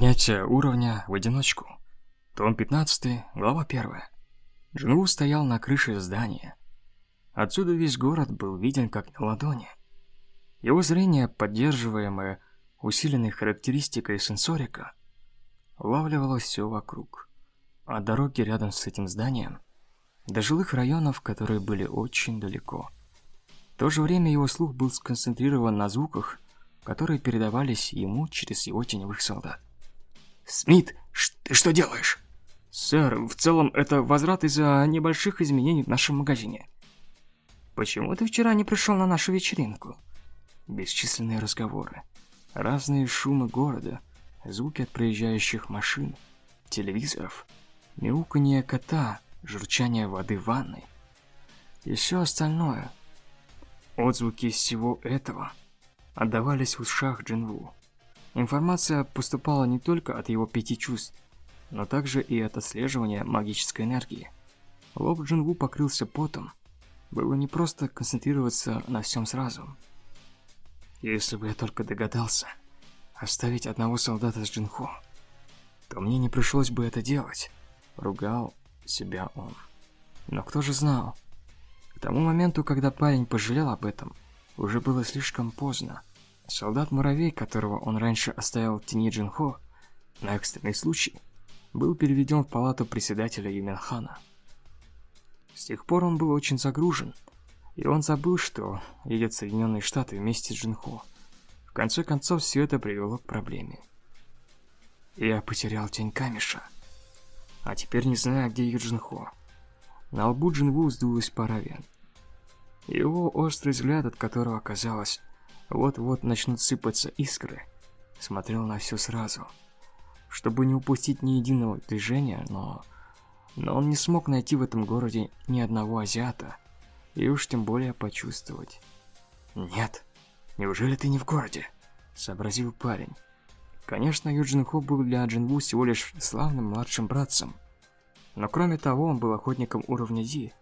Поднятие уровня в одиночку. Том 15, глава 1. Джинву стоял на крыше здания. Отсюда весь город был виден как на ладони. Его зрение, поддерживаемое усиленной характеристикой сенсорика, улавливало все вокруг. От дороги рядом с этим зданием до жилых районов, которые были очень далеко. В то же время его слух был сконцентрирован на звуках, которые передавались ему через его теневых солдат. «Смит, ты что делаешь?» «Сэр, в целом это возврат из-за небольших изменений в нашем магазине». «Почему ты вчера не пришел на нашу вечеринку?» Бесчисленные разговоры, разные шумы города, звуки от проезжающих машин, телевизоров, мяуканье кота, журчание воды в ванной и все остальное. Отзвуки всего этого отдавались в ушах Джинву. Информация поступала не только от его пяти чувств, но также и от отслеживания магической энергии. Лоб Джинву покрылся потом. Было не просто концентрироваться на всем сразу. Если бы я только догадался оставить одного солдата с Джинхо, то мне не пришлось бы это делать, ругал себя он. Но кто же знал? К тому моменту, когда парень пожалел об этом, уже было слишком поздно. Солдат-муравей, которого он раньше оставил в тени Джинхо, на экстренный случай, был переведен в палату председателя Юменхана. С тех пор он был очень загружен, и он забыл, что едет в Соединенные Штаты вместе с Джинхо. В конце концов, все это привело к проблеме. Я потерял тень камеша, а теперь не знаю, где Юджинхо. На лбу Джинву сдулась пара вен. Его острый взгляд, от которого казалось, вот-вот начнут сыпаться искры. Смотрел на все сразу, чтобы не упустить ни единого движения, но... Но он не смог найти в этом городе ни одного азиата, и уж тем более почувствовать. «Нет, неужели ты не в городе?» – сообразил парень. Конечно, Юджин Хо был для Джинву всего лишь славным младшим братцем. Но кроме того, он был охотником уровня Ди.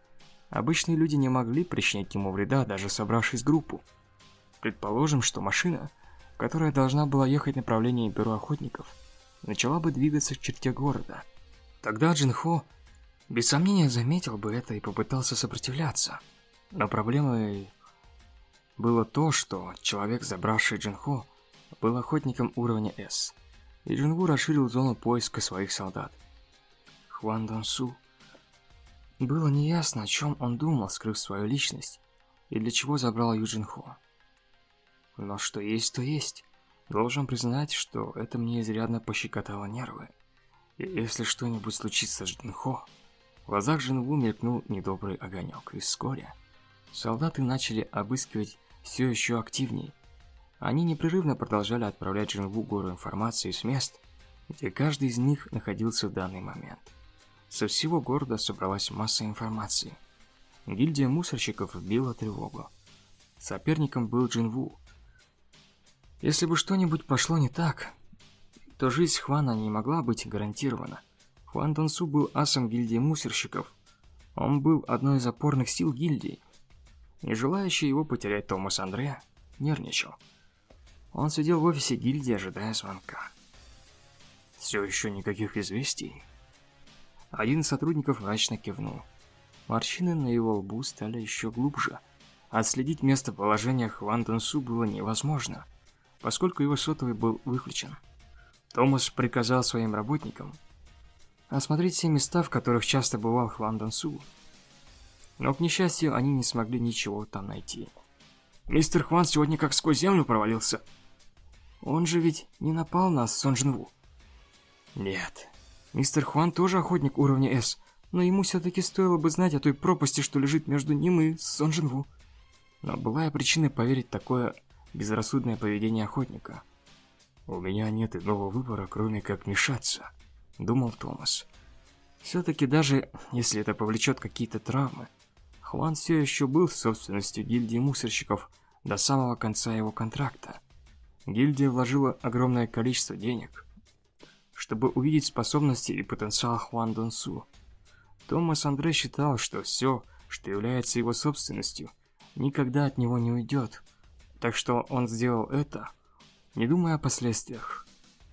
Обычные люди не могли причинить ему вреда, даже собравшись в группу. Предположим, что машина, которая должна была ехать в направлении бюро охотников, начала бы двигаться к черте города. Тогда Джинхо без сомнения заметил бы это и попытался сопротивляться. Но проблемой было то, что человек, забравший Джинхо, был охотником уровня С. И Джинву расширил зону поиска своих солдат. Хван Донсу. Было неясно, о чем он думал, скрыв свою личность, и для чего забрал Юджин Хо. Но что есть, то есть. Должен признать, что это мне изрядно пощекотало нервы. И если что-нибудь случится с Джинхо, в глазах Джинву мелькнул недобрый огонек, и вскоре солдаты начали обыскивать все еще активнее. Они непрерывно продолжали отправлять Джинву гору информации с мест, где каждый из них находился в данный момент. Со всего города собралась масса информации. Гильдия мусорщиков била тревогу. Соперником был Джинву, если бы что-нибудь пошло не так, то жизнь Хвана не могла быть гарантирована. Хван Донсу был асом гильдии мусорщиков. Он был одной из опорных сил гильдии. Не желающий его потерять Томас Андре нервничал. Он сидел в офисе гильдии, ожидая звонка. Все еще никаких известий. Один из сотрудников мрачно кивнул. Морщины на его лбу стали еще глубже. Отследить местоположение Хван Донсу было невозможно поскольку его сотовый был выключен. Томас приказал своим работникам осмотреть все места, в которых часто бывал Хван Дансу. Но, к несчастью, они не смогли ничего там найти. Мистер Хван сегодня как сквозь землю провалился. Он же ведь не напал на Сон Джинву. Нет. Мистер Хван тоже охотник уровня С, но ему все-таки стоило бы знать о той пропасти, что лежит между ним и Сон Джинву. Но была причина поверить такое безрассудное поведение охотника. «У меня нет иного выбора, кроме как мешаться», — думал Томас. Все-таки даже если это повлечет какие-то травмы, Хван все еще был собственностью гильдии мусорщиков до самого конца его контракта. Гильдия вложила огромное количество денег, чтобы увидеть способности и потенциал Хван Донсу. Томас Андре считал, что все, что является его собственностью, никогда от него не уйдет, так что он сделал это, не думая о последствиях.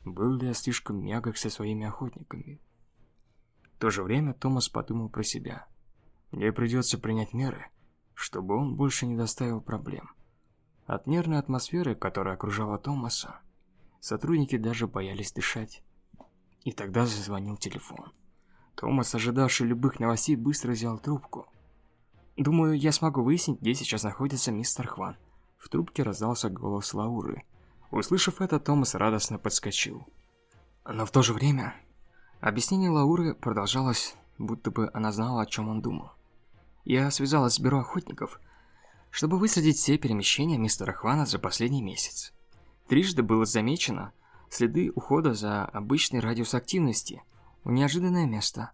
Был ли я слишком мягок со своими охотниками? В то же время Томас подумал про себя. Мне придется принять меры, чтобы он больше не доставил проблем. От нервной атмосферы, которая окружала Томаса, сотрудники даже боялись дышать. И тогда зазвонил телефон. Томас, ожидавший любых новостей, быстро взял трубку. «Думаю, я смогу выяснить, где сейчас находится мистер Хван». В трубке раздался голос Лауры. Услышав это, Томас радостно подскочил. Но в то же время объяснение Лауры продолжалось, будто бы она знала, о чем он думал. Я связалась с бюро охотников, чтобы выследить все перемещения мистера Хвана за последний месяц. Трижды было замечено следы ухода за обычный радиус активности в неожиданное место.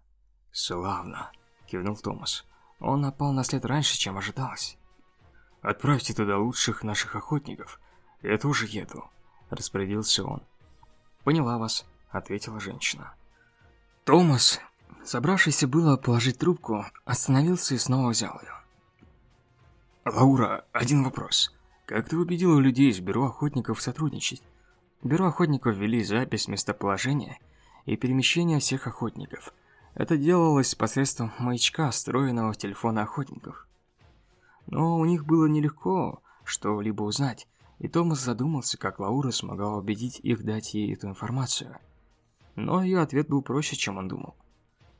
«Славно!» – кивнул Томас. Он напал на след раньше, чем ожидалось. «Отправьте туда лучших наших охотников. Я тоже еду», – распорядился он. «Поняла вас», – ответила женщина. Томас, собравшийся было положить трубку, остановился и снова взял ее. «Лаура, один вопрос. Как ты убедила людей из бюро охотников сотрудничать?» Бюро охотников ввели запись местоположения и перемещения всех охотников. Это делалось посредством маячка, встроенного в телефоны охотников. Но у них было нелегко что-либо узнать, и Томас задумался, как Лаура смогла убедить их дать ей эту информацию. Но ее ответ был проще, чем он думал.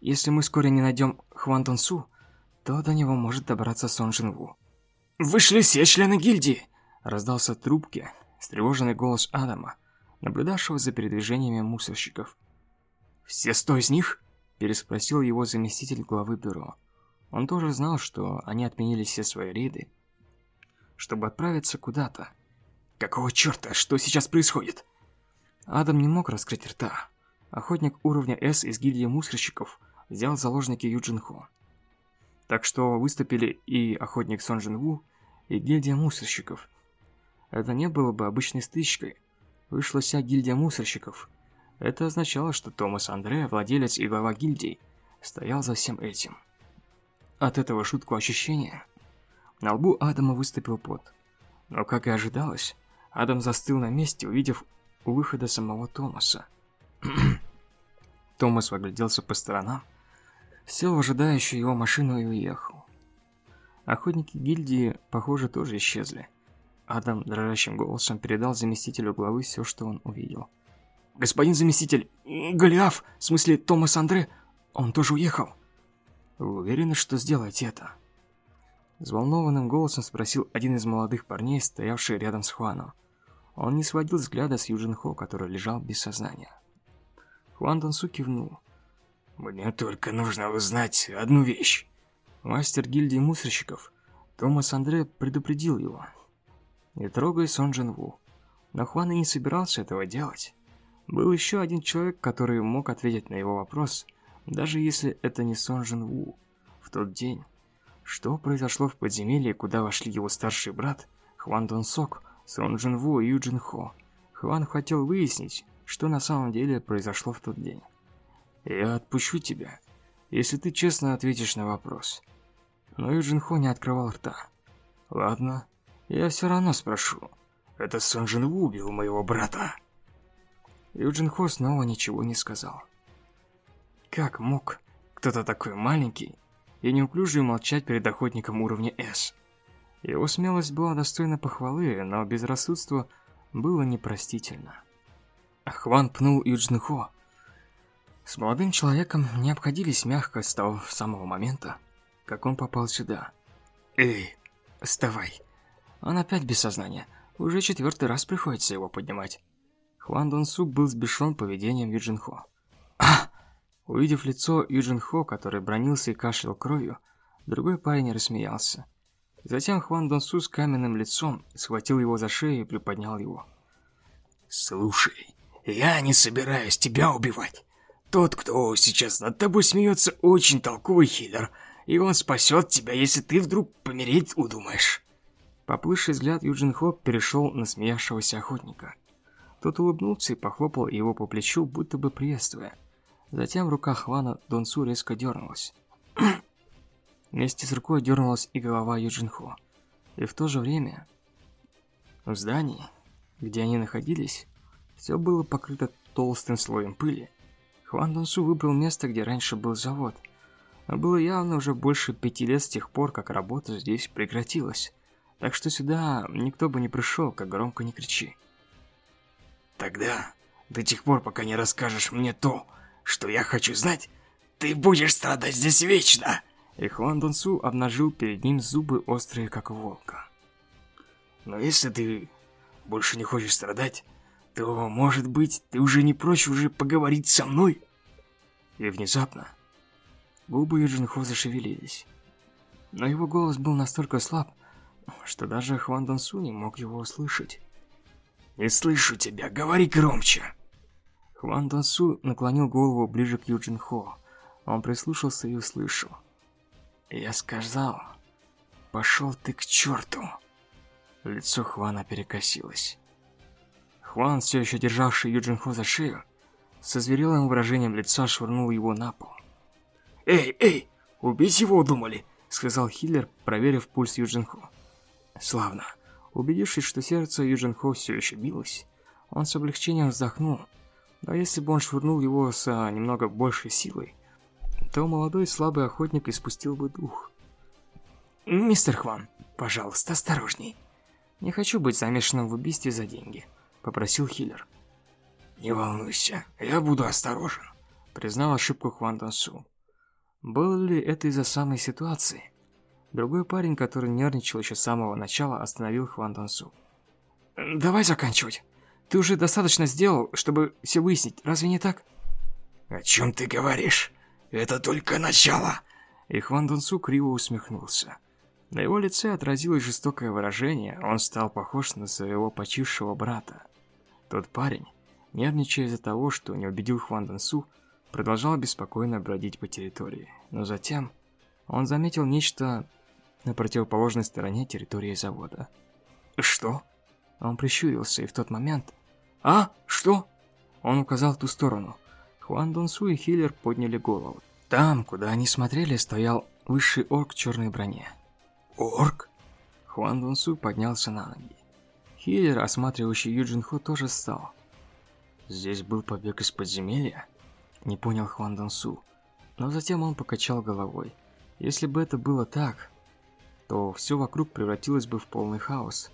Если мы вскоре не найдем Хван Тон Су, то до него может добраться Сон Джин Ву. «Вышли все члены гильдии!» Раздался в трубке встревоженный голос Адама, наблюдавшего за передвижениями мусорщиков. «Все сто из них?» – переспросил его заместитель главы бюро. Он тоже знал, что они отменили все свои рейды, чтобы отправиться куда-то. «Какого черта? Что сейчас происходит?» Адам не мог раскрыть рта. Охотник уровня С из гильдии мусорщиков взял заложники Юджин Хо. Так что выступили и охотник Сон Джин Ву, и гильдия мусорщиков. Это не было бы обычной стычкой. Вышла вся гильдия мусорщиков. Это означало, что Томас Андре, владелец и глава гильдии, стоял за всем этим. От этого жуткого ощущения на лбу Адама выступил пот. Но, как и ожидалось, Адам застыл на месте, увидев у выхода самого Томаса. Томас огляделся по сторонам, сел в ожидающую его машину и уехал. Охотники гильдии, похоже, тоже исчезли. Адам дрожащим голосом передал заместителю главы все, что он увидел. «Господин заместитель, Голиаф, в смысле Томас Андре, он тоже уехал?» «Вы уверены, что сделаете это?» Взволнованным голосом спросил один из молодых парней, стоявший рядом с Хуаном. Он не сводил взгляда с Юджин Хо, который лежал без сознания. Хуан Дансу кивнул. «Мне только нужно узнать одну вещь». Мастер гильдии мусорщиков Томас Андре предупредил его. «Не трогай Сон Джин Ву». Но Хуан и не собирался этого делать. Был еще один человек, который мог ответить на его вопрос, даже если это не Сон Джин Ву. В тот день, что произошло в подземелье, куда вошли его старший брат Хван Дон Сок, Сон Джин Ву и Ю Джин Хо. Хван хотел выяснить, что на самом деле произошло в тот день. «Я отпущу тебя, если ты честно ответишь на вопрос». Но Юджин Хо не открывал рта. «Ладно, я все равно спрошу. Это Сон Джин Ву убил моего брата?» Юджин Хо снова ничего не сказал. Как мог кто-то такой маленький и неуклюжий молчать перед охотником уровня С? Его смелость была достойна похвалы, но безрассудство было непростительно. Хван пнул Юджин Хо. С молодым человеком не обходились мягко с того самого момента, как он попал сюда. «Эй, вставай!» Он опять без сознания. Уже четвертый раз приходится его поднимать. Хван Дон Су был сбешен поведением Юджин Хо. «А!» Увидев лицо Юджин Хо, который бронился и кашлял кровью, другой парень рассмеялся. Затем Хван Дон Су с каменным лицом схватил его за шею и приподнял его. «Слушай, я не собираюсь тебя убивать. Тот, кто сейчас над тобой смеется, очень толковый хиллер, и он спасет тебя, если ты вдруг помереть удумаешь». Поплывший взгляд Юджин Хо перешел на смеявшегося охотника. Тот улыбнулся и похлопал его по плечу, будто бы приветствуя. Затем рука Хвана Донсу резко дернулась. Вместе с рукой дернулась и голова Юджин Хо. И в то же время в здании, где они находились, все было покрыто толстым слоем пыли, Хуан Донсу выбрал место, где раньше был завод. Но было явно уже больше пяти лет с тех пор, как работа здесь прекратилась. Так что сюда никто бы не пришел, как громко не кричи. Тогда, до тех пор, пока не расскажешь мне то, что я хочу знать, ты будешь страдать здесь вечно. И Хуан Донсу обнажил перед ним зубы острые, как у волка. Но если ты больше не хочешь страдать, то, может быть, ты уже не прочь уже поговорить со мной? И внезапно губы Юджин Хо зашевелились. Но его голос был настолько слаб, что даже Хван Дон Су не мог его услышать. «Не слышу тебя, говори громче!» Хван Дон Су наклонил голову ближе к Юджин Хо. Он прислушался и услышал. «Я сказал, пошел ты к черту!» Лицо Хвана перекосилось. Хван, все еще державший Юджин Хо за шею, со зверелым выражением лица швырнул его на пол. «Эй, эй, убить его удумали!» сказал Хиллер, проверив пульс Юджин Хо. Славно. Убедившись, что сердце Юджин Хо все еще билось, он с облегчением вздохнул. Но если бы он швырнул его с а, немного большей силой, то молодой слабый охотник испустил бы дух. «Мистер Хван, пожалуйста, осторожней. Не хочу быть замешанным в убийстве за деньги», — попросил Хиллер. «Не волнуйся, я буду осторожен», — признал ошибку Хван Донсу. Было ли это из-за самой ситуации? Другой парень, который нервничал еще с самого начала, остановил Хван Донсу. «Давай заканчивать. Ты уже достаточно сделал, чтобы все выяснить, разве не так?» «О чем ты говоришь? Это только начало!» И Хван Донсу криво усмехнулся. На его лице отразилось жестокое выражение, он стал похож на своего почившего брата. Тот парень, нервничая из-за того, что не убедил Хван Донсу, продолжал беспокойно бродить по территории. Но затем он заметил нечто на противоположной стороне территории завода. «Что?» Он прищурился, и в тот момент... «А? Что?» Он указал в ту сторону. Хуан Донсу и Хиллер подняли голову. Там, куда они смотрели, стоял высший орк в черной броне. «Орк?» Хуан Донсу поднялся на ноги. Хиллер, осматривающий Юджин Хо, тоже встал. Здесь был побег из подземелья? Не понял Хуан Донсу. Но затем он покачал головой. Если бы это было так, то все вокруг превратилось бы в полный хаос.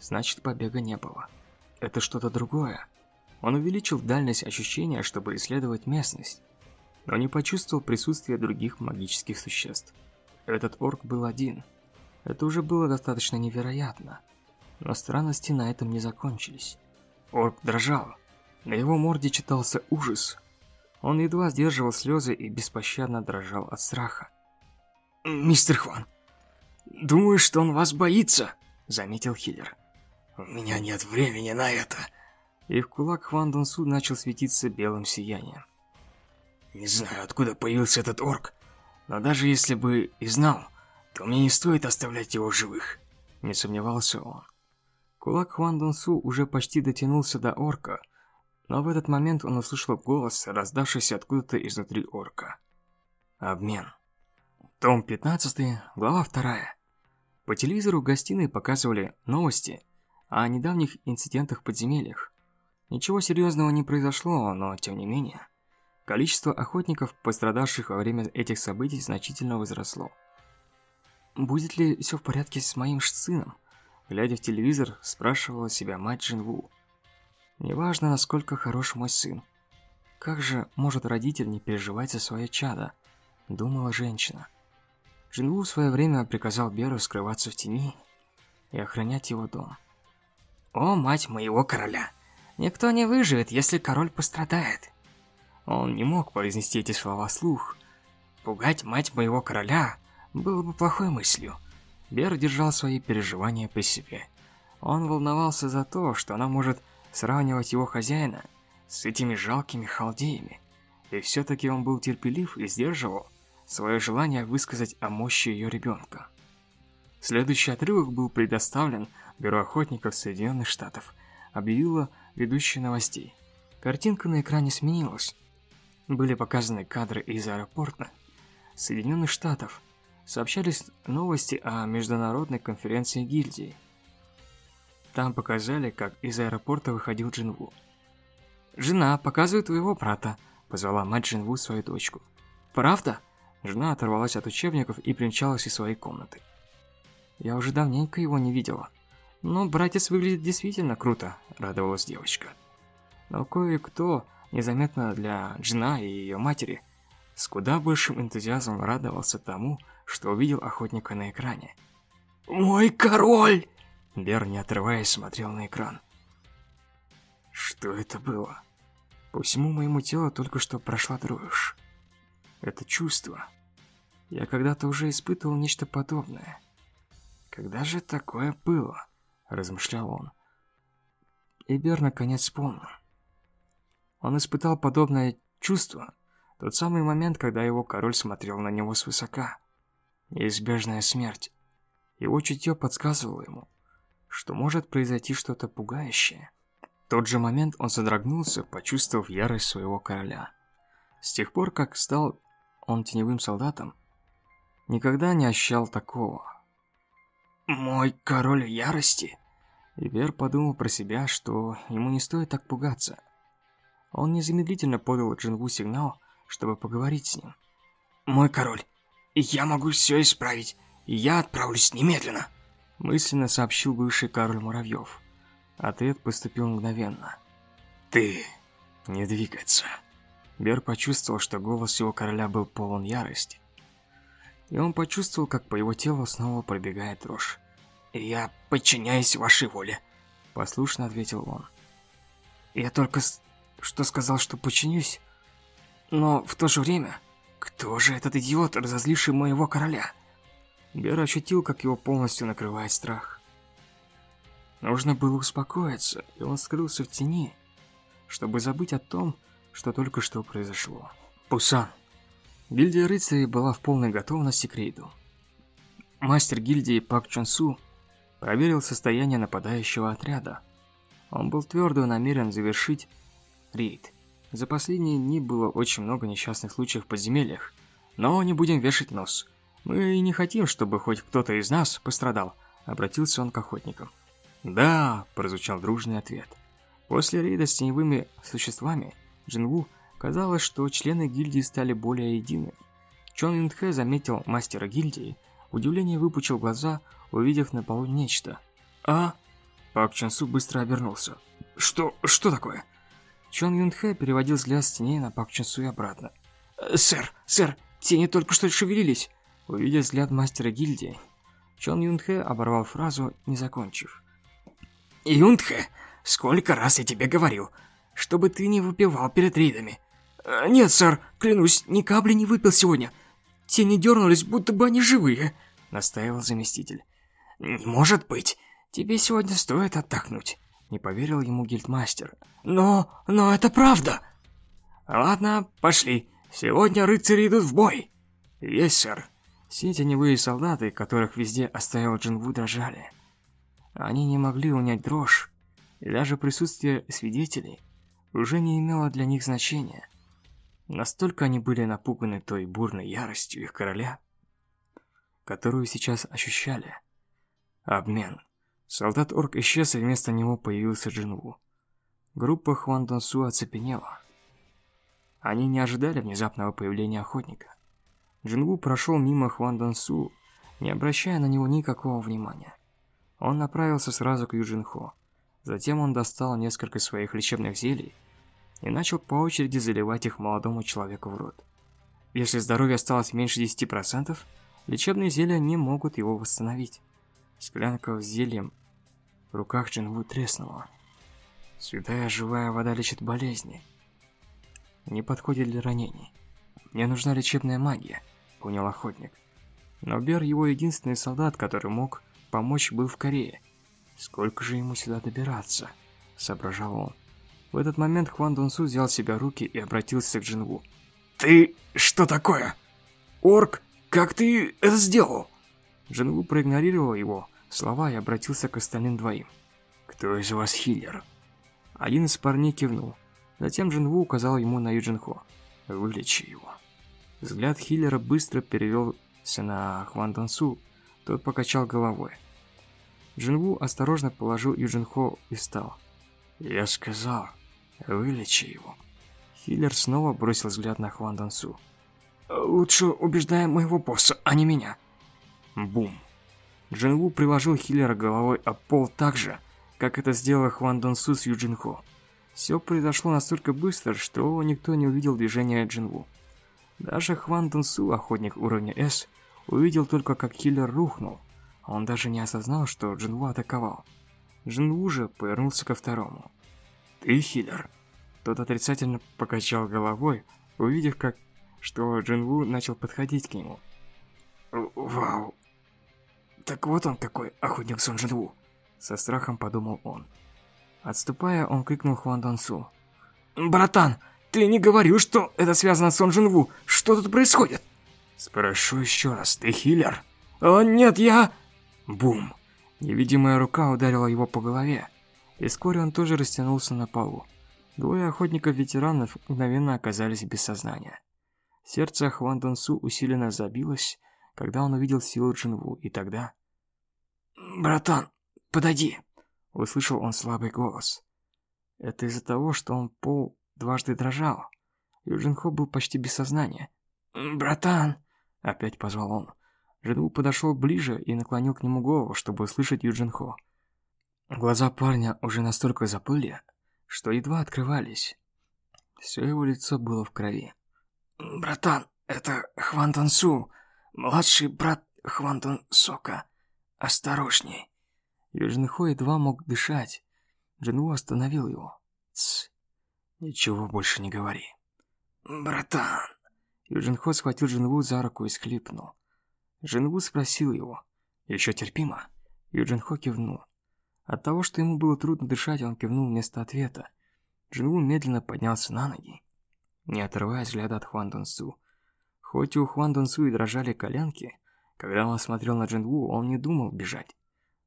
Значит, побега не было. Это что-то другое. Он увеличил дальность ощущения, чтобы исследовать местность, но не почувствовал присутствия других магических существ. Этот орк был один. Это уже было достаточно невероятно. Но странности на этом не закончились. Орк дрожал. На его морде читался ужас. Он едва сдерживал слезы и беспощадно дрожал от страха. «Мистер Хван, «Думаю, что он вас боится», — заметил Хиллер. «У меня нет времени на это». И в кулак Хван Донсу начал светиться белым сиянием. «Не знаю, откуда появился этот орк, но даже если бы и знал, то мне не стоит оставлять его живых», — не сомневался он. Кулак Хван Донсу уже почти дотянулся до орка, но в этот момент он услышал голос, раздавшийся откуда-то изнутри орка. Обмен. Том 15, глава 2. По телевизору в гостиной показывали новости о недавних инцидентах в подземельях. Ничего серьезного не произошло, но тем не менее, количество охотников, пострадавших во время этих событий, значительно возросло. Будет ли все в порядке с моим сыном? Глядя в телевизор, спрашивала себя мать Джинву. Неважно, насколько хорош мой сын. Как же может родитель не переживать за свое чадо? Думала женщина. Джинву в свое время приказал Беру скрываться в тени и охранять его дом. «О, мать моего короля! Никто не выживет, если король пострадает!» Он не мог произнести эти слова вслух. Пугать мать моего короля было бы плохой мыслью. Бер держал свои переживания при себе. Он волновался за то, что она может сравнивать его хозяина с этими жалкими халдеями. И все-таки он был терпелив и сдерживал свое желание высказать о мощи ее ребенка. Следующий отрывок был предоставлен Бюро охотников Соединенных Штатов, объявила ведущая новостей. Картинка на экране сменилась. Были показаны кадры из аэропорта Соединенных Штатов. Сообщались новости о международной конференции гильдии. Там показали, как из аэропорта выходил Джинву. «Жена, показывает твоего брата», – позвала мать Джинву свою дочку. «Правда?» Жена оторвалась от учебников и примчалась из своей комнаты. «Я уже давненько его не видела. Но братец выглядит действительно круто», – радовалась девочка. Но кое-кто, незаметно для Джина и ее матери, с куда большим энтузиазмом радовался тому, что увидел охотника на экране. «Мой король!» Бер, не отрываясь, смотрел на экран. Что это было? По всему моему телу только что прошла дрожь. Это чувство. Я когда-то уже испытывал нечто подобное. Когда же такое было? Размышлял он. И Бер наконец вспомнил. Он испытал подобное чувство тот самый момент, когда его король смотрел на него свысока. Неизбежная смерть. Его чутье подсказывало ему, что может произойти что-то пугающее. В тот же момент он содрогнулся, почувствовав ярость своего короля. С тех пор, как стал он теневым солдатом, никогда не ощущал такого. «Мой король ярости?» Ибер подумал про себя, что ему не стоит так пугаться. Он незамедлительно подал Джинву сигнал, чтобы поговорить с ним. «Мой король, я могу все исправить, я отправлюсь немедленно», мысленно сообщил бывший король Муравьев. Ответ поступил мгновенно. «Ты не двигаться». Бер почувствовал, что голос его короля был полон ярости. И он почувствовал, как по его телу снова пробегает дрожь. «Я подчиняюсь вашей воле», — послушно ответил он. «Я только что сказал, что подчинюсь. Но в то же время, кто же этот идиот, разозливший моего короля? Бер ощутил, как его полностью накрывает страх. Нужно было успокоиться, и он скрылся в тени, чтобы забыть о том, что только что произошло. Пусан. Гильдия рыцарей была в полной готовности к рейду. Мастер гильдии Пак Чон Су проверил состояние нападающего отряда. Он был твердо намерен завершить рейд. За последние дни было очень много несчастных случаев в подземельях, но не будем вешать нос. Мы не хотим, чтобы хоть кто-то из нас пострадал, обратился он к охотникам. Да, прозвучал дружный ответ. После рейда с теневыми существами Джинву казалось, что члены гильдии стали более едины. Чон Юнхэ заметил мастера гильдии, удивление выпучил глаза, увидев на полу нечто. А? Пак Чансу быстро обернулся. Что, что такое? Чон Юнхэ переводил взгляд с теней на Пак Чунсу и обратно. «Э, «Сэр, сэр, тени только что шевелились!» Увидев взгляд мастера гильдии, Чон Юнхэ оборвал фразу, не закончив. «Юнхэ, сколько раз я тебе говорил, чтобы ты не выпивал перед рейдами!» «Э, «Нет, сэр, клянусь, ни капли не выпил сегодня. Тени дернулись, будто бы они живые», — настаивал заместитель. «Не может быть, тебе сегодня стоит отдохнуть». Не поверил ему гильдмастер. Но, но это правда. Ладно, пошли. Сегодня рыцари идут в бой. Есть, сэр. Все теневые солдаты, которых везде оставил Джинву, дрожали. Они не могли унять дрожь, и даже присутствие свидетелей уже не имело для них значения. Настолько они были напуганы той бурной яростью их короля, которую сейчас ощущали. Обмен. Солдат-орк исчез, и вместо него появился Джинву. Группа Хван Донсу оцепенела. Они не ожидали внезапного появления охотника. Джинву прошел мимо Хван Донсу, не обращая на него никакого внимания. Он направился сразу к Юджинхо. Затем он достал несколько своих лечебных зелий и начал по очереди заливать их молодому человеку в рот. Если здоровье осталось меньше 10%, лечебные зелья не могут его восстановить. Склянка с зельем в руках Джинву треснула. Святая живая вода лечит болезни. Не подходит для ранений. Мне нужна лечебная магия, понял охотник. Но Бер его единственный солдат, который мог помочь, был в Корее. Сколько же ему сюда добираться? Соображал он. В этот момент Хван Донсу взял себя руки и обратился к Джинву. «Ты что такое? Орк, как ты это сделал?» Джинву проигнорировал его, слова и обратился к остальным двоим. «Кто из вас хиллер?» Один из парней кивнул. Затем Джинву указал ему на Юджинхо. «Вылечи его». Взгляд хиллера быстро перевелся на Хван Донсу. Тот покачал головой. Джинву осторожно положил Юджинхо и встал. «Я сказал, Вылечи его. Хиллер снова бросил взгляд на Хван Дансу. Лучше убеждай моего босса, а не меня. Бум. Джинву приложил Хиллера головой об пол так же, как это сделал Хван Дансу с Юджинхо. Все произошло настолько быстро, что никто не увидел движения Джинву. Даже Хван Дансу, охотник уровня S, увидел только, как Хиллер рухнул. Он даже не осознал, что Джинву атаковал. Джинву же повернулся ко второму. «Ты Хиллер?» Тот отрицательно покачал головой, увидев, как что Джинву начал подходить к нему. «Вау! Так вот он какой, охотник Сон Джинву!» Со страхом подумал он. Отступая, он крикнул Хван Дансу. «Братан, ты не говорил, что это связано с Сон Джинву! Что тут происходит?» «Спрошу еще раз, ты хиллер?» «О, нет, я...» Бум! Невидимая рука ударила его по голове, и вскоре он тоже растянулся на полу. Двое охотников-ветеранов мгновенно оказались без сознания. Сердце Хван Донсу усиленно забилось, когда он увидел силу Джинву, и тогда... «Братан, подойди!» — услышал он слабый голос. Это из-за того, что он пол дважды дрожал. Юджинхо был почти без сознания. «Братан!» — опять позвал он. Джинву подошел ближе и наклонил к нему голову, чтобы услышать Юджинхо. Глаза парня уже настолько заплыли, что едва открывались. Все его лицо было в крови. «Братан, это Хван Тансу, младший брат Хван Тан Сока. Осторожней». Южный Хо едва мог дышать. Джинву остановил его. «Тсс, ничего больше не говори». «Братан». Юджин Хо схватил Джинву за руку и схлипнул. Джинву спросил его. «Еще терпимо?» Юджин Хо кивнул. От того, что ему было трудно дышать, он кивнул вместо ответа. Джинву медленно поднялся на ноги не отрывая взгляда от Хван Дун Су. Хоть у Хван Дун Су и дрожали коленки, когда он смотрел на Джинву, он не думал бежать.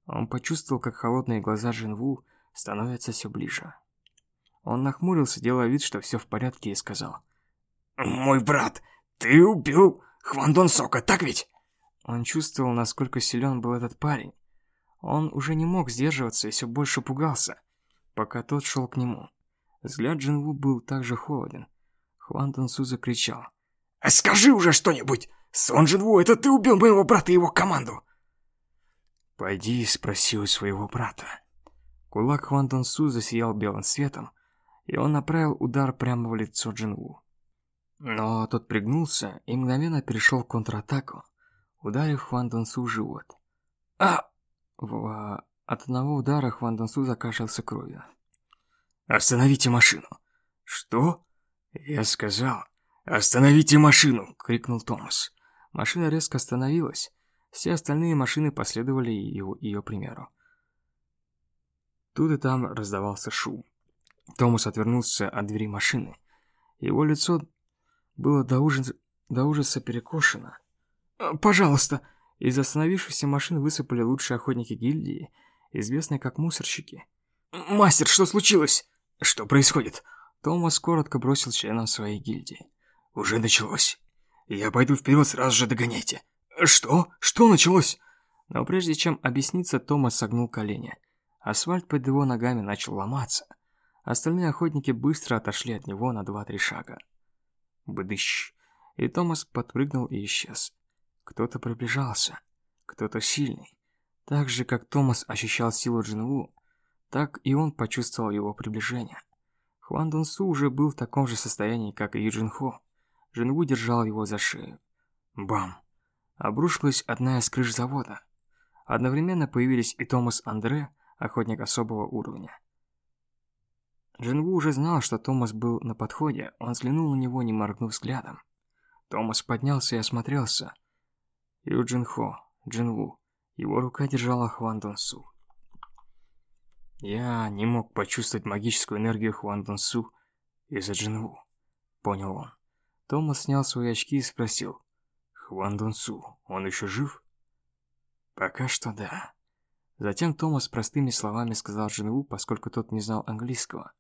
Он почувствовал, как холодные глаза Джинву становятся все ближе. Он нахмурился, делая вид, что все в порядке, и сказал. «Мой брат, ты убил Хван Дон Сока, так ведь?» Он чувствовал, насколько силен был этот парень. Он уже не мог сдерживаться и все больше пугался, пока тот шел к нему. Взгляд Джинву был также холоден, Хуан Тансу закричал. «А скажи уже что-нибудь! Сон Джинву, это ты убил моего брата и его команду!» «Пойди и спроси у своего брата». Кулак Хуан Тансу засиял белым светом, и он направил удар прямо в лицо Джинву. Но тот пригнулся и мгновенно перешел в контратаку, ударив Хуан Тансу в живот. «А!» В... От одного удара Хуан Тансу закашлялся кровью. «Остановите машину!» «Что?» «Я сказал, остановите машину!» — крикнул Томас. Машина резко остановилась. Все остальные машины последовали его, ее примеру. Тут и там раздавался шум. Томас отвернулся от двери машины. Его лицо было до ужаса, до ужаса перекошено. «Э, «Пожалуйста!» Из остановившейся машины высыпали лучшие охотники гильдии, известные как мусорщики. «Мастер, что случилось? Что происходит?» Томас коротко бросил членам своей гильдии. «Уже началось. Я пойду вперед, сразу же догоняйте». «Что? Что началось?» Но прежде чем объясниться, Томас согнул колени. Асфальт под его ногами начал ломаться. Остальные охотники быстро отошли от него на два-три шага. Бдыщ. И Томас подпрыгнул и исчез. Кто-то приближался. Кто-то сильный. Так же, как Томас ощущал силу Джинву, так и он почувствовал его приближение. Хуан Дун уже был в таком же состоянии, как и Юджин Хо. Джинву держал его за шею. Бам! Обрушилась одна из крыш завода. Одновременно появились и Томас Андре, охотник особого уровня. Джинву уже знал, что Томас был на подходе, он взглянул на него, не моргнув взглядом. Томас поднялся и осмотрелся. Юджин Хо, Джинву. Его рука держала Хван Дун Су. Я не мог почувствовать магическую энергию Хуан Дунсу из-за Джинву. Понял он. Томас снял свои очки и спросил. Хуан Дунсу, он еще жив? Пока что да. Затем Томас простыми словами сказал Джинву, поскольку тот не знал английского.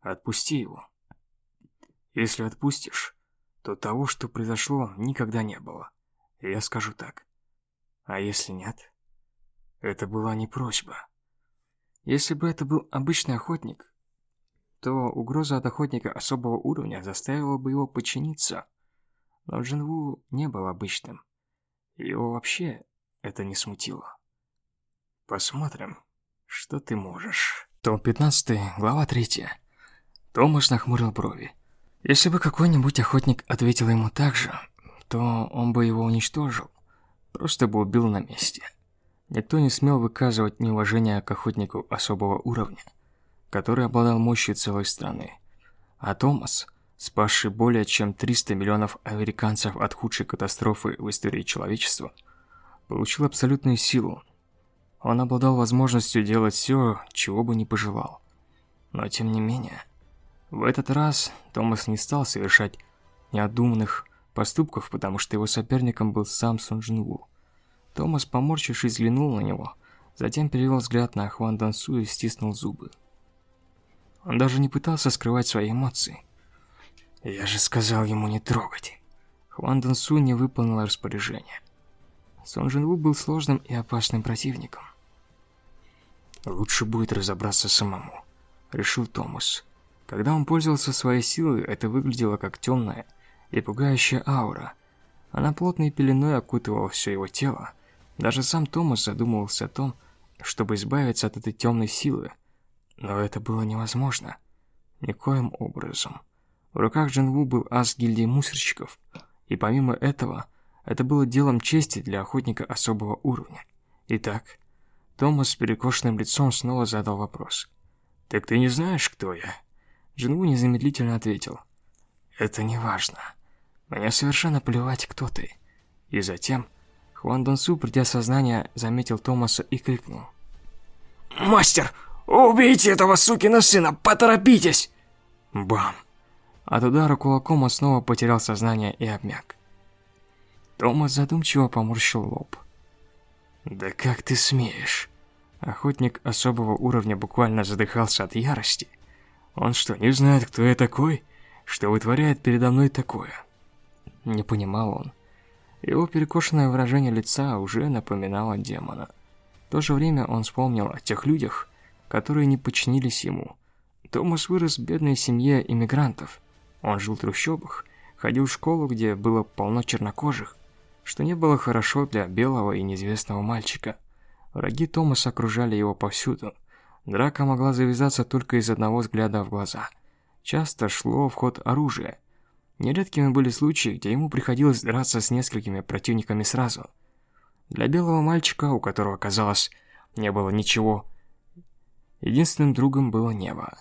Отпусти его. Если отпустишь, то того, что произошло, никогда не было. Я скажу так. А если нет? Это была не просьба. Если бы это был обычный охотник, то угроза от охотника особого уровня заставила бы его подчиниться. Но Джинву не был обычным. Его вообще это не смутило. Посмотрим, что ты можешь. Том 15, глава 3. Томас нахмурил брови. Если бы какой-нибудь охотник ответил ему так же, то он бы его уничтожил. Просто бы убил на месте. Никто не смел выказывать неуважение к охотнику особого уровня, который обладал мощью целой страны. А Томас, спасший более чем 300 миллионов американцев от худшей катастрофы в истории человечества, получил абсолютную силу. Он обладал возможностью делать все, чего бы ни пожелал. Но тем не менее, в этот раз Томас не стал совершать неодуманных поступков, потому что его соперником был сам Сун Джинву. Томас, поморщившись, взглянул на него, затем перевел взгляд на Хван Дансу и стиснул зубы. Он даже не пытался скрывать свои эмоции. «Я же сказал ему не трогать». Хван Дансу не выполнил распоряжение. Сон Джинву был сложным и опасным противником. «Лучше будет разобраться самому», — решил Томас. Когда он пользовался своей силой, это выглядело как темная и пугающая аура. Она плотной пеленой окутывала все его тело. Даже сам Томас задумывался о том, чтобы избавиться от этой темной силы. Но это было невозможно. Никоим образом. В руках Джинву был ас гильдии мусорщиков, и помимо этого, это было делом чести для охотника особого уровня. Итак, Томас с перекошенным лицом снова задал вопрос. «Так ты не знаешь, кто я?» Джинву незамедлительно ответил. «Это не важно. Мне совершенно плевать, кто ты». И затем Хуан Донсу, придя в сознание, заметил Томаса и крикнул. «Мастер, убейте этого сукина сына, поторопитесь!» Бам! От удара кулаком он снова потерял сознание и обмяк. Томас задумчиво поморщил лоб. «Да как ты смеешь?» Охотник особого уровня буквально задыхался от ярости. Он что, не знает, кто я такой? Что вытворяет передо мной такое? Не понимал он. Его перекошенное выражение лица уже напоминало демона. В то же время он вспомнил о тех людях, которые не подчинились ему. Томас вырос в бедной семье иммигрантов. Он жил в трущобах, ходил в школу, где было полно чернокожих, что не было хорошо для белого и неизвестного мальчика. Враги Томаса окружали его повсюду. Драка могла завязаться только из одного взгляда в глаза. Часто шло в ход оружие. Нередкими были случаи, где ему приходилось драться с несколькими противниками сразу. Для белого мальчика, у которого, казалось, не было ничего, единственным другом было небо.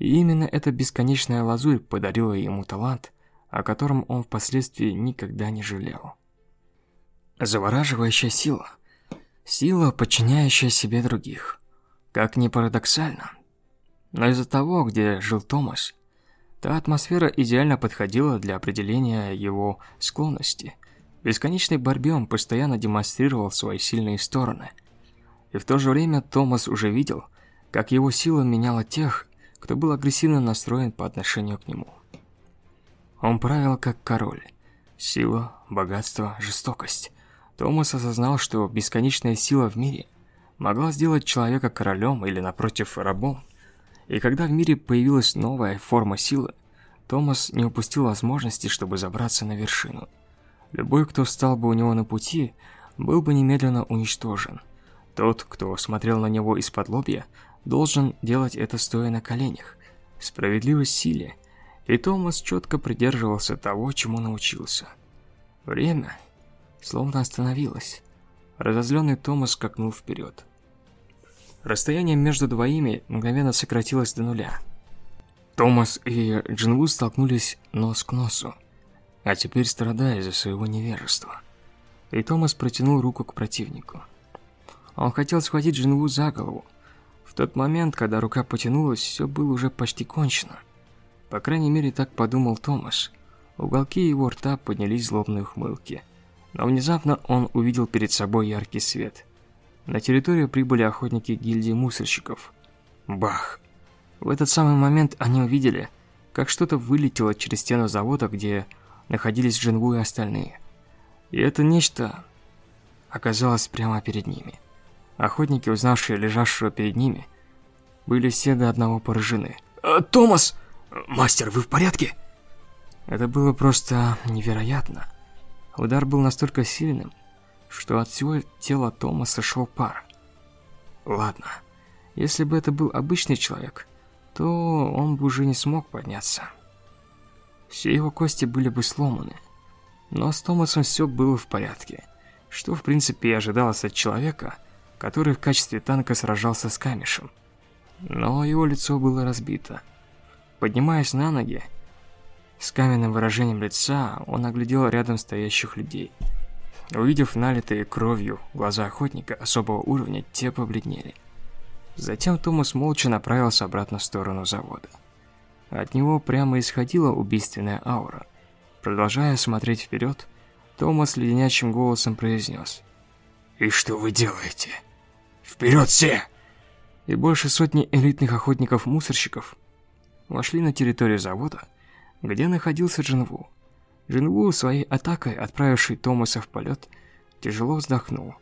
И именно эта бесконечная лазурь подарила ему талант, о котором он впоследствии никогда не жалел. Завораживающая сила. Сила, подчиняющая себе других. Как ни парадоксально. Но из-за того, где жил Томас, та атмосфера идеально подходила для определения его склонности. В бесконечной борьбе он постоянно демонстрировал свои сильные стороны. И в то же время Томас уже видел, как его сила меняла тех, кто был агрессивно настроен по отношению к нему. Он правил как король. Сила, богатство, жестокость. Томас осознал, что бесконечная сила в мире могла сделать человека королем или, напротив, рабом. И когда в мире появилась новая форма силы, Томас не упустил возможности, чтобы забраться на вершину. Любой, кто встал бы у него на пути, был бы немедленно уничтожен. Тот, кто смотрел на него из-под лобья, должен делать это стоя на коленях. Справедливость силе. И Томас четко придерживался того, чему научился. Время словно остановилась. Разозленный Томас скакнул вперед. Расстояние между двоими мгновенно сократилось до нуля. Томас и Джинву столкнулись нос к носу, а теперь страдая из-за своего невежества. И Томас протянул руку к противнику. Он хотел схватить Джинву за голову. В тот момент, когда рука потянулась, все было уже почти кончено. По крайней мере, так подумал Томас. Уголки его рта поднялись злобные ухмылки. Но внезапно он увидел перед собой яркий свет. На территорию прибыли охотники гильдии мусорщиков. Бах! В этот самый момент они увидели, как что-то вылетело через стену завода, где находились Джингу и остальные. И это нечто оказалось прямо перед ними. Охотники, узнавшие лежавшего перед ними, были все до одного поражены. Э, Томас! Мастер, вы в порядке? Это было просто невероятно. Удар был настолько сильным, что от всего тела Томаса шел пар. Ладно, если бы это был обычный человек, то он бы уже не смог подняться. Все его кости были бы сломаны. Но с Томасом все было в порядке, что в принципе и ожидалось от человека, который в качестве танка сражался с камешем. Но его лицо было разбито. Поднимаясь на ноги, с каменным выражением лица, он оглядел рядом стоящих людей. Увидев налитые кровью глаза охотника особого уровня, те побледнели. Затем Томас молча направился обратно в сторону завода. От него прямо исходила убийственная аура. Продолжая смотреть вперед, Томас леденящим голосом произнес. «И что вы делаете? Вперед все!» И больше сотни элитных охотников-мусорщиков вошли на территорию завода, где находился Джинву. Джинву своей атакой, отправивший Томаса в полет, тяжело вздохнул.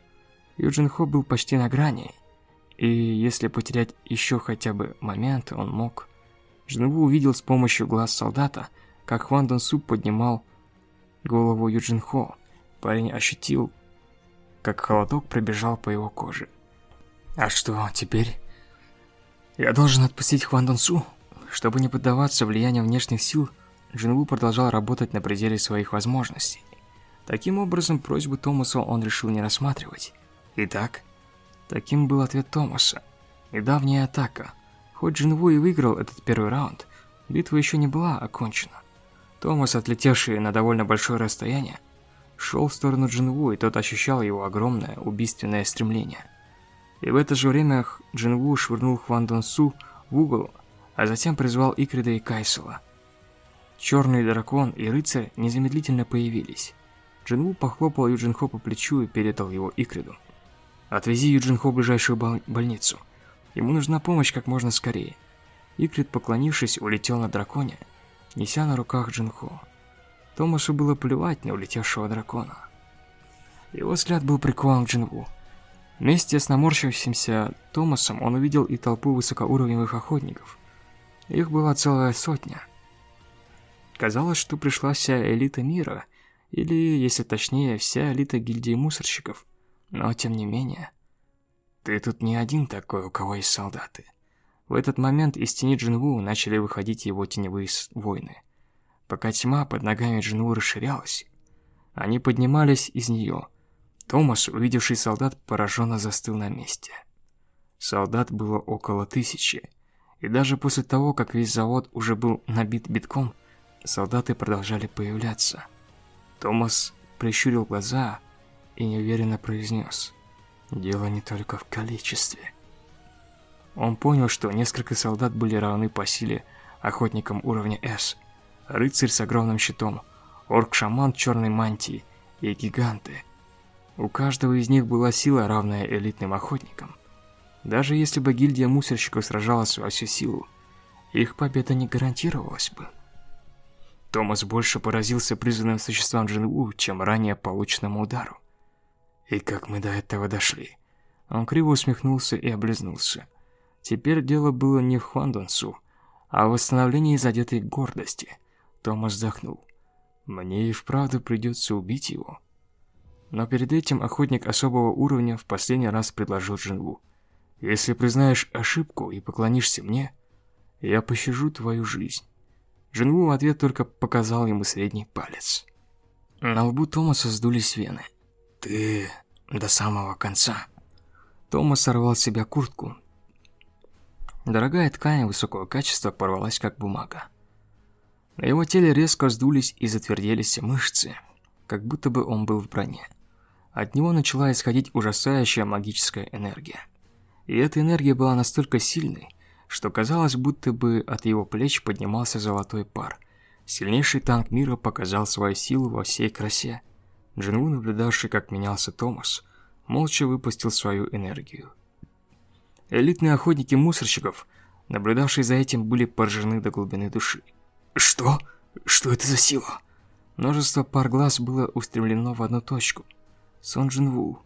Юджин был почти на грани, и если потерять еще хотя бы момент, он мог Жневу увидел с помощью глаз солдата, как Хван Дон Су поднимал голову Юджин Хо. Парень ощутил, как холодок пробежал по его коже. А что теперь? Я должен отпустить Хван Дон Су? Чтобы не поддаваться влиянию внешних сил, Джинву продолжал работать на пределе своих возможностей. Таким образом, просьбу Томаса он решил не рассматривать. Итак, таким был ответ Томаса. Недавняя атака – Хоть Джинву и выиграл этот первый раунд, битва еще не была окончена. Томас, отлетевший на довольно большое расстояние, шел в сторону Джинву, и тот ощущал его огромное убийственное стремление. И в это же время Джинву швырнул Хван Дон Су в угол, а затем призвал Икрида и Кайсела. Черный дракон и рыцарь незамедлительно появились. Джинву похлопал Юджинхо по плечу и передал его Икриду. «Отвези Юджинхо в ближайшую больницу». Ему нужна помощь как можно скорее. Икрит, поклонившись, улетел на драконе, неся на руках Джинхо. Томасу было плевать на улетевшего дракона. Его взгляд был прикован к Джинву. Вместе с наморщившимся Томасом он увидел и толпу высокоуровневых охотников. Их была целая сотня. Казалось, что пришла вся элита мира, или, если точнее, вся элита гильдии мусорщиков. Но, тем не менее, ты тут не один такой, у кого есть солдаты. В этот момент из тени Джинву начали выходить его теневые воины. Пока тьма под ногами Джинву расширялась, они поднимались из нее. Томас, увидевший солдат, пораженно застыл на месте. Солдат было около тысячи, и даже после того, как весь завод уже был набит битком, солдаты продолжали появляться. Томас прищурил глаза и неуверенно произнес – Дело не только в количестве. Он понял, что несколько солдат были равны по силе охотникам уровня S, рыцарь с огромным щитом, орк-шаман в черной мантии и гиганты. У каждого из них была сила, равная элитным охотникам. Даже если бы гильдия мусорщиков сражалась во всю силу, их победа не гарантировалась бы. Томас больше поразился призванным существам Джинву, чем ранее полученному удару. И как мы до этого дошли? Он криво усмехнулся и облизнулся. Теперь дело было не в Хвандонсу, а в восстановлении задетой гордости. Томас вздохнул. Мне и вправду придется убить его. Но перед этим охотник особого уровня в последний раз предложил Джинву. Если признаешь ошибку и поклонишься мне, я пощажу твою жизнь. Джинву в ответ только показал ему средний палец. На лбу Томаса сдулись вены. Ты до самого конца. Томас сорвал с себя куртку. Дорогая ткань высокого качества порвалась как бумага. На его теле резко сдулись и затверделись мышцы, как будто бы он был в броне. От него начала исходить ужасающая магическая энергия. И эта энергия была настолько сильной, что казалось, будто бы от его плеч поднимался золотой пар. Сильнейший танк мира показал свою силу во всей красе. Джинву, наблюдавший, как менялся Томас, молча выпустил свою энергию. Элитные охотники мусорщиков, наблюдавшие за этим, были поражены до глубины души. «Что? Что это за сила?» Множество пар глаз было устремлено в одну точку. Сон Джинву.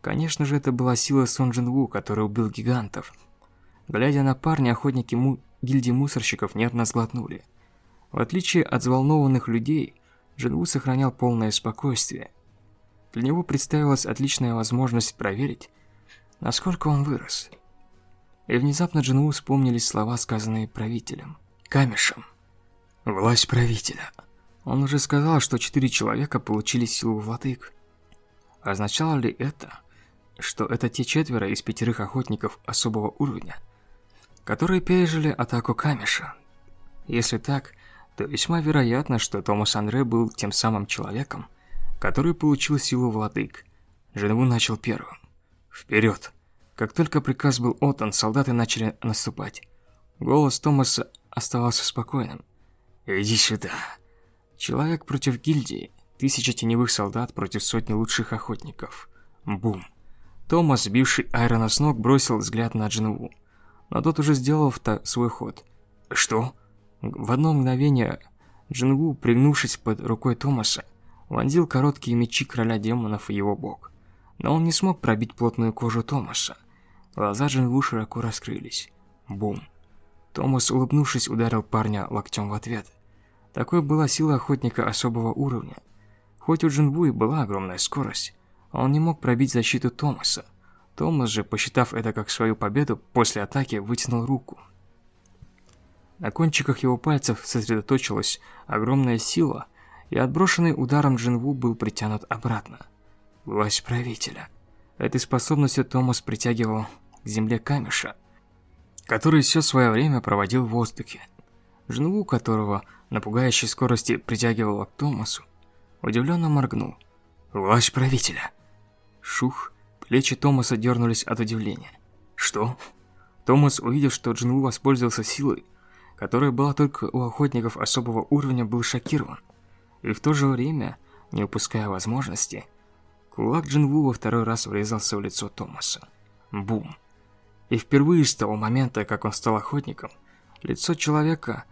Конечно же, это была сила Сон Джинву, который убил гигантов. Глядя на парня, охотники му гильдии мусорщиков нервно сглотнули. В отличие от взволнованных людей, Джинву сохранял полное спокойствие. Для него представилась отличная возможность проверить, насколько он вырос. И внезапно Джинву вспомнились слова, сказанные правителем. Камешем. Власть правителя. Он уже сказал, что четыре человека получили силу владык. Означало ли это, что это те четверо из пятерых охотников особого уровня, которые пережили атаку Камеша? Если так, то весьма вероятно, что Томас Андре был тем самым человеком, который получил силу владык. Женеву начал первым. Вперед! Как только приказ был отдан, солдаты начали наступать. Голос Томаса оставался спокойным. «Иди сюда!» Человек против гильдии, тысяча теневых солдат против сотни лучших охотников. Бум! Томас, бивший Айрона с ног, бросил взгляд на Джинву. Но тот уже сделал свой ход. «Что?» В одно мгновение Джингу, пригнувшись под рукой Томаса, вонзил короткие мечи короля демонов в его бок. Но он не смог пробить плотную кожу Томаса. Глаза Джингу широко раскрылись. Бум. Томас, улыбнувшись, ударил парня локтем в ответ. Такой была сила охотника особого уровня. Хоть у Джинву и была огромная скорость, он не мог пробить защиту Томаса. Томас же, посчитав это как свою победу, после атаки вытянул руку. На кончиках его пальцев сосредоточилась огромная сила, и отброшенный ударом Джинву был притянут обратно. Власть правителя. Этой способностью Томас притягивал к земле камеша, который все свое время проводил в воздухе. Джинву, которого на пугающей скорости притягивало к Томасу, удивленно моргнул. «Власть правителя!» Шух, плечи Томаса дернулись от удивления. «Что?» Томас, увидев, что Джинву воспользовался силой, которая была только у охотников особого уровня, был шокирован. И в то же время, не упуская возможности, кулак Джинву во второй раз врезался в лицо Томаса. Бум. И впервые с того момента, как он стал охотником, лицо человека,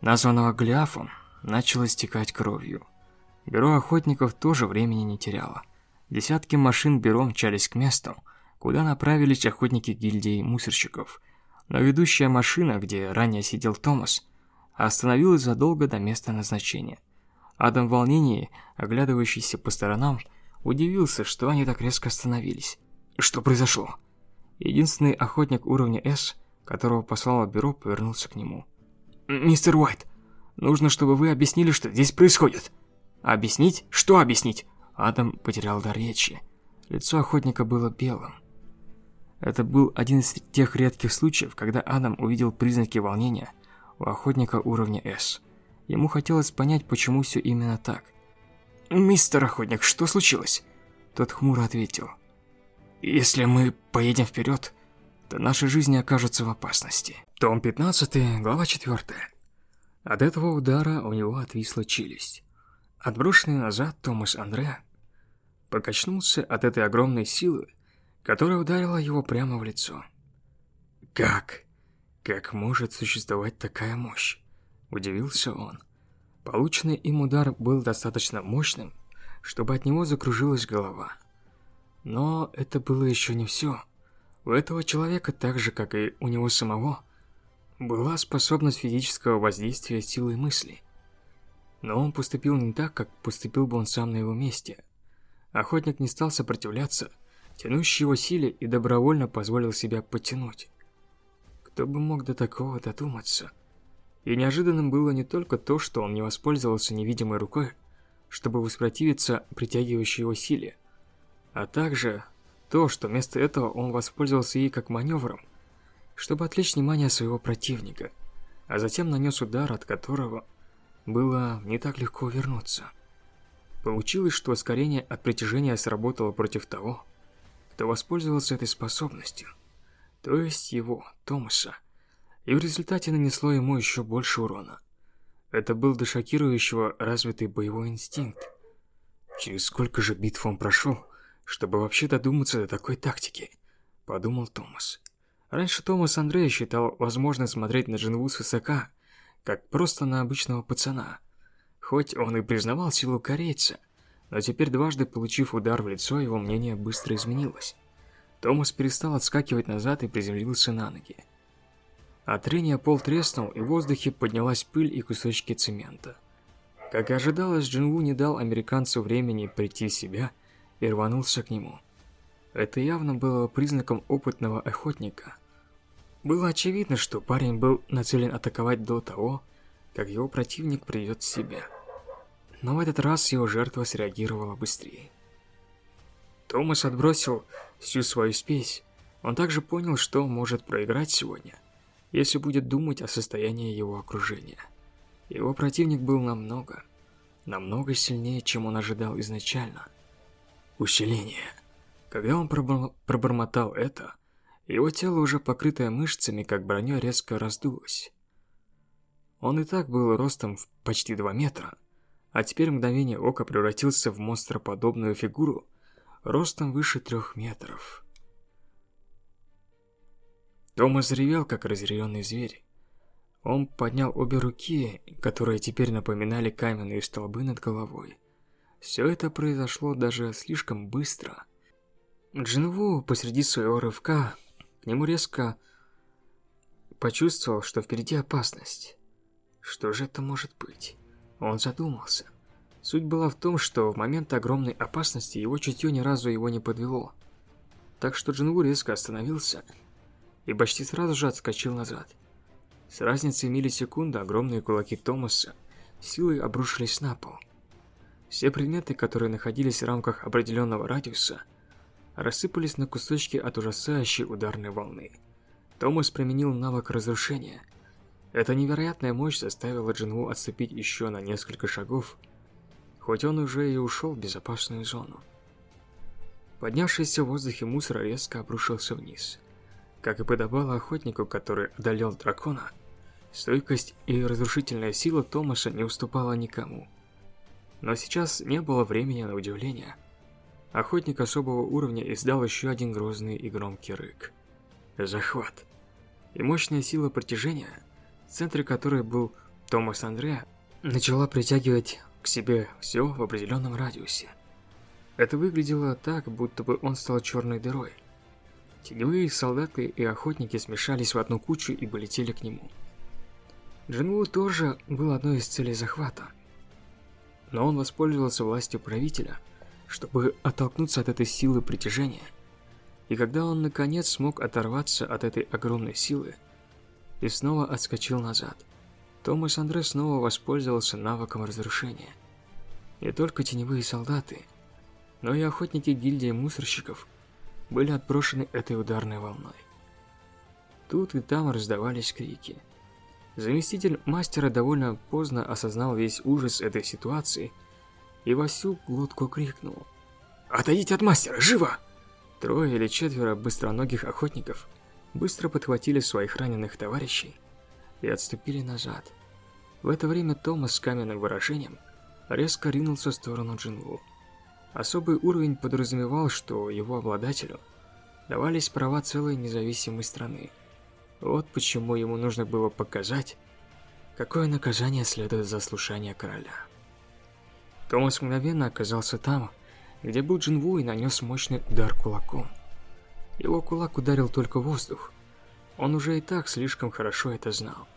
названного Голиафом, начало стекать кровью. Бюро охотников тоже времени не теряло. Десятки машин бюро мчались к месту, куда направились охотники гильдии мусорщиков – но ведущая машина, где ранее сидел Томас, остановилась задолго до места назначения. Адам в волнении, оглядывающийся по сторонам, удивился, что они так резко остановились. Что произошло? Единственный охотник уровня С, которого послало бюро, повернулся к нему. «Мистер Уайт, нужно, чтобы вы объяснили, что здесь происходит». «Объяснить? Что объяснить?» Адам потерял дар речи. Лицо охотника было белым. Это был один из тех редких случаев, когда Адам увидел признаки волнения у охотника уровня С. Ему хотелось понять, почему все именно так. «Мистер охотник, что случилось?» Тот хмуро ответил. «Если мы поедем вперед, то наши жизни окажутся в опасности». Том 15, глава 4. От этого удара у него отвисла челюсть. Отброшенный назад Томас Андре покачнулся от этой огромной силы, которая ударила его прямо в лицо. «Как? Как может существовать такая мощь?» – удивился он. Полученный им удар был достаточно мощным, чтобы от него закружилась голова. Но это было еще не все. У этого человека, так же как и у него самого, была способность физического воздействия силой мысли. Но он поступил не так, как поступил бы он сам на его месте. Охотник не стал сопротивляться – тянущий его силе и добровольно позволил себя потянуть. Кто бы мог до такого додуматься? И неожиданным было не только то, что он не воспользовался невидимой рукой, чтобы воспротивиться притягивающей его силе, а также то, что вместо этого он воспользовался ей как маневром, чтобы отвлечь внимание своего противника, а затем нанес удар, от которого было не так легко вернуться. Получилось, что ускорение от притяжения сработало против того, кто воспользовался этой способностью, то есть его, Томаса, и в результате нанесло ему еще больше урона. Это был до шокирующего развитый боевой инстинкт. Через сколько же битв он прошел, чтобы вообще додуматься до такой тактики, подумал Томас. Раньше Томас Андрея считал возможно смотреть на Джинву высока, как просто на обычного пацана. Хоть он и признавал силу корейца – но теперь дважды получив удар в лицо, его мнение быстро изменилось. Томас перестал отскакивать назад и приземлился на ноги. От трения пол треснул, и в воздухе поднялась пыль и кусочки цемента. Как и ожидалось, Джинву не дал американцу времени прийти в себя и рванулся к нему. Это явно было признаком опытного охотника. Было очевидно, что парень был нацелен атаковать до того, как его противник придет в себя. Но в этот раз его жертва среагировала быстрее. Томас отбросил всю свою спесь. Он также понял, что может проиграть сегодня, если будет думать о состоянии его окружения. Его противник был намного, намного сильнее, чем он ожидал изначально. Усиление. Когда он пробормотал это, его тело, уже покрытое мышцами, как броня, резко раздулось. Он и так был ростом в почти 2 метра, а теперь мгновение ока превратился в монстроподобную фигуру ростом выше трех метров. Томас ревел, как разъяренный зверь. Он поднял обе руки, которые теперь напоминали каменные столбы над головой. Все это произошло даже слишком быстро. Джинву посреди своего рывка к нему резко почувствовал, что впереди опасность. Что же это может быть? Он задумался. Суть была в том, что в момент огромной опасности его чутье ни разу его не подвело. Так что Джинву резко остановился и почти сразу же отскочил назад. С разницей миллисекунды огромные кулаки Томаса силой обрушились на пол. Все предметы, которые находились в рамках определенного радиуса, рассыпались на кусочки от ужасающей ударной волны. Томас применил навык разрушения. Эта невероятная мощь заставила Джинву отступить еще на несколько шагов, хоть он уже и ушел в безопасную зону. Поднявшийся в воздухе мусор резко обрушился вниз. Как и подобало охотнику, который одолел дракона, стойкость и разрушительная сила Томаса не уступала никому. Но сейчас не было времени на удивление. Охотник особого уровня издал еще один грозный и громкий рык. Захват. И мощная сила притяжения, в центре которой был Томас Андре, начала притягивать к себе все в определенном радиусе. Это выглядело так, будто бы он стал черной дырой. Теневые солдаты и охотники смешались в одну кучу и полетели к нему. Джинву тоже был одной из целей захвата. Но он воспользовался властью правителя, чтобы оттолкнуться от этой силы притяжения. И когда он наконец смог оторваться от этой огромной силы и снова отскочил назад – Томас Андре снова воспользовался навыком разрушения. Не только теневые солдаты, но и охотники гильдии мусорщиков были отброшены этой ударной волной. Тут и там раздавались крики. Заместитель мастера довольно поздно осознал весь ужас этой ситуации и во всю глотку крикнул. «Отойдите от мастера, живо!» Трое или четверо быстроногих охотников быстро подхватили своих раненых товарищей и отступили назад. В это время Томас с каменным выражением резко ринулся в сторону Джинву. Особый уровень подразумевал, что его обладателю давались права целой независимой страны. Вот почему ему нужно было показать, какое наказание следует за слушание короля. Томас мгновенно оказался там, где был Джинву и нанес мощный удар кулаком. Его кулак ударил только воздух. Он уже и так слишком хорошо это знал.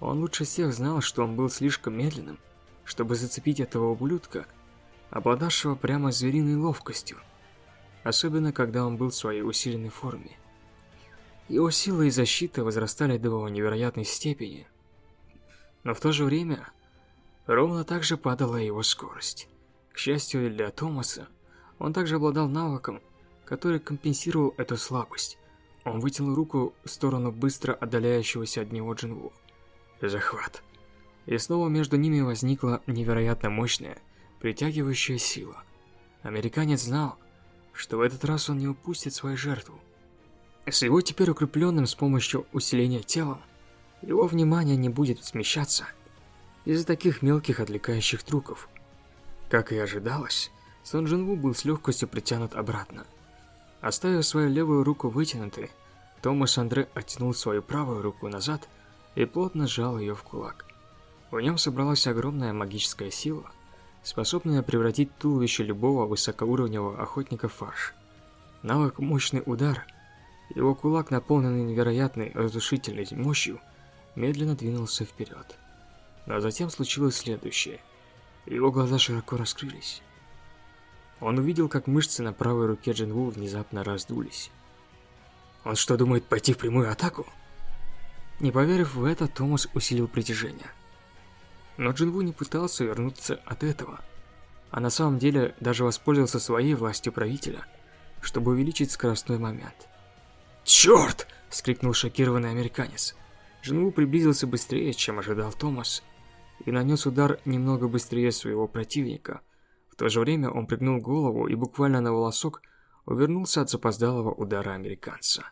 Он лучше всех знал, что он был слишком медленным, чтобы зацепить этого ублюдка, обладавшего прямо звериной ловкостью, особенно когда он был в своей усиленной форме. Его сила и защита возрастали до невероятной степени, но в то же время ровно так же падала его скорость. К счастью для Томаса, он также обладал навыком, который компенсировал эту слабость. Он вытянул руку в сторону быстро отдаляющегося от него Джинву. Захват. И снова между ними возникла невероятно мощная, притягивающая сила. Американец знал, что в этот раз он не упустит свою жертву. С его теперь укрепленным с помощью усиления телом, его внимание не будет смещаться из-за таких мелких отвлекающих трюков. Как и ожидалось, Сон Джинву был с легкостью притянут обратно. Оставив свою левую руку вытянутой, Томас Андре оттянул свою правую руку назад и плотно сжал ее в кулак. В нем собралась огромная магическая сила, способная превратить туловище любого высокоуровневого охотника в фарш. Навык «Мощный удар» Его кулак, наполненный невероятной разрушительной мощью, медленно двинулся вперед. Но затем случилось следующее. Его глаза широко раскрылись. Он увидел, как мышцы на правой руке Джинву внезапно раздулись. Он что, думает пойти в прямую атаку? Не поверив в это, Томас усилил притяжение. Но Джинву не пытался вернуться от этого, а на самом деле даже воспользовался своей властью правителя, чтобы увеличить скоростной момент. «Черт!» – вскрикнул шокированный американец. Джинву приблизился быстрее, чем ожидал Томас, и нанес удар немного быстрее своего противника. То же время он пригнул голову и буквально на волосок увернулся от запоздалого удара американца.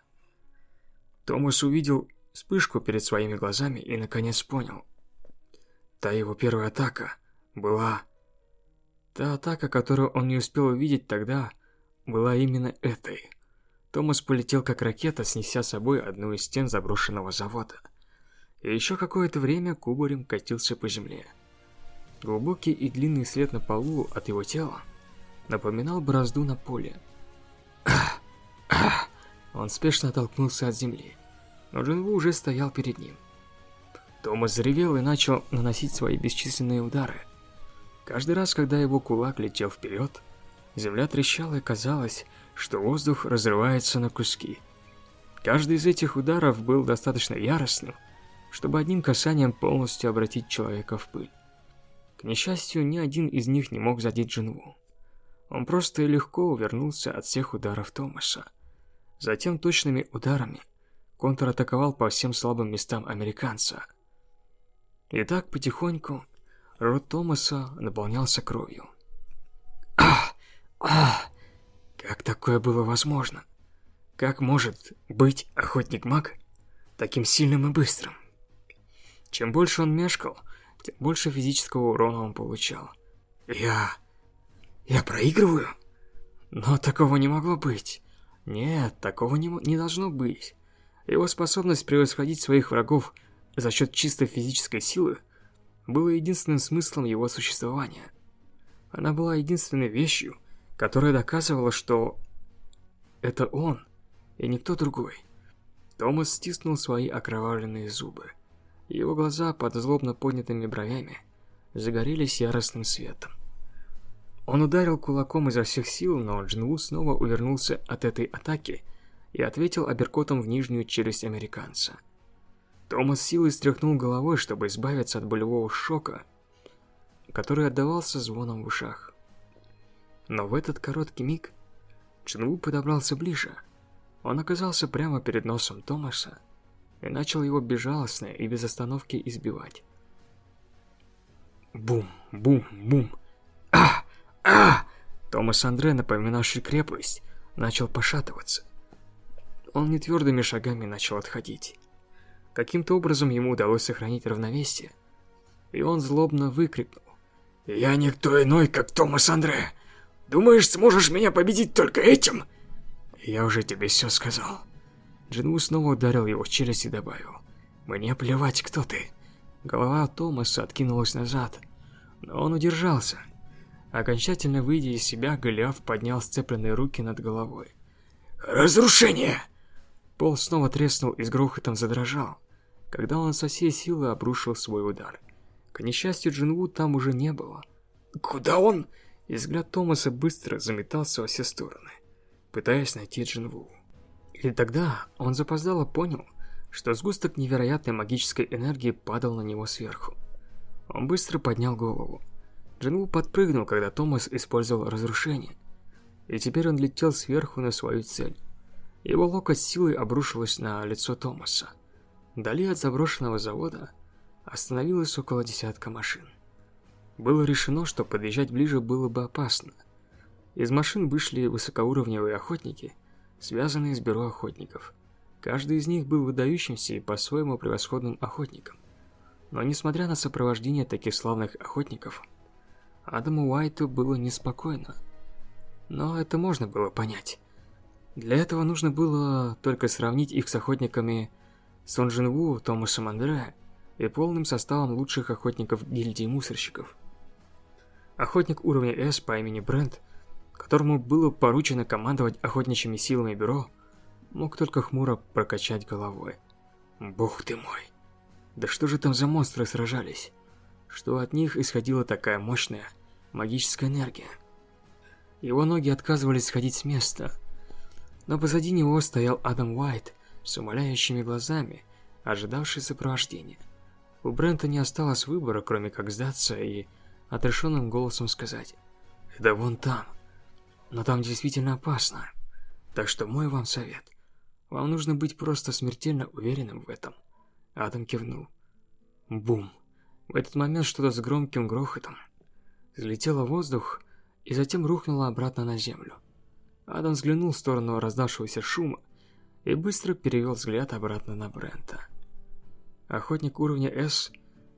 Томас увидел вспышку перед своими глазами и наконец понял. Та его первая атака была... Та атака, которую он не успел увидеть тогда, была именно этой. Томас полетел как ракета, снеся собой одну из стен заброшенного завода. И еще какое-то время кубарем катился по земле. Глубокий и длинный след на полу от его тела напоминал борозду на поле. Он спешно оттолкнулся от земли, но Джинву уже стоял перед ним. Томас заревел и начал наносить свои бесчисленные удары. Каждый раз, когда его кулак летел вперед, земля трещала и казалось, что воздух разрывается на куски. Каждый из этих ударов был достаточно яростным, чтобы одним касанием полностью обратить человека в пыль. К несчастью, ни один из них не мог задеть Джинву. Он просто легко увернулся от всех ударов Томаса. Затем точными ударами контратаковал по всем слабым местам американца. И так потихоньку рот Томаса наполнялся кровью. Ах! Ах! Как такое было возможно? Как может быть охотник-маг таким сильным и быстрым? Чем больше он мешкал, тем больше физического урона он получал. Я... я проигрываю? Но такого не могло быть. Нет, такого не, не должно быть. Его способность превосходить своих врагов за счет чисто физической силы было единственным смыслом его существования. Она была единственной вещью, которая доказывала, что это он и никто другой. Томас стиснул свои окровавленные зубы. Его глаза под злобно поднятыми бровями загорелись яростным светом. Он ударил кулаком изо всех сил, но Джинву снова увернулся от этой атаки и ответил аберкотом в нижнюю челюсть американца. Томас силой стряхнул головой, чтобы избавиться от болевого шока, который отдавался звоном в ушах. Но в этот короткий миг Джинву подобрался ближе. Он оказался прямо перед носом Томаса и начал его безжалостно и без остановки избивать. Бум, бум, бум. А! а Томас Андре, напоминавший крепость, начал пошатываться. Он нетвердыми шагами начал отходить. Каким-то образом ему удалось сохранить равновесие, и он злобно выкрикнул. «Я никто иной, как Томас Андре. Думаешь, сможешь меня победить только этим?» «Я уже тебе все сказал». Джинву снова ударил его в челюсть и добавил. «Мне плевать, кто ты». Голова Томаса откинулась назад, но он удержался. Окончательно выйдя из себя, Голиаф поднял сцепленные руки над головой. «Разрушение!» Пол снова треснул и с грохотом задрожал, когда он со всей силы обрушил свой удар. К несчастью, Джинву там уже не было. «Куда он?» И взгляд Томаса быстро заметался во все стороны, пытаясь найти Джинву. И тогда он запоздало понял, что сгусток невероятной магической энергии падал на него сверху. Он быстро поднял голову. Джинву подпрыгнул, когда Томас использовал разрушение. И теперь он летел сверху на свою цель. Его локоть силой обрушилась на лицо Томаса. Вдали от заброшенного завода остановилось около десятка машин. Было решено, что подъезжать ближе было бы опасно. Из машин вышли высокоуровневые охотники – связанные с бюро охотников. Каждый из них был выдающимся и по-своему превосходным охотником. Но несмотря на сопровождение таких славных охотников, Адаму Уайту было неспокойно. Но это можно было понять. Для этого нужно было только сравнить их с охотниками Сон Джин Ву, Томасом Андре и полным составом лучших охотников гильдии мусорщиков. Охотник уровня S по имени Брент – которому было поручено командовать охотничьими силами бюро, мог только хмуро прокачать головой. Бог ты мой! Да что же там за монстры сражались? Что от них исходила такая мощная магическая энергия? Его ноги отказывались сходить с места, но позади него стоял Адам Уайт с умоляющими глазами, ожидавший сопровождения. У Брента не осталось выбора, кроме как сдаться и отрешенным голосом сказать «Это вон там». Но там действительно опасно. Так что мой вам совет. Вам нужно быть просто смертельно уверенным в этом. Адам кивнул. Бум. В этот момент что-то с громким грохотом взлетело в воздух и затем рухнуло обратно на землю. Адам взглянул в сторону раздавшегося шума и быстро перевел взгляд обратно на Брента. Охотник уровня S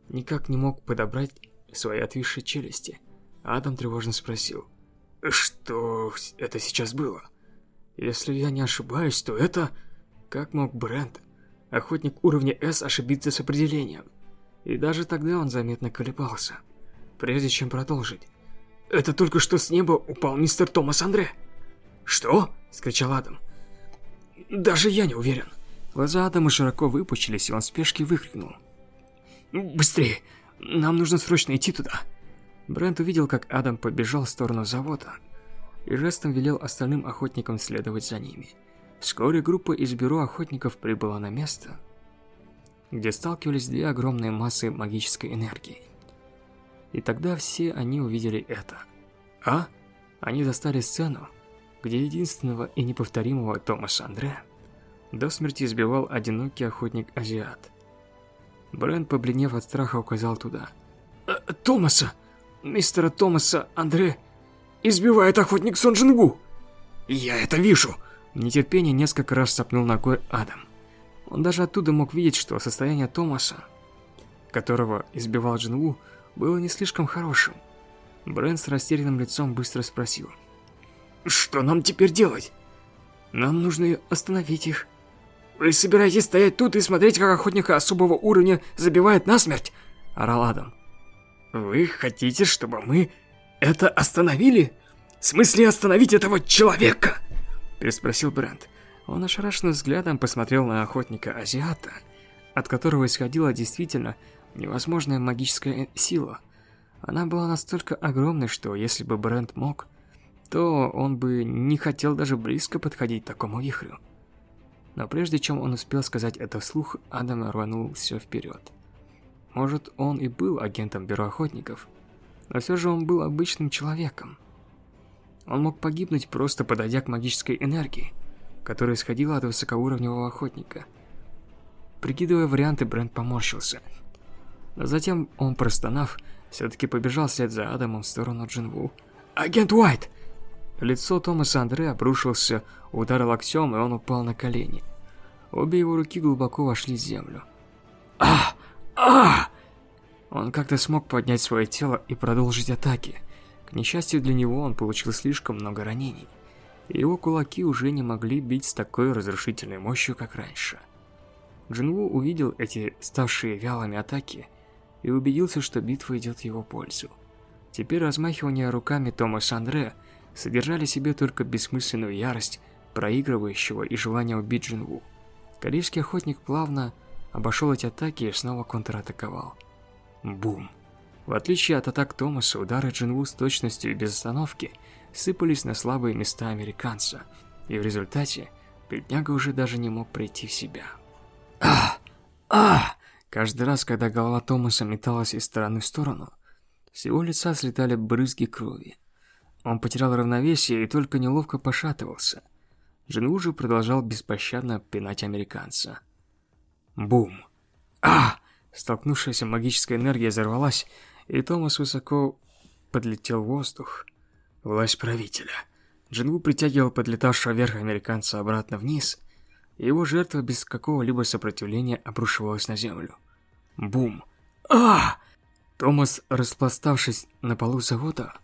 никак не мог подобрать свои отвисшие челюсти. Адам тревожно спросил. «Что это сейчас было? Если я не ошибаюсь, то это... Как мог Брент, охотник уровня S, ошибиться с определением?» И даже тогда он заметно колебался. Прежде чем продолжить. «Это только что с неба упал мистер Томас Андре!» «Что?» – скричал Адам. «Даже я не уверен». Глаза Адама широко выпучились, и он в спешке выкрикнул. «Быстрее! Нам нужно срочно идти туда!» Брент увидел, как Адам побежал в сторону завода, и жестом велел остальным охотникам следовать за ними. Вскоре группа из бюро охотников прибыла на место, где сталкивались две огромные массы магической энергии. И тогда все они увидели это. А? Они застали сцену, где единственного и неповторимого Томаса Андре до смерти избивал одинокий охотник-азиат. Брент, побледнев от страха, указал туда. «Э, «Томаса! Мистера Томаса Андре избивает охотник Сон Джингу!» «Я это вижу!» В нетерпении несколько раз сопнул ногой Адам. Он даже оттуда мог видеть, что состояние Томаса, которого избивал Джинву, было не слишком хорошим. Брент с растерянным лицом быстро спросил. «Что нам теперь делать?» «Нам нужно остановить их». «Вы собираетесь стоять тут и смотреть, как охотника особого уровня забивает насмерть?» – орал Адам. «Вы хотите, чтобы мы это остановили? В смысле остановить этого человека?» – переспросил Брент. Он ошарашенным взглядом посмотрел на охотника-азиата, от которого исходила действительно невозможная магическая сила. Она была настолько огромной, что если бы Брент мог, то он бы не хотел даже близко подходить к такому вихрю. Но прежде чем он успел сказать это вслух, Адам рванул все вперед. Может, он и был агентом бюро охотников, но все же он был обычным человеком. Он мог погибнуть, просто подойдя к магической энергии – которая исходила от высокоуровневого охотника. Прикидывая варианты, Брент поморщился. Но затем он, простонав, все-таки побежал вслед за Адамом в сторону Джинву. «Агент Уайт!» Лицо Томаса Андре обрушился удар локтем, и он упал на колени. Обе его руки глубоко вошли в землю. «А! А!» Он как-то смог поднять свое тело и продолжить атаки. К несчастью для него, он получил слишком много ранений его кулаки уже не могли бить с такой разрушительной мощью, как раньше. Джинву увидел эти ставшие вялыми атаки и убедился, что битва идет в его пользу. Теперь размахивания руками Томаса Андре содержали в себе только бессмысленную ярость проигрывающего и желание убить Джинву. Корейский охотник плавно обошел эти атаки и снова контратаковал. Бум! В отличие от атак Томаса, удары Джинву с точностью и без остановки – сыпались на слабые места американца, и в результате бедняга уже даже не мог прийти в себя. А, а! Каждый раз, когда голова Томаса металась из стороны в сторону, с его лица слетали брызги крови. Он потерял равновесие и только неловко пошатывался. Джинву же продолжал беспощадно пинать американца. Бум! А! Столкнувшаяся магическая энергия взорвалась, и Томас высоко подлетел в воздух. Власть правителя. Джингу притягивал подлетавшего вверх американца обратно вниз, и его жертва без какого-либо сопротивления обрушивалась на землю. Бум! а Томас, распластавшись на полу завода,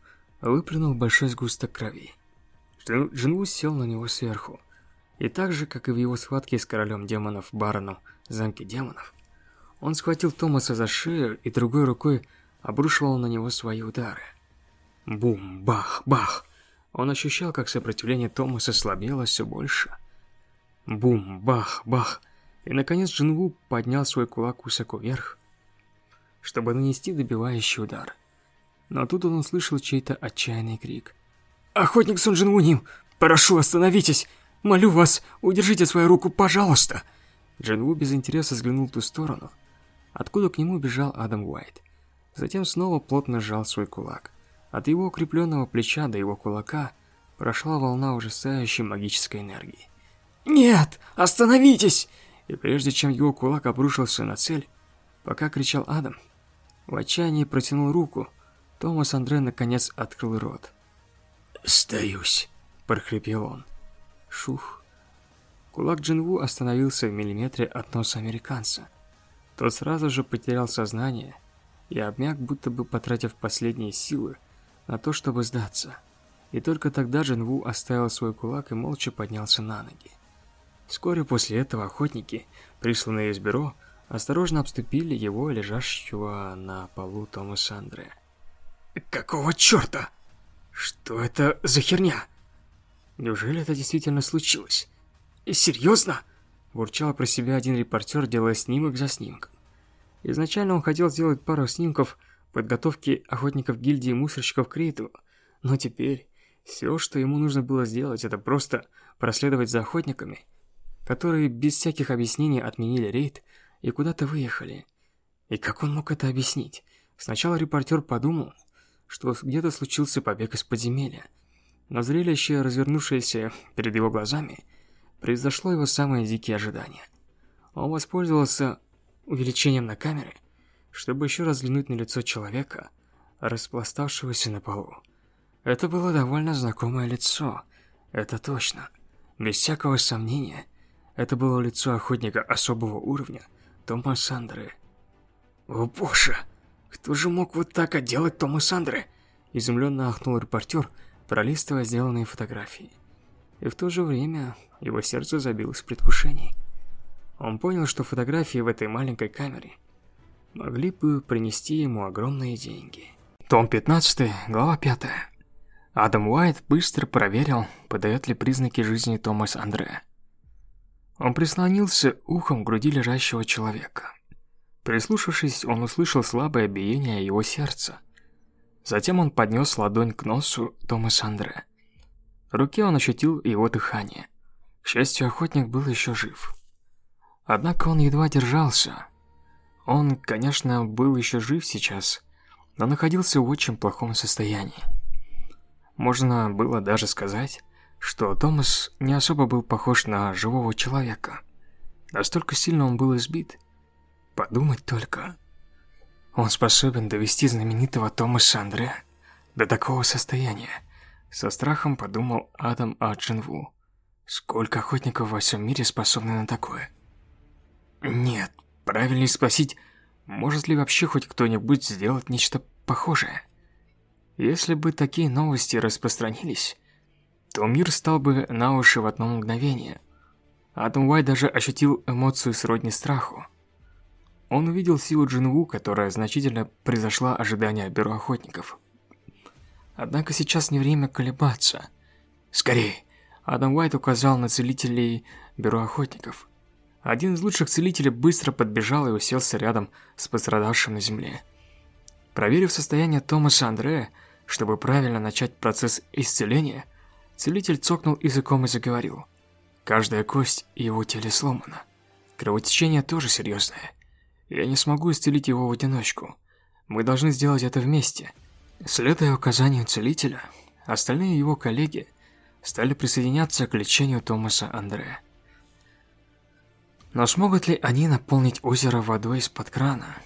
выплюнул большой сгусток крови. Джингу сел на него сверху. И так же, как и в его схватке с королем демонов Бароном замке демонов, он схватил Томаса за шею и другой рукой обрушивал на него свои удары. Бум, бах, бах. Он ощущал, как сопротивление Томаса слабело все больше. Бум, бах, бах. И, наконец, Джинву поднял свой кулак высоко вверх, чтобы нанести добивающий удар. Но тут он услышал чей-то отчаянный крик. «Охотник Сун Джинву прошу, остановитесь! Молю вас, удержите свою руку, пожалуйста!» Джинву без интереса взглянул в ту сторону, откуда к нему бежал Адам Уайт. Затем снова плотно сжал свой кулак. От его укрепленного плеча до его кулака прошла волна ужасающей магической энергии. «Нет! Остановитесь!» И прежде чем его кулак обрушился на цель, пока кричал Адам, в отчаянии протянул руку, Томас Андре наконец открыл рот. «Сдаюсь!» – прохрипел он. Шух. Кулак Джинву остановился в миллиметре от носа американца. Тот сразу же потерял сознание и обмяк, будто бы потратив последние силы на то, чтобы сдаться. И только тогда Джинву оставил свой кулак и молча поднялся на ноги. Вскоре после этого охотники, присланные из бюро, осторожно обступили его, лежащего на полу Томаса Андре. «Какого черта? Что это за херня? Неужели это действительно случилось? Серьезно?» Бурчал про себя один репортер, делая снимок за снимком. Изначально он хотел сделать пару снимков подготовки охотников гильдии мусорщиков к рейду, но теперь все, что ему нужно было сделать, это просто проследовать за охотниками, которые без всяких объяснений отменили рейд и куда-то выехали. И как он мог это объяснить? Сначала репортер подумал, что где-то случился побег из подземелья, но зрелище, развернувшееся перед его глазами, произошло его самые дикие ожидания. Он воспользовался увеличением на камере, чтобы еще раз взглянуть на лицо человека, распластавшегося на полу. Это было довольно знакомое лицо, это точно. Без всякого сомнения, это было лицо охотника особого уровня, Тома Сандры. «О боже, кто же мог вот так отделать Тома Сандры?» Изумленно ахнул репортер, пролистывая сделанные фотографии. И в то же время его сердце забилось в предвкушении. Он понял, что фотографии в этой маленькой камере могли бы принести ему огромные деньги. Том 15, глава 5. Адам Уайт быстро проверил, подает ли признаки жизни Томас Андре. Он прислонился ухом к груди лежащего человека. Прислушавшись, он услышал слабое биение его сердца. Затем он поднес ладонь к носу Томаса Андре. В руке он ощутил его дыхание. К счастью, охотник был еще жив. Однако он едва держался. Он, конечно, был еще жив сейчас, но находился в очень плохом состоянии. Можно было даже сказать, что Томас не особо был похож на живого человека. Настолько сильно он был избит. Подумать только. Он способен довести знаменитого Томаса Андре до такого состояния. Со страхом подумал Адам Аджинву. Сколько охотников во всем мире способны на такое? Нет, правильнее спросить, может ли вообще хоть кто-нибудь сделать нечто похожее? Если бы такие новости распространились, то мир стал бы на уши в одно мгновение. Адам Уай даже ощутил эмоцию сродни страху. Он увидел силу Джинву, которая значительно превзошла ожидания бюро охотников. Однако сейчас не время колебаться. Скорее, Адам Уайт указал на целителей бюро охотников. Один из лучших целителей быстро подбежал и уселся рядом с пострадавшим на земле. Проверив состояние Томаса Андрея, чтобы правильно начать процесс исцеления, Целитель цокнул языком и заговорил. Каждая кость его теле сломана. Кровотечение тоже серьезное. Я не смогу исцелить его в одиночку. Мы должны сделать это вместе. Следуя указанию целителя, остальные его коллеги стали присоединяться к лечению Томаса Андрея. Но смогут ли они наполнить озеро водой из-под крана?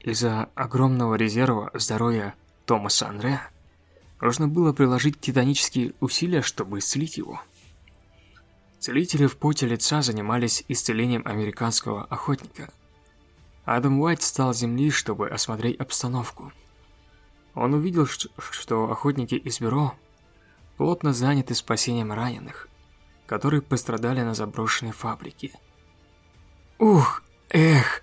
Из-за огромного резерва здоровья Томаса Андрея Нужно было приложить титанические усилия, чтобы исцелить его. Целители в поте лица занимались исцелением американского охотника. Адам Уайт встал с земли, чтобы осмотреть обстановку. Он увидел, что охотники из бюро плотно заняты спасением раненых, которые пострадали на заброшенной фабрике. «Ух, эх,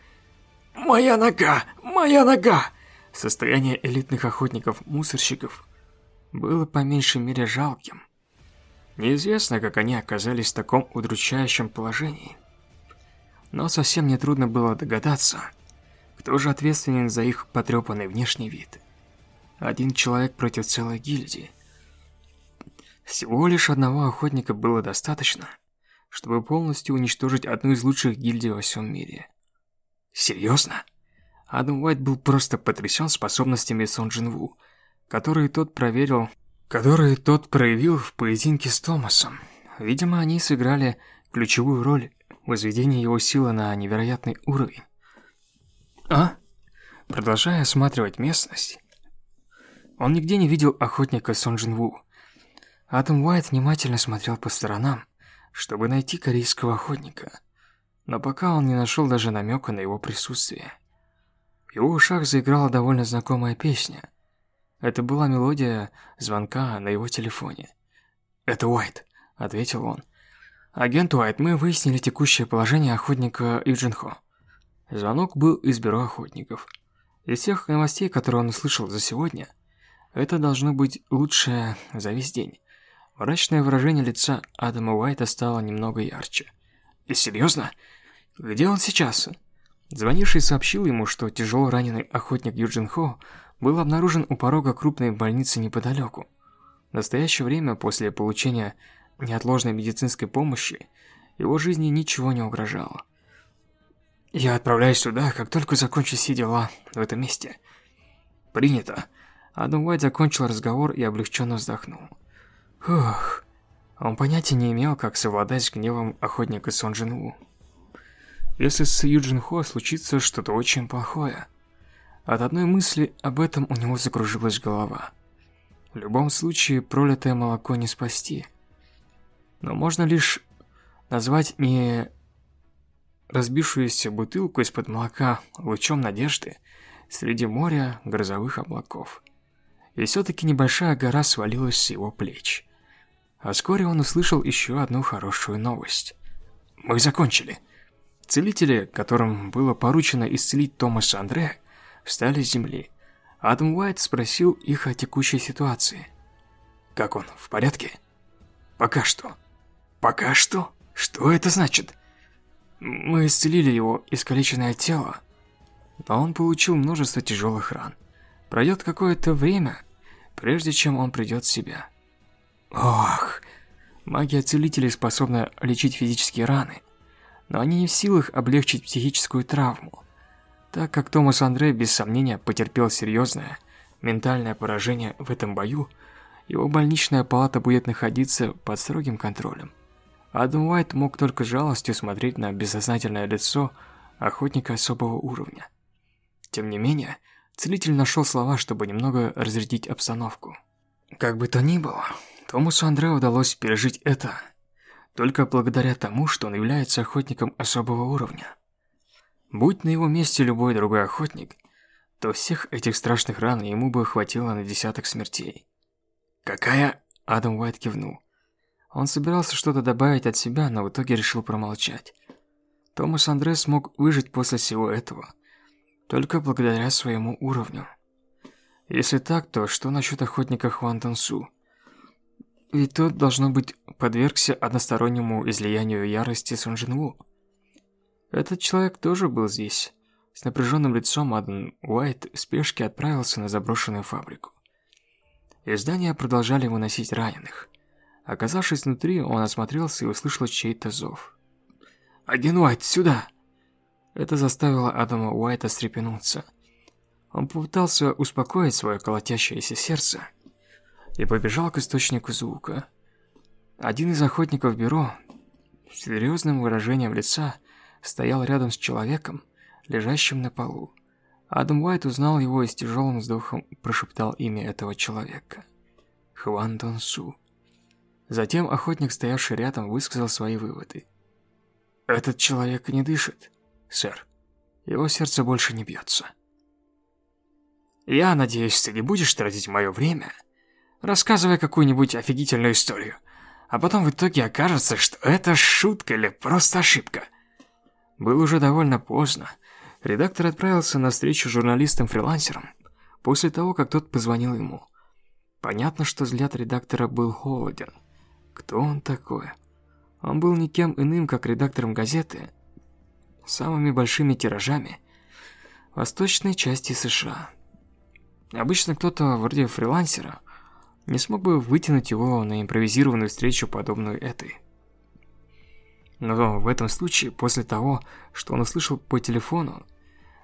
моя нога, моя нога!» Состояние элитных охотников-мусорщиков было по меньшей мере жалким. Неизвестно, как они оказались в таком удручающем положении. Но совсем нетрудно было догадаться, кто же ответственен за их потрепанный внешний вид. Один человек против целой гильдии. Всего лишь одного охотника было достаточно, чтобы полностью уничтожить одну из лучших гильдий во всем мире. Серьезно? Адам Уайт был просто потрясен способностями Сон Джин Ву, которые тот проверил, которые тот проявил в поединке с Томасом. Видимо, они сыграли ключевую роль в возведении его силы на невероятный уровень. А? Продолжая осматривать местность, он нигде не видел охотника Сон Джин Адам Уайт внимательно смотрел по сторонам, чтобы найти корейского охотника, но пока он не нашел даже намека на его присутствие. В его ушах заиграла довольно знакомая песня. Это была мелодия звонка на его телефоне. «Это Уайт», — ответил он. «Агент Уайт, мы выяснили текущее положение охотника Юджинхо». Звонок был из бюро охотников. Из всех новостей, которые он услышал за сегодня, это должно быть лучшее за весь день. Мрачное выражение лица Адама Уайта стало немного ярче. «И серьезно? Где он сейчас?» Звонивший сообщил ему, что тяжело раненый охотник Юджин Хо был обнаружен у порога крупной больницы неподалеку. В настоящее время, после получения неотложной медицинской помощи, его жизни ничего не угрожало. «Я отправляюсь сюда, как только закончу все дела в этом месте». «Принято». Адам Уайт закончил разговор и облегченно вздохнул. Фух. Он понятия не имел, как совладать с гневом охотника Сон Джин Ву. Если с Юджин Хо случится что-то очень плохое, от одной мысли об этом у него закружилась голова. В любом случае, пролитое молоко не спасти. Но можно лишь назвать не разбившуюся бутылку из-под молока лучом надежды среди моря грозовых облаков. И все-таки небольшая гора свалилась с его плеч. А вскоре он услышал еще одну хорошую новость. «Мы закончили». Целители, которым было поручено исцелить Томаса Андре, встали с земли. Адам Уайт спросил их о текущей ситуации. «Как он, в порядке?» «Пока что». «Пока что? Что это значит?» Мы исцелили его искалеченное тело, но он получил множество тяжелых ран. Пройдет какое-то время, прежде чем он придет в себя. Ох, магия целителей способна лечить физические раны, но они не в силах облегчить психическую травму. Так как Томас Андре без сомнения потерпел серьезное ментальное поражение в этом бою, его больничная палата будет находиться под строгим контролем. Адам Уайт мог только жалостью смотреть на бессознательное лицо охотника особого уровня. Тем не менее, целитель нашел слова, чтобы немного разрядить обстановку. Как бы то ни было, Томасу Андре удалось пережить это только благодаря тому, что он является охотником особого уровня. Будь на его месте любой другой охотник, то всех этих страшных ран ему бы хватило на десяток смертей. «Какая?» – Адам Уайт кивнул. Он собирался что-то добавить от себя, но в итоге решил промолчать. Томас Андре смог выжить после всего этого, только благодаря своему уровню. Если так, то что насчет охотника Хуан Тансу? Ведь тот, должно быть, подвергся одностороннему излиянию ярости Сон Джин Этот человек тоже был здесь. С напряженным лицом Аден Уайт в спешке отправился на заброшенную фабрику. Из здания продолжали выносить раненых. Оказавшись внутри, он осмотрелся и услышал чей-то зов. «Агент Уайт, сюда!» Это заставило Адама Уайта встрепенуться. Он попытался успокоить свое колотящееся сердце и побежал к источнику звука. Один из охотников бюро с серьезным выражением лица стоял рядом с человеком, лежащим на полу. Адам Уайт узнал его и с тяжелым вздохом прошептал имя этого человека. Хван Дон Су. Затем охотник, стоявший рядом, высказал свои выводы. «Этот человек не дышит, сэр. Его сердце больше не бьется». «Я надеюсь, ты не будешь тратить мое время, рассказывая какую-нибудь офигительную историю, а потом в итоге окажется, что это шутка или просто ошибка». Было уже довольно поздно. Редактор отправился на встречу с журналистом-фрилансером после того, как тот позвонил ему. Понятно, что взгляд редактора был холоден. Кто он такой? Он был никем иным, как редактором газеты с самыми большими тиражами в восточной части США. Обычно кто-то вроде фрилансера не смог бы вытянуть его на импровизированную встречу, подобную этой. Но в этом случае, после того, что он услышал по телефону,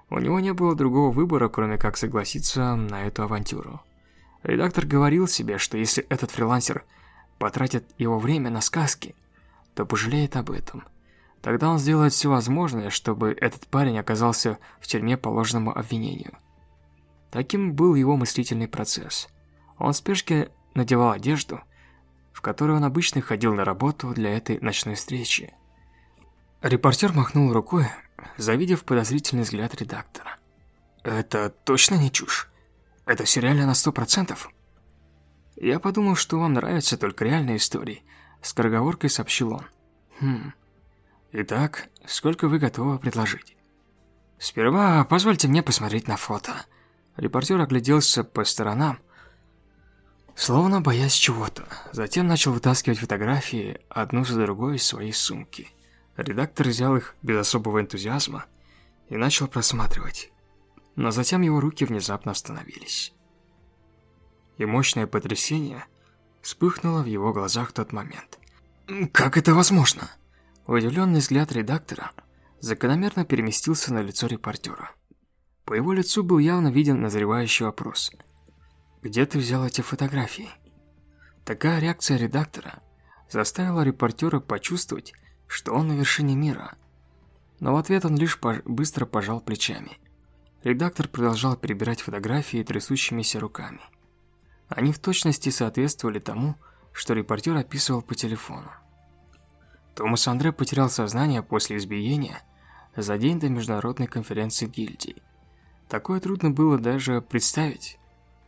у него не было другого выбора, кроме как согласиться на эту авантюру. Редактор говорил себе, что если этот фрилансер потратит его время на сказки, то пожалеет об этом. Тогда он сделает все возможное, чтобы этот парень оказался в тюрьме по ложному обвинению. Таким был его мыслительный процесс. Он в спешке надевал одежду, в которой он обычно ходил на работу для этой ночной встречи. Репортер махнул рукой, завидев подозрительный взгляд редактора. «Это точно не чушь? Это все реально на сто процентов?» «Я подумал, что вам нравятся только реальные истории», — скороговоркой сообщил он. «Хм. Итак, сколько вы готовы предложить?» «Сперва позвольте мне посмотреть на фото». Репортер огляделся по сторонам, словно боясь чего-то. Затем начал вытаскивать фотографии одну за другой из своей сумки. Редактор взял их без особого энтузиазма и начал просматривать. Но затем его руки внезапно остановились. И мощное потрясение вспыхнуло в его глазах в тот момент. «Как это возможно?» Удивленный взгляд редактора закономерно переместился на лицо репортера. По его лицу был явно виден назревающий вопрос. «Где ты взял эти фотографии?» Такая реакция редактора заставила репортера почувствовать, что он на вершине мира. Но в ответ он лишь пож быстро пожал плечами. Редактор продолжал перебирать фотографии трясущимися руками. Они в точности соответствовали тому, что репортер описывал по телефону. Томас Андре потерял сознание после избиения за день до международной конференции гильдий. Такое трудно было даже представить.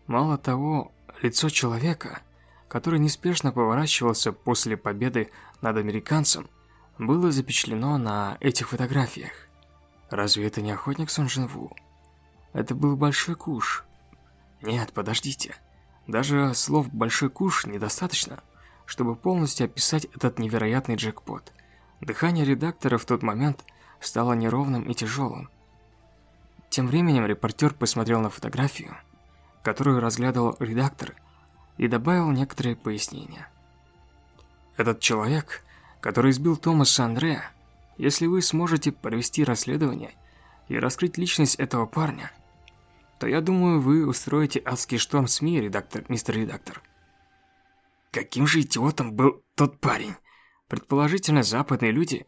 Мало того, лицо человека, который неспешно поворачивался после победы над американцем, было запечатлено на этих фотографиях. Разве это не охотник Сон Джин Это был большой куш. Нет, подождите. Даже слов «большой куш» недостаточно, чтобы полностью описать этот невероятный джекпот. Дыхание редактора в тот момент стало неровным и тяжелым. Тем временем репортер посмотрел на фотографию, которую разглядывал редактор, и добавил некоторые пояснения. Этот человек который избил Томаса Андре, если вы сможете провести расследование и раскрыть личность этого парня, то я думаю, вы устроите адский шторм СМИ, редактор, мистер редактор. Каким же идиотом был тот парень? Предположительно, западные люди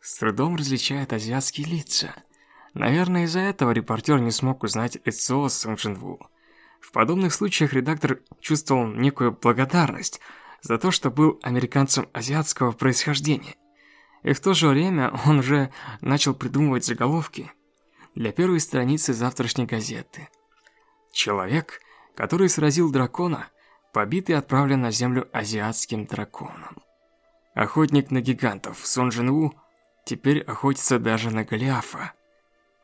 с трудом различают азиатские лица. Наверное, из-за этого репортер не смог узнать лицо Сон Джинву. В подобных случаях редактор чувствовал некую благодарность – за то, что был американцем азиатского происхождения. И в то же время он уже начал придумывать заголовки для первой страницы завтрашней газеты. Человек, который сразил дракона, побит и отправлен на землю азиатским драконом. Охотник на гигантов Сон Джин Ву теперь охотится даже на Голиафа.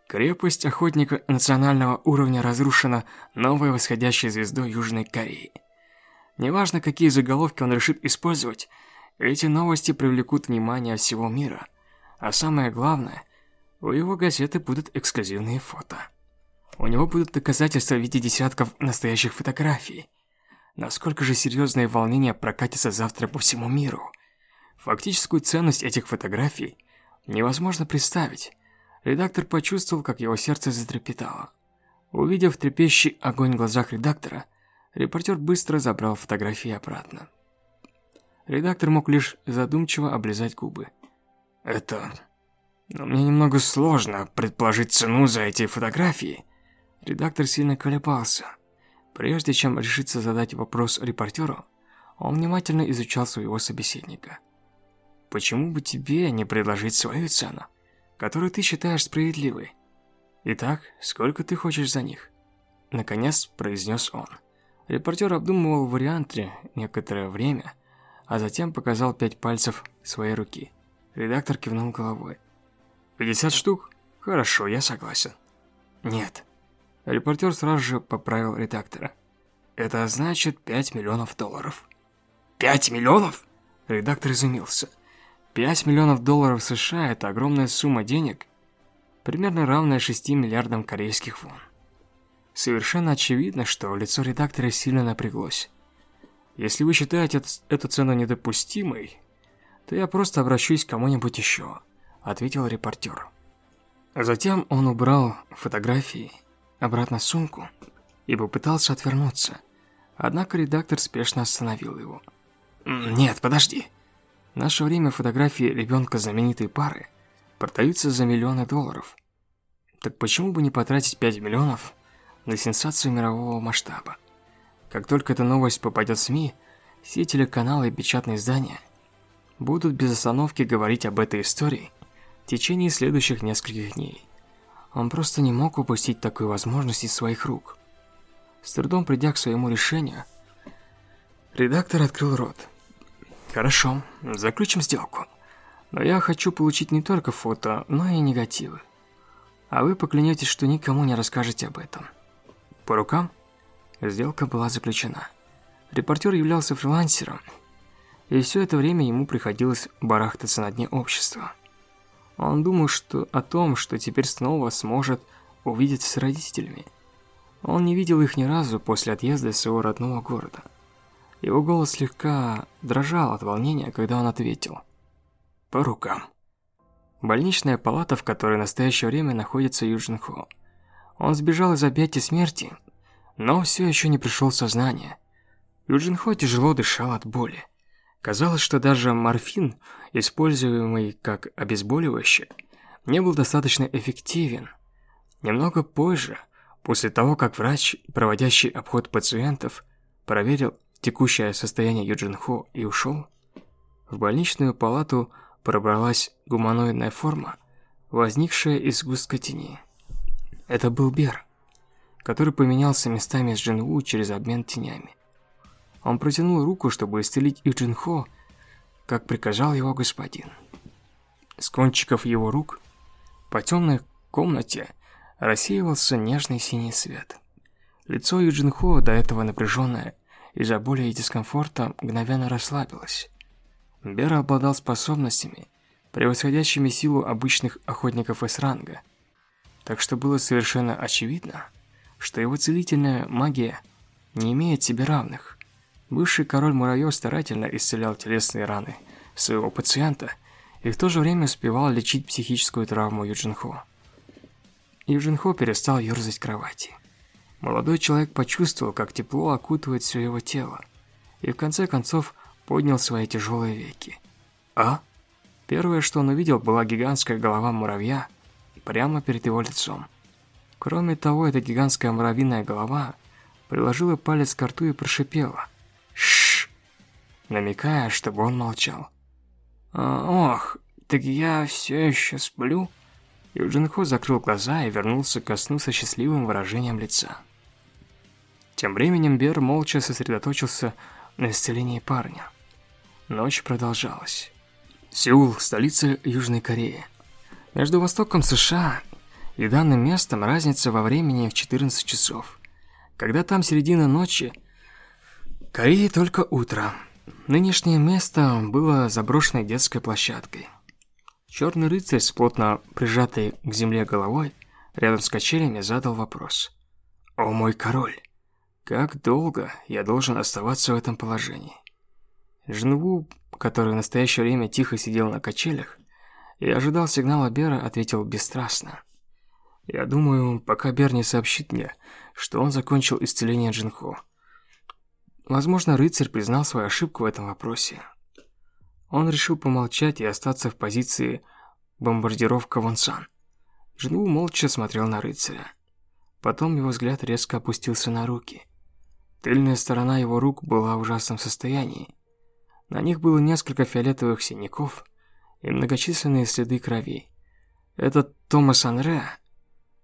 Крепость охотника национального уровня разрушена новой восходящей звездой Южной Кореи. Неважно, какие заголовки он решит использовать, эти новости привлекут внимание всего мира. А самое главное, у его газеты будут эксклюзивные фото. У него будут доказательства в виде десятков настоящих фотографий. Насколько же серьезное волнение прокатится завтра по всему миру. Фактическую ценность этих фотографий невозможно представить. Редактор почувствовал, как его сердце затрепетало. Увидев трепещущий огонь в глазах редактора, Репортер быстро забрал фотографии обратно. Редактор мог лишь задумчиво облизать губы. «Это... Но мне немного сложно предположить цену за эти фотографии». Редактор сильно колебался. Прежде чем решиться задать вопрос репортеру, он внимательно изучал своего собеседника. «Почему бы тебе не предложить свою цену, которую ты считаешь справедливой? Итак, сколько ты хочешь за них?» Наконец произнес он. Репортер обдумывал варианты некоторое время, а затем показал пять пальцев своей руки. Редактор кивнул головой. «Пятьдесят штук? Хорошо, я согласен». «Нет». Репортер сразу же поправил редактора. «Это значит пять миллионов долларов». «Пять миллионов?» Редактор изумился. 5 миллионов долларов США – это огромная сумма денег, примерно равная 6 миллиардам корейских вон. Совершенно очевидно, что лицо редактора сильно напряглось. Если вы считаете эту цену недопустимой, то я просто обращусь к кому-нибудь еще, ответил репортер. Затем он убрал фотографии обратно в сумку и попытался отвернуться. Однако редактор спешно остановил его. «Нет, подожди. В наше время фотографии ребенка знаменитой пары продаются за миллионы долларов. Так почему бы не потратить 5 миллионов на сенсацию мирового масштаба? Как только эта новость попадет в СМИ, все телеканалы и печатные издания будут без остановки говорить об этой истории в течение следующих нескольких дней. Он просто не мог упустить такую возможность из своих рук. С трудом придя к своему решению, редактор открыл рот. Хорошо, заключим сделку. Но я хочу получить не только фото, но и негативы. А вы поклянетесь, что никому не расскажете об этом. По рукам? Сделка была заключена. Репортер являлся фрилансером, и все это время ему приходилось барахтаться на дне общества. Он думал что о том, что теперь снова сможет увидеться с родителями. Он не видел их ни разу после отъезда из своего родного города. Его голос слегка дрожал от волнения, когда он ответил. «По рукам». Больничная палата, в которой в настоящее время находится Юджин Хо. Он сбежал из объятий смерти, но все еще не пришел в сознание. Юджин Хо тяжело дышал от боли. Казалось, что даже морфин, используемый как обезболивающее, не был достаточно эффективен. Немного позже, после того, как врач, проводящий обход пациентов, проверил текущее состояние Юджин Хо и ушел, в больничную палату пробралась гуманоидная форма, возникшая из густка тени. Это был Бер, который поменялся местами с Джин Ву через обмен тенями. Он протянул руку, чтобы исцелить Юджин Хо, как приказал его господин. С кончиков его рук по темной комнате рассеивался нежный синий свет. Лицо Юджин Хо, до этого напряженное, из-за боли и дискомфорта мгновенно расслабилась. Бера обладал способностями, превосходящими силу обычных охотников С-ранга. Так что было совершенно очевидно, что его целительная магия не имеет себе равных. Бывший король муравьев старательно исцелял телесные раны своего пациента и в то же время успевал лечить психическую травму Юджинхо. Юджинхо перестал ерзать кровати. Молодой человек почувствовал, как тепло окутывает все его тело, и в конце концов поднял свои тяжелые веки. А? Первое, что он увидел, была гигантская голова муравья прямо перед его лицом. Кроме того, эта гигантская муравьиная голова приложила палец к рту и прошипела «Шш!», намекая, чтобы он молчал. «А, «Ох, так я все еще сплю?» Юджин закрыл глаза и вернулся ко сну со счастливым выражением лица. Тем временем Бер молча сосредоточился на исцелении парня. Ночь продолжалась. Сеул – столица Южной Кореи. Между востоком США и данным местом разница во времени в 14 часов. Когда там середина ночи, Корее только утро. Нынешнее место было заброшенной детской площадкой. Черный рыцарь с плотно прижатой к земле головой рядом с качелями задал вопрос. «О мой король, как долго я должен оставаться в этом положении?» Жнву, который в настоящее время тихо сидел на качелях и ожидал сигнала Бера, ответил бесстрастно. «Я думаю, пока Бер не сообщит мне, что он закончил исцеление Джинхо». Возможно, рыцарь признал свою ошибку в этом вопросе. Он решил помолчать и остаться в позиции бомбардировка Вонсан. Джинву молча смотрел на рыцаря. Потом его взгляд резко опустился на руки. Тыльная сторона его рук была в ужасном состоянии. На них было несколько фиолетовых синяков и многочисленные следы крови. Этот Томас Анре,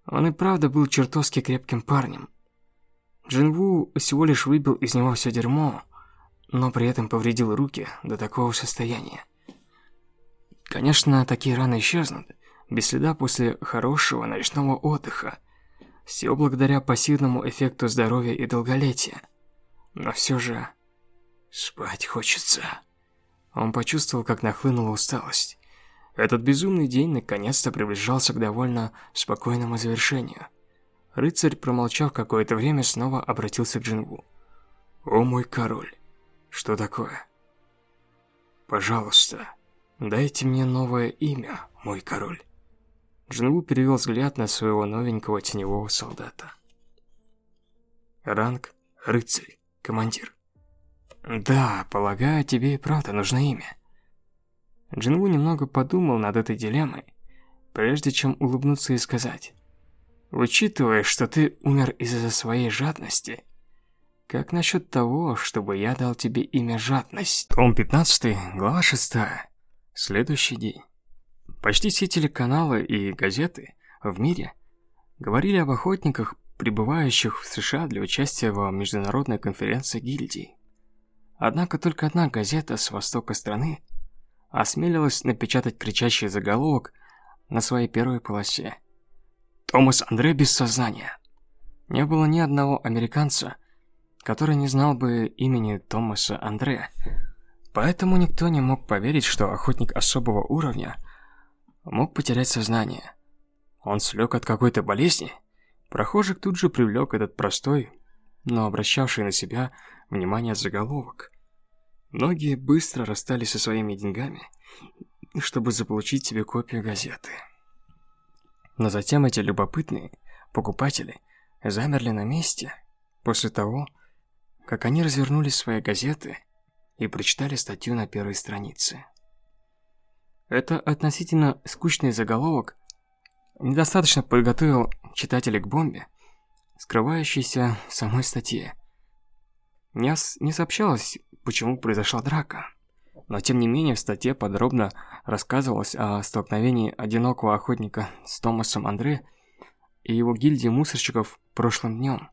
он и правда был чертовски крепким парнем. Джинву всего лишь выбил из него все дерьмо, но при этом повредил руки до такого состояния. Конечно, такие раны исчезнут, без следа после хорошего ночного отдыха. Все благодаря пассивному эффекту здоровья и долголетия. Но все же... Спать хочется. Он почувствовал, как нахлынула усталость. Этот безумный день наконец-то приближался к довольно спокойному завершению. Рыцарь, промолчав какое-то время, снова обратился к Джинву. «О мой король, что такое?» «Пожалуйста, дайте мне новое имя, мой король». Джинву перевел взгляд на своего новенького теневого солдата. Ранг – рыцарь, командир. Да, полагаю, тебе и правда нужно имя. Джинву немного подумал над этой дилеммой, прежде чем улыбнуться и сказать. Учитывая, что ты умер из-за своей жадности, как насчет того, чтобы я дал тебе имя Жадность? Том 15, глава 6. Следующий день. Почти все телеканалы и газеты в мире говорили об охотниках, прибывающих в США для участия в международной конференции гильдий. Однако только одна газета с востока страны осмелилась напечатать кричащий заголовок на своей первой полосе. Томас Андре без сознания. Не было ни одного американца, который не знал бы имени Томаса Андре. Поэтому никто не мог поверить, что охотник особого уровня мог потерять сознание. Он слег от какой-то болезни. Прохожих тут же привлек этот простой, но обращавший на себя внимание заголовок. Многие быстро расстались со своими деньгами, чтобы заполучить себе копию газеты. Но затем эти любопытные покупатели замерли на месте после того, как они развернули свои газеты и прочитали статью на первой странице. Это относительно скучный заголовок недостаточно подготовил читателя к бомбе, скрывающейся в самой статье. Не, не сообщалось, почему произошла драка. Но тем не менее в статье подробно рассказывалось о столкновении одинокого охотника с Томасом Андре и его гильдии мусорщиков прошлым днем.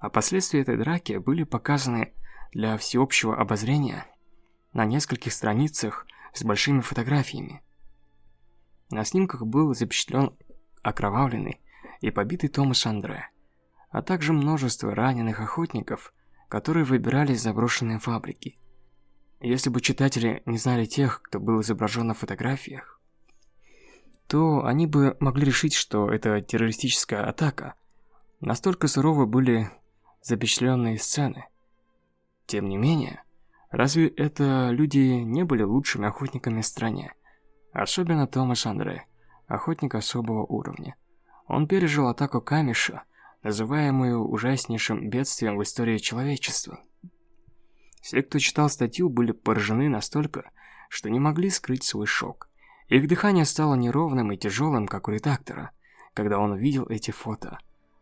А последствия этой драки были показаны для всеобщего обозрения на нескольких страницах с большими фотографиями. На снимках был запечатлен окровавленный и побитый Томас Андре, а также множество раненых охотников, которые выбирались из заброшенной фабрики. Если бы читатели не знали тех, кто был изображен на фотографиях, то они бы могли решить, что это террористическая атака. Настолько суровы были запечатленные сцены. Тем не менее, разве это люди не были лучшими охотниками в стране? Особенно Томас Андре, охотник особого уровня. Он пережил атаку Камиша, называемую ужаснейшим бедствием в истории человечества. Все, кто читал статью, были поражены настолько, что не могли скрыть свой шок. Их дыхание стало неровным и тяжелым, как у редактора, когда он увидел эти фото.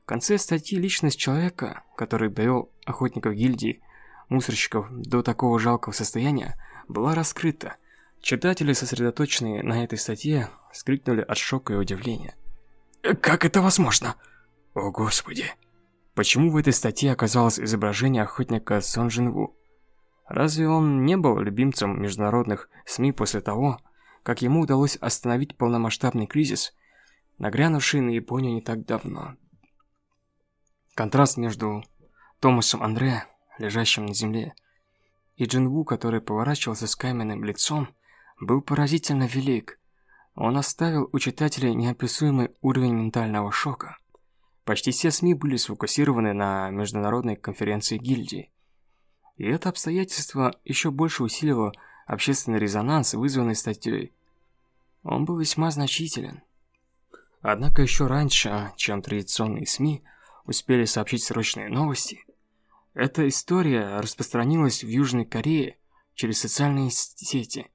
Конце статьи личность человека, который довел охотников гильдии, мусорщиков до такого жалкого состояния, была раскрыта. Читатели, сосредоточенные на этой статье, вскрикнули от шока и удивления. «Как это возможно?» «О, Господи!» Почему в этой статье оказалось изображение охотника Сон Джин Разве он не был любимцем международных СМИ после того, как ему удалось остановить полномасштабный кризис, нагрянувший на Японию не так давно? Контраст между Томасом Андре, лежащим на земле, и Джинву, который поворачивался с каменным лицом, был поразительно велик. Он оставил у читателей неописуемый уровень ментального шока. Почти все СМИ были сфокусированы на международной конференции гильдии. И это обстоятельство еще больше усилило общественный резонанс, вызванный статьей. Он был весьма значителен. Однако еще раньше, чем традиционные СМИ успели сообщить срочные новости, эта история распространилась в Южной Корее через социальные сети.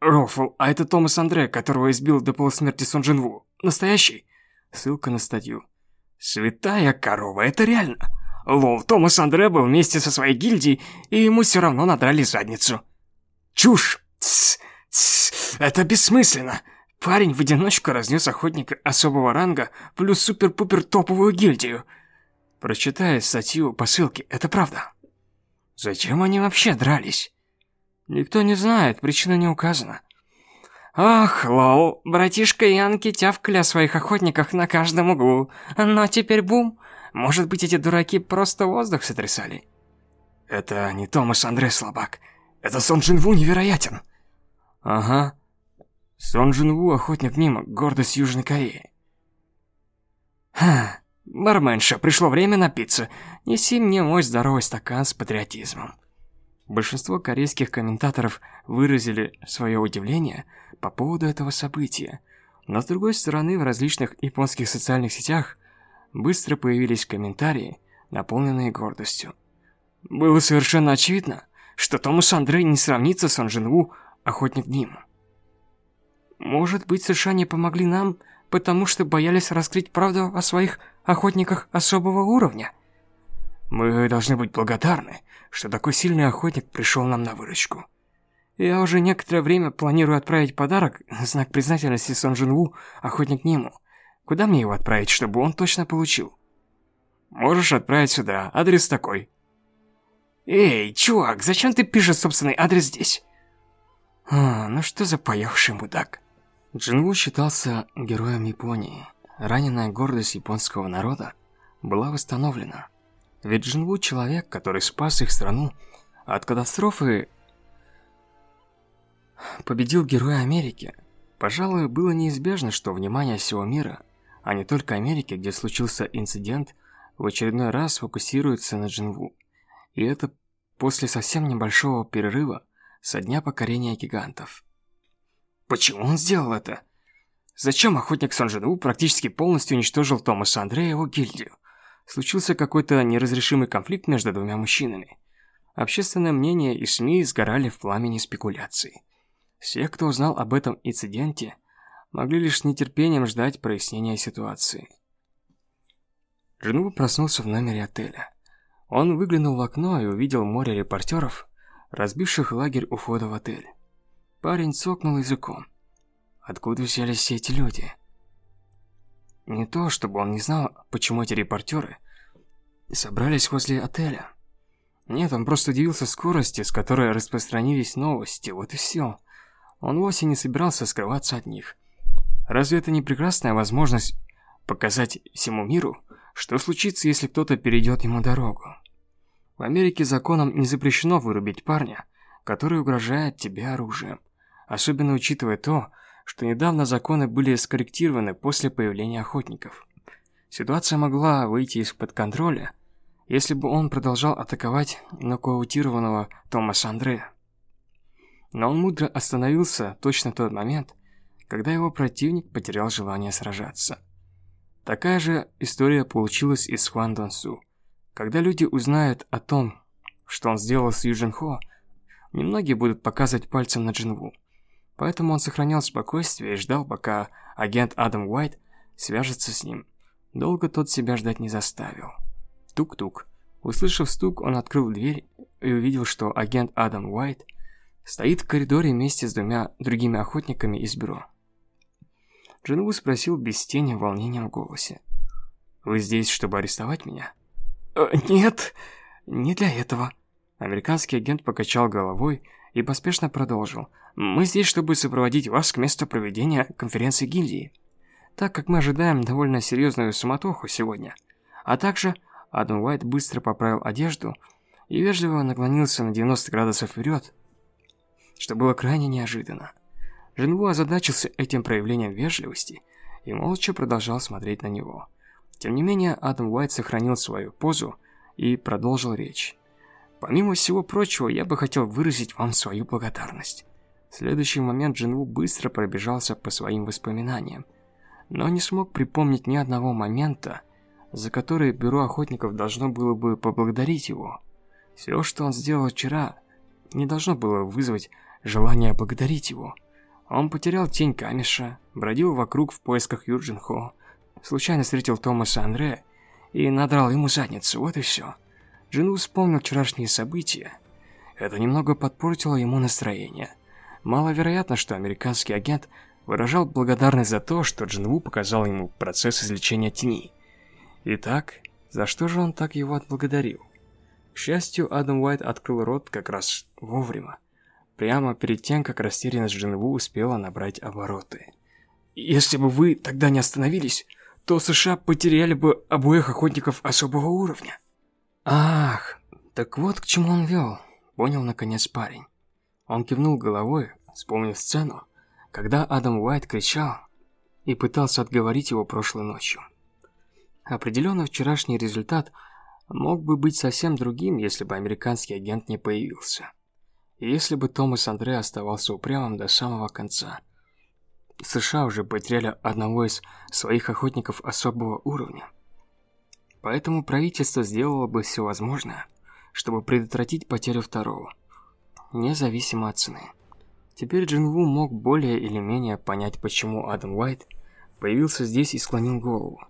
«Рофл, а это Томас Андре, которого избил до полусмерти Сон Джинву. Настоящий?» Ссылка на статью. «Святая корова, это реально!» Лол, Томас Андре был вместе со своей гильдией, и ему все равно надрали задницу. Чушь! Тс, тс, это бессмысленно. Парень в одиночку разнес охотника особого ранга плюс супер-пупер топовую гильдию. Прочитая статью по ссылке, это правда. Зачем они вообще дрались? Никто не знает, причина не указана. Ах, лол, братишка Янки тявкали о своих охотниках на каждом углу, но теперь бум, может быть, эти дураки просто воздух сотрясали? Это не Томас Андре слабак. Это Сон Джин Ву невероятен. Ага. Сон Джин Ву, охотник Нима, гордость Южной Кореи. Ха, барменша, пришло время напиться. Неси мне мой здоровый стакан с патриотизмом. Большинство корейских комментаторов выразили свое удивление по поводу этого события, но с другой стороны в различных японских социальных сетях быстро появились комментарии, наполненные гордостью. Было совершенно очевидно, что Томас Андрей не сравнится с Анжинву, охотник Ним. Может быть, США не помогли нам, потому что боялись раскрыть правду о своих охотниках особого уровня? Мы должны быть благодарны, что такой сильный охотник пришел нам на выручку. Я уже некоторое время планирую отправить подарок, знак признательности Сон Джин Ву, охотник Ниму. Куда мне его отправить, чтобы он точно получил? Можешь отправить сюда, адрес такой. Эй, чувак, зачем ты пишешь собственный адрес здесь? А, ну что за поехавший мудак? Джинву считался героем Японии. Раненая гордость японского народа была восстановлена. Ведь Джинву человек, который спас их страну от катастрофы, победил героя Америки. Пожалуй, было неизбежно, что внимание всего мира, а не только Америки, где случился инцидент, в очередной раз фокусируется на Джинву. И это после совсем небольшого перерыва со дня покорения гигантов. Почему он сделал это? Зачем охотник Санжину практически полностью уничтожил Томаса Андрея и его гильдию? Случился какой-то неразрешимый конфликт между двумя мужчинами. Общественное мнение и СМИ сгорали в пламени спекуляций. Все, кто узнал об этом инциденте, могли лишь с нетерпением ждать прояснения ситуации. Джинву проснулся в номере отеля. Он выглянул в окно и увидел море репортеров, разбивших лагерь у входа в отель. Парень цокнул языком. Откуда взялись все эти люди? Не то, чтобы он не знал, почему эти репортеры собрались возле отеля. Нет, он просто удивился скорости, с которой распространились новости, вот и все. Он вовсе не собирался скрываться от них. Разве это не прекрасная возможность показать всему миру, что случится, если кто-то перейдет ему дорогу? В Америке законом не запрещено вырубить парня, который угрожает тебе оружием. Особенно учитывая то, что недавно законы были скорректированы после появления охотников. Ситуация могла выйти из-под контроля, если бы он продолжал атаковать нокаутированного Томаса Андрея. Но он мудро остановился точно в тот момент, когда его противник потерял желание сражаться. Такая же история получилась и с Хуан Дон Су. Когда люди узнают о том, что он сделал с Юджин Хо, немногие будут показывать пальцем на Джинву. Поэтому он сохранял спокойствие и ждал, пока агент Адам Уайт свяжется с ним. Долго тот себя ждать не заставил. Тук-тук. Услышав стук, он открыл дверь и увидел, что агент Адам Уайт стоит в коридоре вместе с двумя другими охотниками из бюро. Джинву спросил без тени волнения в голосе. «Вы здесь, чтобы арестовать меня?» «Э, «Нет, не для этого». Американский агент покачал головой и поспешно продолжил. «Мы здесь, чтобы сопроводить вас к месту проведения конференции гильдии, так как мы ожидаем довольно серьезную суматоху сегодня. А также Адам Уайт быстро поправил одежду и вежливо наклонился на 90 градусов вперед, что было крайне неожиданно. Женву озадачился этим проявлением вежливости и молча продолжал смотреть на него. Тем не менее, Адам Уайт сохранил свою позу и продолжил речь. Помимо всего прочего, я бы хотел выразить вам свою благодарность. В следующий момент Джинву быстро пробежался по своим воспоминаниям, но не смог припомнить ни одного момента, за который бюро охотников должно было бы поблагодарить его. Все, что он сделал вчера, не должно было вызвать желание благодарить его. Он потерял тень камеша, бродил вокруг в поисках Юджин Хо, случайно встретил Томаса Андре и надрал ему задницу, вот и все. Джину вспомнил вчерашние события. Это немного подпортило ему настроение. Маловероятно, что американский агент выражал благодарность за то, что Джинву показал ему процесс излечения тени. Итак, за что же он так его отблагодарил? К счастью, Адам Уайт открыл рот как раз вовремя прямо перед тем, как растерянность Джинву успела набрать обороты. «Если бы вы тогда не остановились, то США потеряли бы обоих охотников особого уровня». «Ах, так вот к чему он вел», — понял наконец парень. Он кивнул головой, вспомнив сцену, когда Адам Уайт кричал и пытался отговорить его прошлой ночью. Определенно вчерашний результат мог бы быть совсем другим, если бы американский агент не появился. И если бы Томас Андре оставался упрямым до самого конца. США уже потеряли одного из своих охотников особого уровня. Поэтому правительство сделало бы все возможное, чтобы предотвратить потерю второго, независимо от цены. Теперь Джинву мог более или менее понять, почему Адам Уайт появился здесь и склонил голову.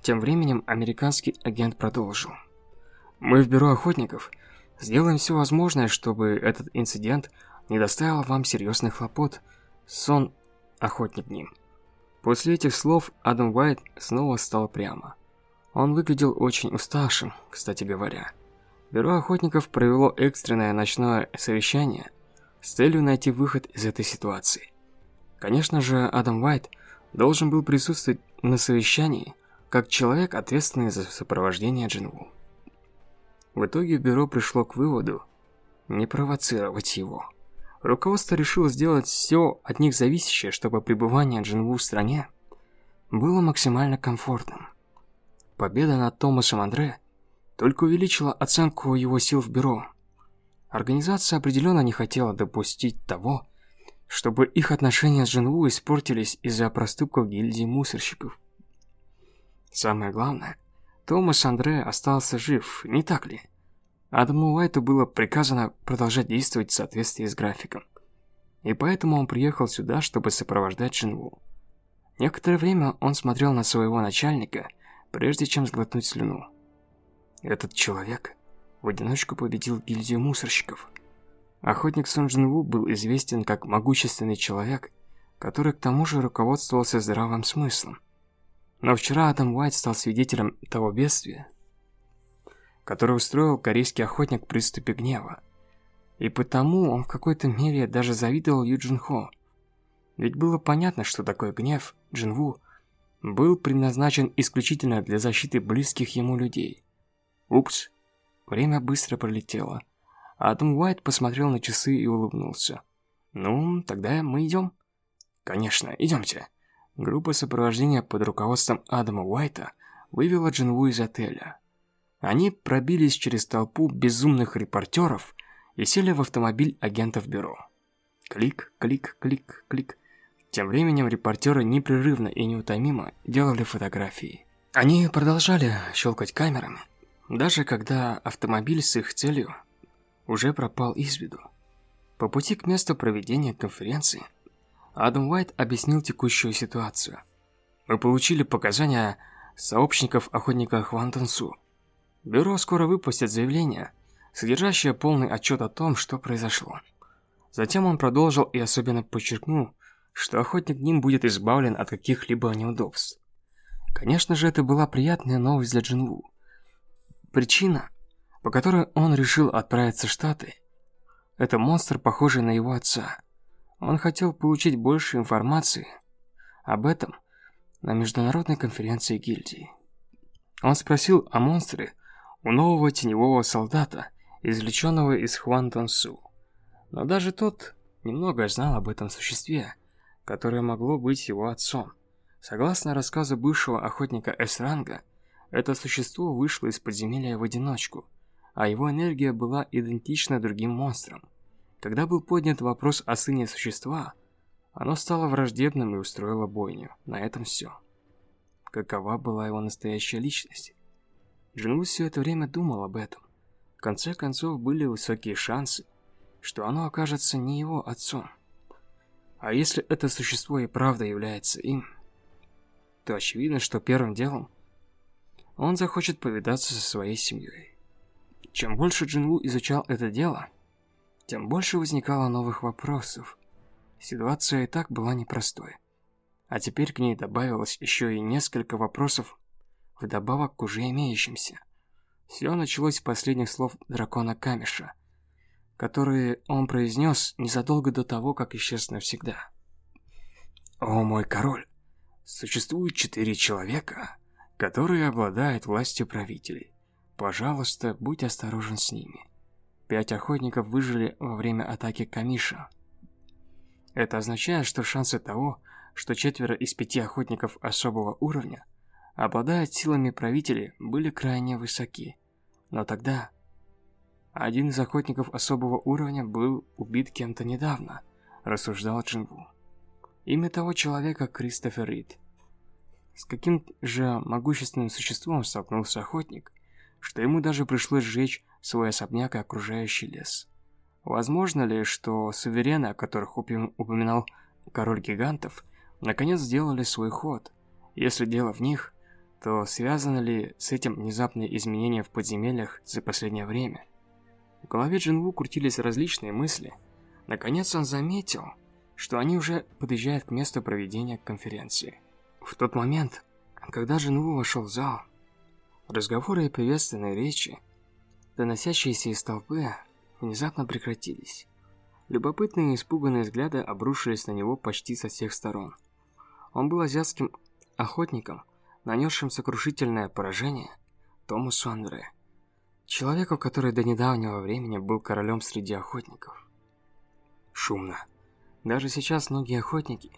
Тем временем американский агент продолжил. «Мы в бюро охотников сделаем все возможное, чтобы этот инцидент не доставил вам серьезных хлопот. Сон охотник ним». После этих слов Адам Уайт снова стал прямо. Он выглядел очень уставшим, кстати говоря. Бюро охотников провело экстренное ночное совещание с целью найти выход из этой ситуации. Конечно же, Адам Уайт должен был присутствовать на совещании как человек, ответственный за сопровождение Джинву. В итоге бюро пришло к выводу не провоцировать его. Руководство решило сделать все от них зависящее, чтобы пребывание Джинву в стране было максимально комфортным. Победа над Томасом Андре только увеличила оценку его сил в бюро. Организация определенно не хотела допустить того, чтобы их отношения с Женву испортились из-за проступков гильдии мусорщиков. Самое главное, Томас Андре остался жив, не так ли? Адаму Уайту было приказано продолжать действовать в соответствии с графиком. И поэтому он приехал сюда, чтобы сопровождать Женву. Некоторое время он смотрел на своего начальника, прежде чем сглотнуть слюну. Этот человек в одиночку победил гильдию мусорщиков. Охотник Сон Джин был известен как могущественный человек, который к тому же руководствовался здравым смыслом. Но вчера Адам Уайт стал свидетелем того бедствия, которое устроил корейский охотник в приступе гнева. И потому он в какой-то мере даже завидовал Ю Джин Хо. Ведь было понятно, что такой гнев Джин Ву был предназначен исключительно для защиты близких ему людей. Упс, время быстро пролетело. Адам Уайт посмотрел на часы и улыбнулся. «Ну, тогда мы идем?» «Конечно, идемте». Группа сопровождения под руководством Адама Уайта вывела Джинву из отеля. Они пробились через толпу безумных репортеров и сели в автомобиль агентов бюро. Клик, клик, клик, клик. Тем временем репортеры непрерывно и неутомимо делали фотографии. Они продолжали щелкать камерами, даже когда автомобиль с их целью уже пропал из виду. По пути к месту проведения конференции Адам Уайт объяснил текущую ситуацию. Мы получили показания сообщников охотника Хван Тансу. Бюро скоро выпустит заявление, содержащее полный отчет о том, что произошло. Затем он продолжил и особенно подчеркнул, что охотник Ним будет избавлен от каких-либо неудобств. Конечно же, это была приятная новость для Джинву. Причина, по которой он решил отправиться в Штаты, это монстр, похожий на его отца. Он хотел получить больше информации об этом на международной конференции гильдии. Он спросил о монстре у нового теневого солдата, извлеченного из Хвантансу. Но даже тот немного знал об этом существе, которое могло быть его отцом. Согласно рассказу бывшего охотника С-ранга, это существо вышло из подземелья в одиночку, а его энергия была идентична другим монстрам. Когда был поднят вопрос о сыне существа, оно стало враждебным и устроило бойню. На этом все. Какова была его настоящая личность? Джинву все это время думал об этом. В конце концов, были высокие шансы, что оно окажется не его отцом. А если это существо и правда является им, то очевидно, что первым делом он захочет повидаться со своей семьей. Чем больше Джинву изучал это дело, тем больше возникало новых вопросов. Ситуация и так была непростой. А теперь к ней добавилось еще и несколько вопросов вдобавок к уже имеющимся. Все началось с последних слов дракона Камиша – которые он произнес незадолго до того, как исчез навсегда. «О мой король, существует четыре человека, которые обладают властью правителей. Пожалуйста, будь осторожен с ними. Пять охотников выжили во время атаки Камиша. Это означает, что шансы того, что четверо из пяти охотников особого уровня обладают силами правителей, были крайне высоки. Но тогда один из охотников особого уровня был убит кем-то недавно, рассуждал Джинву. Имя того человека Кристофер Рид. С каким же могущественным существом столкнулся охотник, что ему даже пришлось сжечь свой особняк и окружающий лес. Возможно ли, что суверены, о которых упоминал король гигантов, наконец сделали свой ход? Если дело в них, то связано ли с этим внезапные изменения в подземельях за последнее время? В голове Джинву крутились различные мысли. Наконец он заметил, что они уже подъезжают к месту проведения конференции. В тот момент, когда Джинву вошел в зал, разговоры и приветственные речи, доносящиеся из толпы, внезапно прекратились. Любопытные и испуганные взгляды обрушились на него почти со всех сторон. Он был азиатским охотником, нанесшим сокрушительное поражение Томасу Андре, человеку, который до недавнего времени был королем среди охотников. Шумно. Даже сейчас многие охотники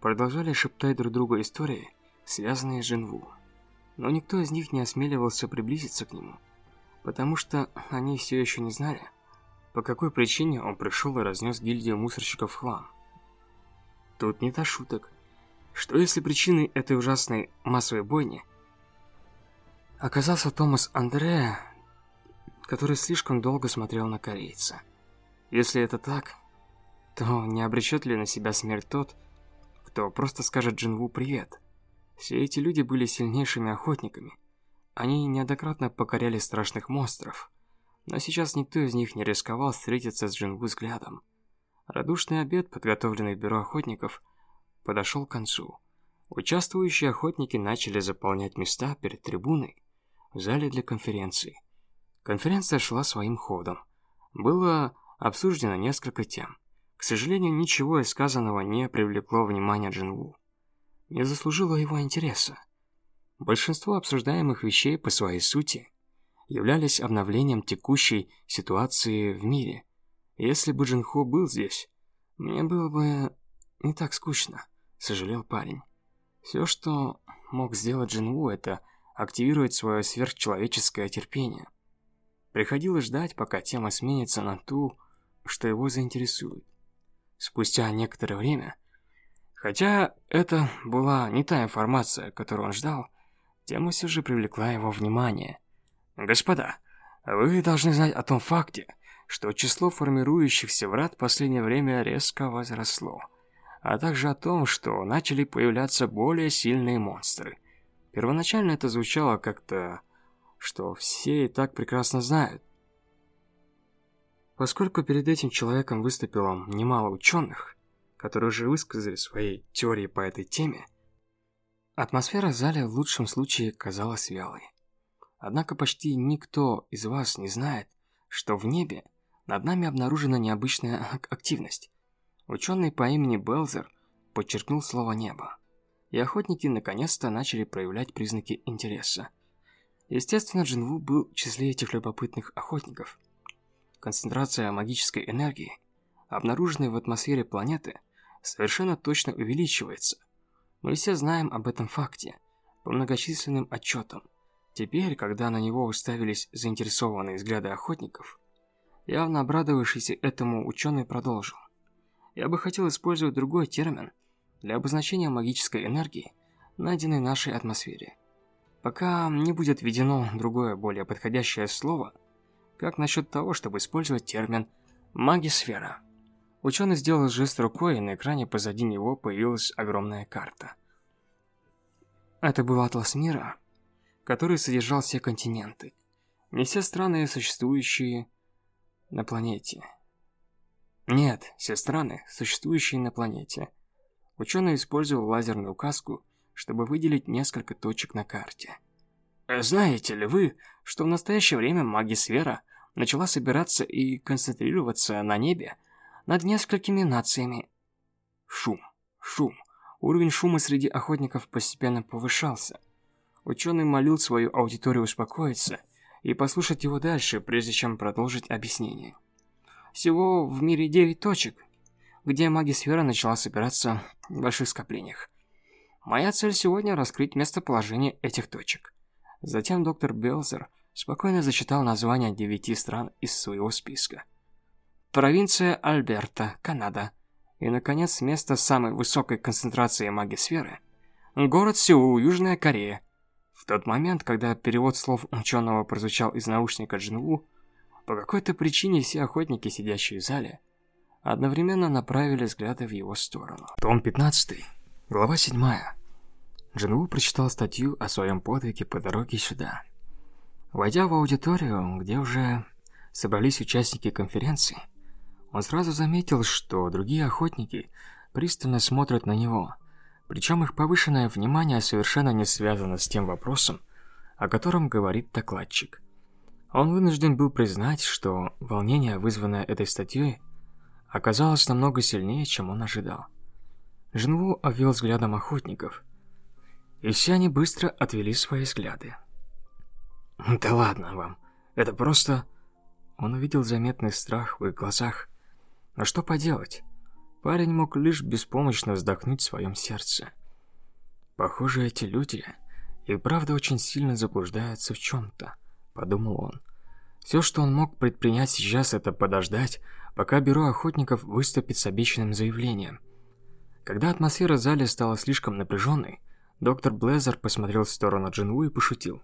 продолжали шептать друг другу истории, связанные с Джинву. Но никто из них не осмеливался приблизиться к нему, потому что они все еще не знали, по какой причине он пришел и разнес гильдию мусорщиков в хлам. Тут не до шуток. Что если причиной этой ужасной массовой бойни оказался Томас Андреа, который слишком долго смотрел на корейца? Если это так, то не обречет ли на себя смерть тот, кто просто скажет Джинву «привет»? Все эти люди были сильнейшими охотниками. Они неоднократно покоряли страшных монстров. Но сейчас никто из них не рисковал встретиться с Джинву взглядом. Радушный обед, подготовленный бюро охотников – подошел к концу. Участвующие охотники начали заполнять места перед трибуной в зале для конференции. Конференция шла своим ходом. Было обсуждено несколько тем. К сожалению, ничего из сказанного не привлекло внимания Джинву. Не заслужило его интереса. Большинство обсуждаемых вещей по своей сути являлись обновлением текущей ситуации в мире. Если бы Джинхо был здесь, мне было бы не так скучно сожалел парень. Все, что мог сделать Джинву, это активировать свое сверхчеловеческое терпение. Приходилось ждать, пока тема сменится на ту, что его заинтересует. Спустя некоторое время, хотя это была не та информация, которую он ждал, тема все же привлекла его внимание. «Господа, вы должны знать о том факте, что число формирующихся врат в последнее время резко возросло а также о том, что начали появляться более сильные монстры. Первоначально это звучало как-то, что все и так прекрасно знают. Поскольку перед этим человеком выступило немало ученых, которые уже высказали свои теории по этой теме, атмосфера в зале в лучшем случае казалась вялой. Однако почти никто из вас не знает, что в небе над нами обнаружена необычная активность. Ученый по имени Белзер подчеркнул слово «небо». И охотники наконец-то начали проявлять признаки интереса. Естественно, Джинву был в числе этих любопытных охотников. Концентрация магической энергии, обнаруженной в атмосфере планеты, совершенно точно увеличивается. Мы все знаем об этом факте, по многочисленным отчетам. Теперь, когда на него уставились заинтересованные взгляды охотников, явно обрадовавшийся этому ученый продолжил. Я бы хотел использовать другой термин для обозначения магической энергии, найденной нашей атмосфере. Пока не будет введено другое, более подходящее слово, как насчет того, чтобы использовать термин «магисфера»? Ученый сделал жест рукой, и на экране позади него появилась огромная карта. Это был атлас мира, который содержал все континенты, не все страны, существующие на планете – нет, все страны, существующие на планете. Ученый использовал лазерную указку, чтобы выделить несколько точек на карте. Знаете ли вы, что в настоящее время магисфера начала собираться и концентрироваться на небе над несколькими нациями? Шум, шум. Уровень шума среди охотников постепенно повышался. Ученый молил свою аудиторию успокоиться и послушать его дальше, прежде чем продолжить объяснение. Всего в мире 9 точек, где магисфера начала собираться в больших скоплениях. Моя цель сегодня раскрыть местоположение этих точек. Затем доктор Белзер спокойно зачитал названия девяти стран из своего списка. Провинция Альберта, Канада. И, наконец, место самой высокой концентрации магисферы – город Сеул, Южная Корея. В тот момент, когда перевод слов ученого прозвучал из наушника Джинву, по какой-то причине все охотники, сидящие в зале, одновременно направили взгляды в его сторону. Том 15. Глава 7. Джинву прочитал статью о своем подвиге по дороге сюда. Войдя в аудиторию, где уже собрались участники конференции, он сразу заметил, что другие охотники пристально смотрят на него, причем их повышенное внимание совершенно не связано с тем вопросом, о котором говорит докладчик. Он вынужден был признать, что волнение, вызванное этой статьей, оказалось намного сильнее, чем он ожидал. Женву обвел взглядом охотников, и все они быстро отвели свои взгляды. «Да ладно вам, это просто...» Он увидел заметный страх в их глазах. Но что поделать? Парень мог лишь беспомощно вздохнуть в своем сердце. Похоже, эти люди и правда очень сильно заблуждаются в чем-то, подумал он. Все, что он мог предпринять сейчас, это подождать, пока бюро охотников выступит с обещанным заявлением – когда атмосфера в зале стала слишком напряженной, доктор Блезер посмотрел в сторону Джинву и пошутил.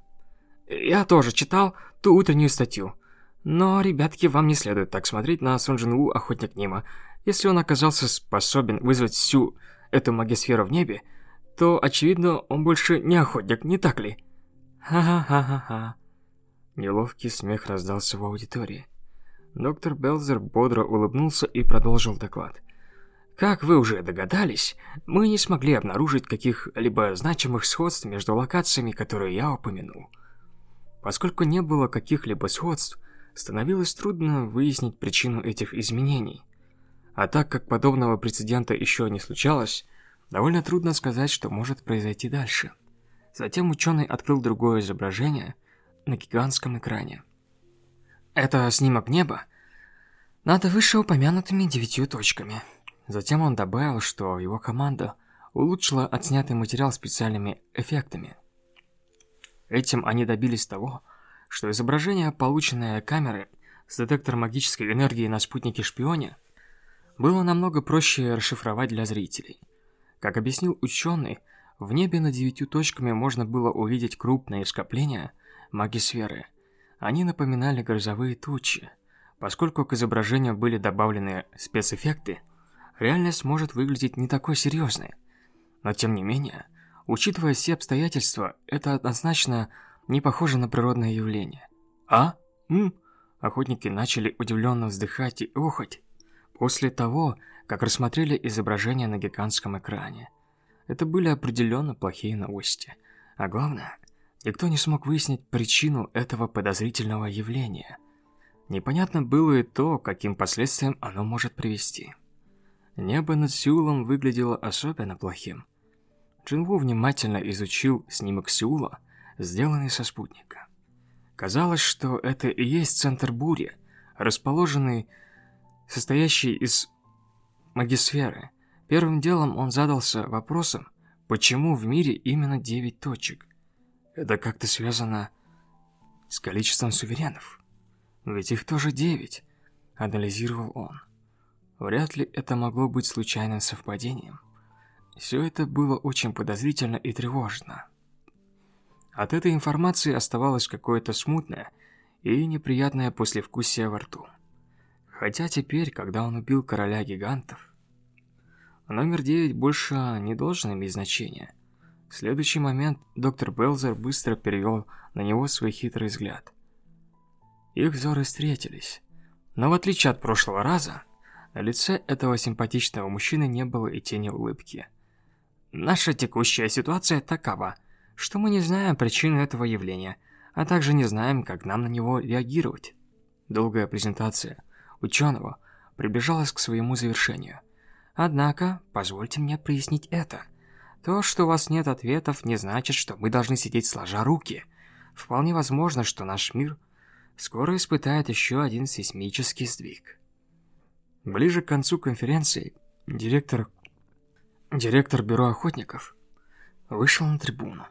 «Я тоже читал ту утреннюю статью. Но, ребятки, вам не следует так смотреть на Сон Джинву, охотник Нима. Если он оказался способен вызвать всю эту магисферу в небе, то, очевидно, он больше не охотник, не так ли?» «Ха-ха-ха-ха-ха». Неловкий смех раздался в аудитории. Доктор Белзер бодро улыбнулся и продолжил доклад. Как вы уже догадались, мы не смогли обнаружить каких-либо значимых сходств между локациями, которые я упомянул. Поскольку не было каких-либо сходств, становилось трудно выяснить причину этих изменений. А так как подобного прецедента еще не случалось, довольно трудно сказать, что может произойти дальше. Затем ученый открыл другое изображение на гигантском экране. Это снимок неба над вышеупомянутыми девятью точками – Затем он добавил, что его команда улучшила отснятый материал специальными эффектами. Этим они добились того, что изображение, полученное камерой с детектором магической энергии на спутнике-шпионе, было намного проще расшифровать для зрителей. Как объяснил ученый, в небе над девятью точками можно было увидеть крупные скопления магисферы. Они напоминали грозовые тучи. Поскольку к изображению были добавлены спецэффекты, реальность может выглядеть не такой серьезной. Но тем не менее, учитывая все обстоятельства, это однозначно не похоже на природное явление. А? М? Охотники начали удивленно вздыхать и охоть после того, как рассмотрели изображение на гигантском экране. Это были определенно плохие новости. А главное, никто не смог выяснить причину этого подозрительного явления. Непонятно было и то, каким последствиям оно может привести. Небо над Сеулом выглядело особенно плохим. Джинву внимательно изучил снимок Сеула, сделанный со спутника. Казалось, что это и есть центр бури, расположенный, состоящий из магисферы. Первым делом он задался вопросом, почему в мире именно 9 точек. Это как-то связано с количеством суверенов. Ведь их тоже 9, анализировал он. Вряд ли это могло быть случайным совпадением. Все это было очень подозрительно и тревожно. От этой информации оставалось какое-то смутное и неприятное послевкусие во рту. Хотя теперь, когда он убил короля гигантов, номер 9 больше не должен иметь значения. В следующий момент доктор Белзер быстро перевел на него свой хитрый взгляд. Их взоры встретились. Но в отличие от прошлого раза, на лице этого симпатичного мужчины не было и тени улыбки. Наша текущая ситуация такова, что мы не знаем причину этого явления, а также не знаем, как нам на него реагировать. Долгая презентация ученого приближалась к своему завершению. Однако, позвольте мне прояснить это. То, что у вас нет ответов, не значит, что мы должны сидеть сложа руки. Вполне возможно, что наш мир скоро испытает еще один сейсмический сдвиг. Ближе к концу конференции директор директор бюро охотников вышел на трибуну.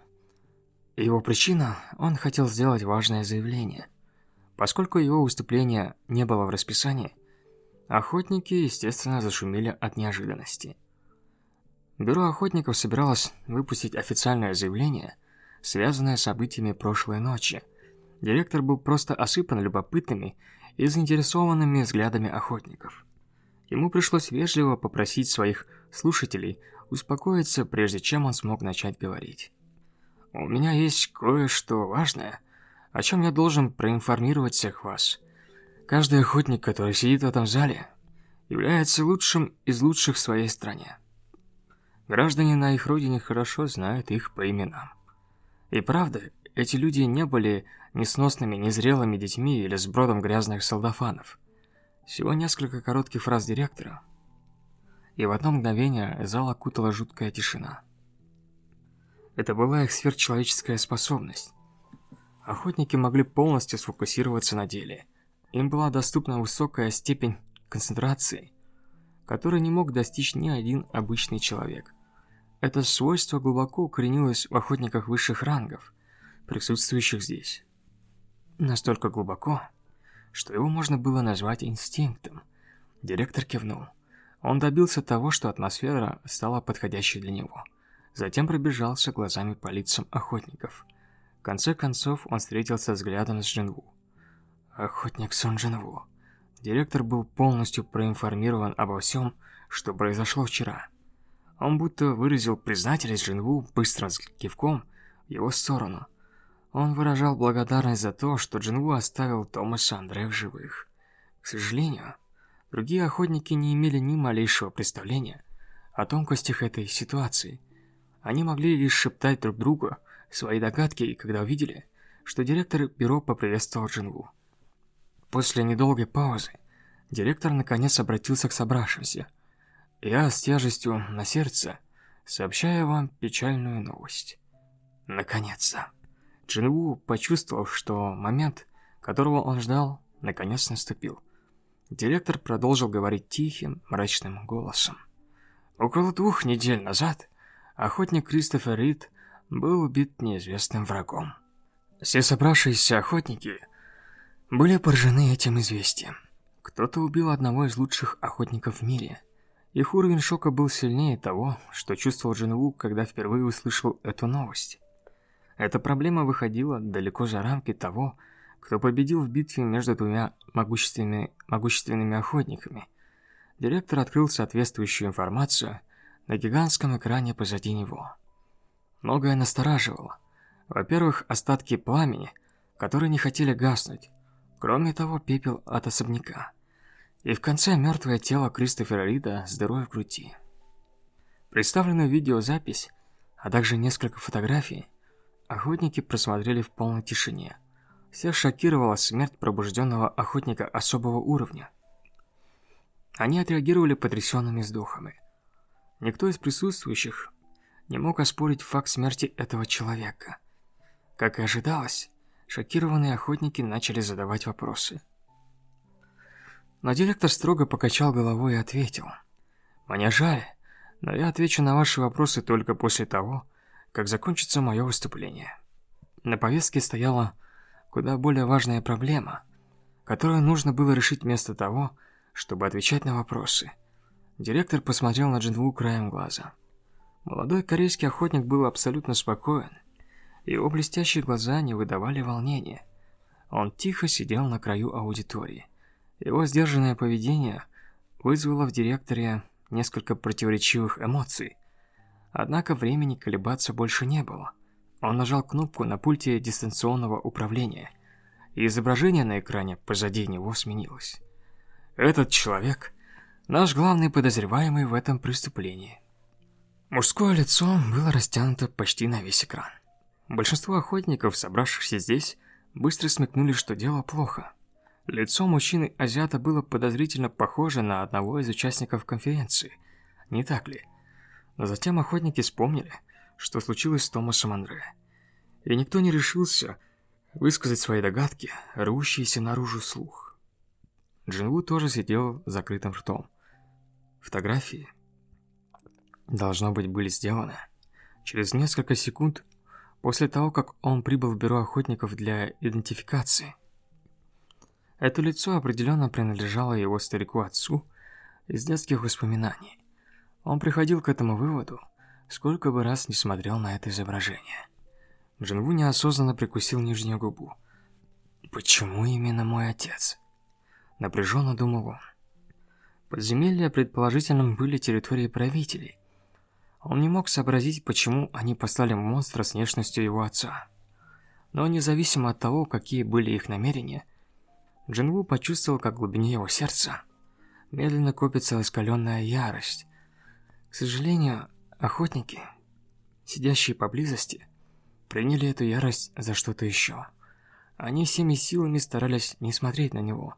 Его причина – он хотел сделать важное заявление. Поскольку его выступление не было в расписании, охотники, естественно, зашумели от неожиданности. Бюро охотников собиралось выпустить официальное заявление, связанное с событиями прошлой ночи. Директор был просто осыпан любопытными и заинтересованными взглядами охотников. Ему пришлось вежливо попросить своих слушателей успокоиться, прежде чем он смог начать говорить. У меня есть кое-что важное, о чем я должен проинформировать всех вас. Каждый охотник, который сидит в этом зале, является лучшим из лучших в своей стране. Граждане на их родине хорошо знают их по именам. И правда, эти люди не были несносными, незрелыми детьми или сбродом грязных солдафанов. Всего несколько коротких фраз директора, и в одно мгновение зал окутала жуткая тишина. Это была их сверхчеловеческая способность. Охотники могли полностью сфокусироваться на деле. Им была доступна высокая степень концентрации, которой не мог достичь ни один обычный человек. Это свойство глубоко укоренилось в охотниках высших рангов, присутствующих здесь. Настолько глубоко, что его можно было назвать инстинктом. Директор кивнул. Он добился того, что атмосфера стала подходящей для него – Затем пробежался глазами по лицам охотников. В конце концов, он встретился взглядом с Джинву. Охотник Сон Джинву. Директор был полностью проинформирован обо всем, что произошло вчера. Он будто выразил признательность Джинву быстрым кивком в его сторону. Он выражал благодарность за то, что Джинву оставил Томаса Андре в живых. К сожалению, другие охотники не имели ни малейшего представления о тонкостях этой ситуации – они могли лишь шептать друг другу свои догадки, когда увидели, что директор бюро поприветствовал Джинву. После недолгой паузы директор наконец обратился к собравшимся. «Я с тяжестью на сердце сообщаю вам печальную новость. Наконец-то!» Джинву почувствовал, что момент, которого он ждал, наконец наступил. Директор продолжил говорить тихим, мрачным голосом. Около двух недель назад охотник Кристофер Рид был убит неизвестным врагом. Все собравшиеся охотники были поражены этим известием. Кто-то убил одного из лучших охотников в мире. Их уровень шока был сильнее того, что чувствовал Джинву, когда впервые услышал эту новость. Эта проблема выходила далеко за рамки того, кто победил в битве между двумя могущественными, могущественными охотниками. Директор открыл соответствующую информацию на гигантском экране позади него. Многое настораживало. Во-первых, остатки пламени, которые не хотели гаснуть. Кроме того, пепел от особняка. И в конце мертвое тело Кристофера Рида с дырой в груди. Представленную видеозапись, а также несколько фотографий, охотники просмотрели в полной тишине. Всех шокировала смерть пробужденного охотника особого уровня. Они отреагировали потрясенными вздохами. Никто из присутствующих не мог оспорить факт смерти этого человека. Как и ожидалось, шокированные охотники начали задавать вопросы. Но директор строго покачал головой и ответил. «Мне жаль, но я отвечу на ваши вопросы только после того, как закончится мое выступление». На повестке стояла куда более важная проблема, которую нужно было решить вместо того, чтобы отвечать на вопросы – Директор посмотрел на Джинву краем глаза. Молодой корейский охотник был абсолютно спокоен. Его блестящие глаза не выдавали волнения. Он тихо сидел на краю аудитории. Его сдержанное поведение вызвало в директоре несколько противоречивых эмоций. Однако времени колебаться больше не было. Он нажал кнопку на пульте дистанционного управления, и изображение на экране позади него сменилось. Этот человек Наш главный подозреваемый в этом преступлении. Мужское лицо было растянуто почти на весь экран. Большинство охотников, собравшихся здесь, быстро смекнули, что дело плохо. Лицо мужчины-азиата было подозрительно похоже на одного из участников конференции. Не так ли? Но затем охотники вспомнили, что случилось с Томасом Андре. И никто не решился высказать свои догадки, рвущиеся наружу слух. Джинву тоже сидел закрытым ртом. Фотографии, должно быть, были сделаны через несколько секунд после того, как он прибыл в бюро охотников для идентификации. Это лицо определенно принадлежало его старику-отцу из детских воспоминаний. Он приходил к этому выводу, сколько бы раз не смотрел на это изображение. Джинву неосознанно прикусил нижнюю губу. «Почему именно мой отец?» Напряженно думал он. Подземелья, предположительно, были территорией правителей. Он не мог сообразить, почему они послали монстра с внешностью его отца. Но независимо от того, какие были их намерения, Джинву почувствовал, как в глубине его сердца медленно копится раскаленная ярость. К сожалению, охотники, сидящие поблизости, приняли эту ярость за что-то еще. Они всеми силами старались не смотреть на него.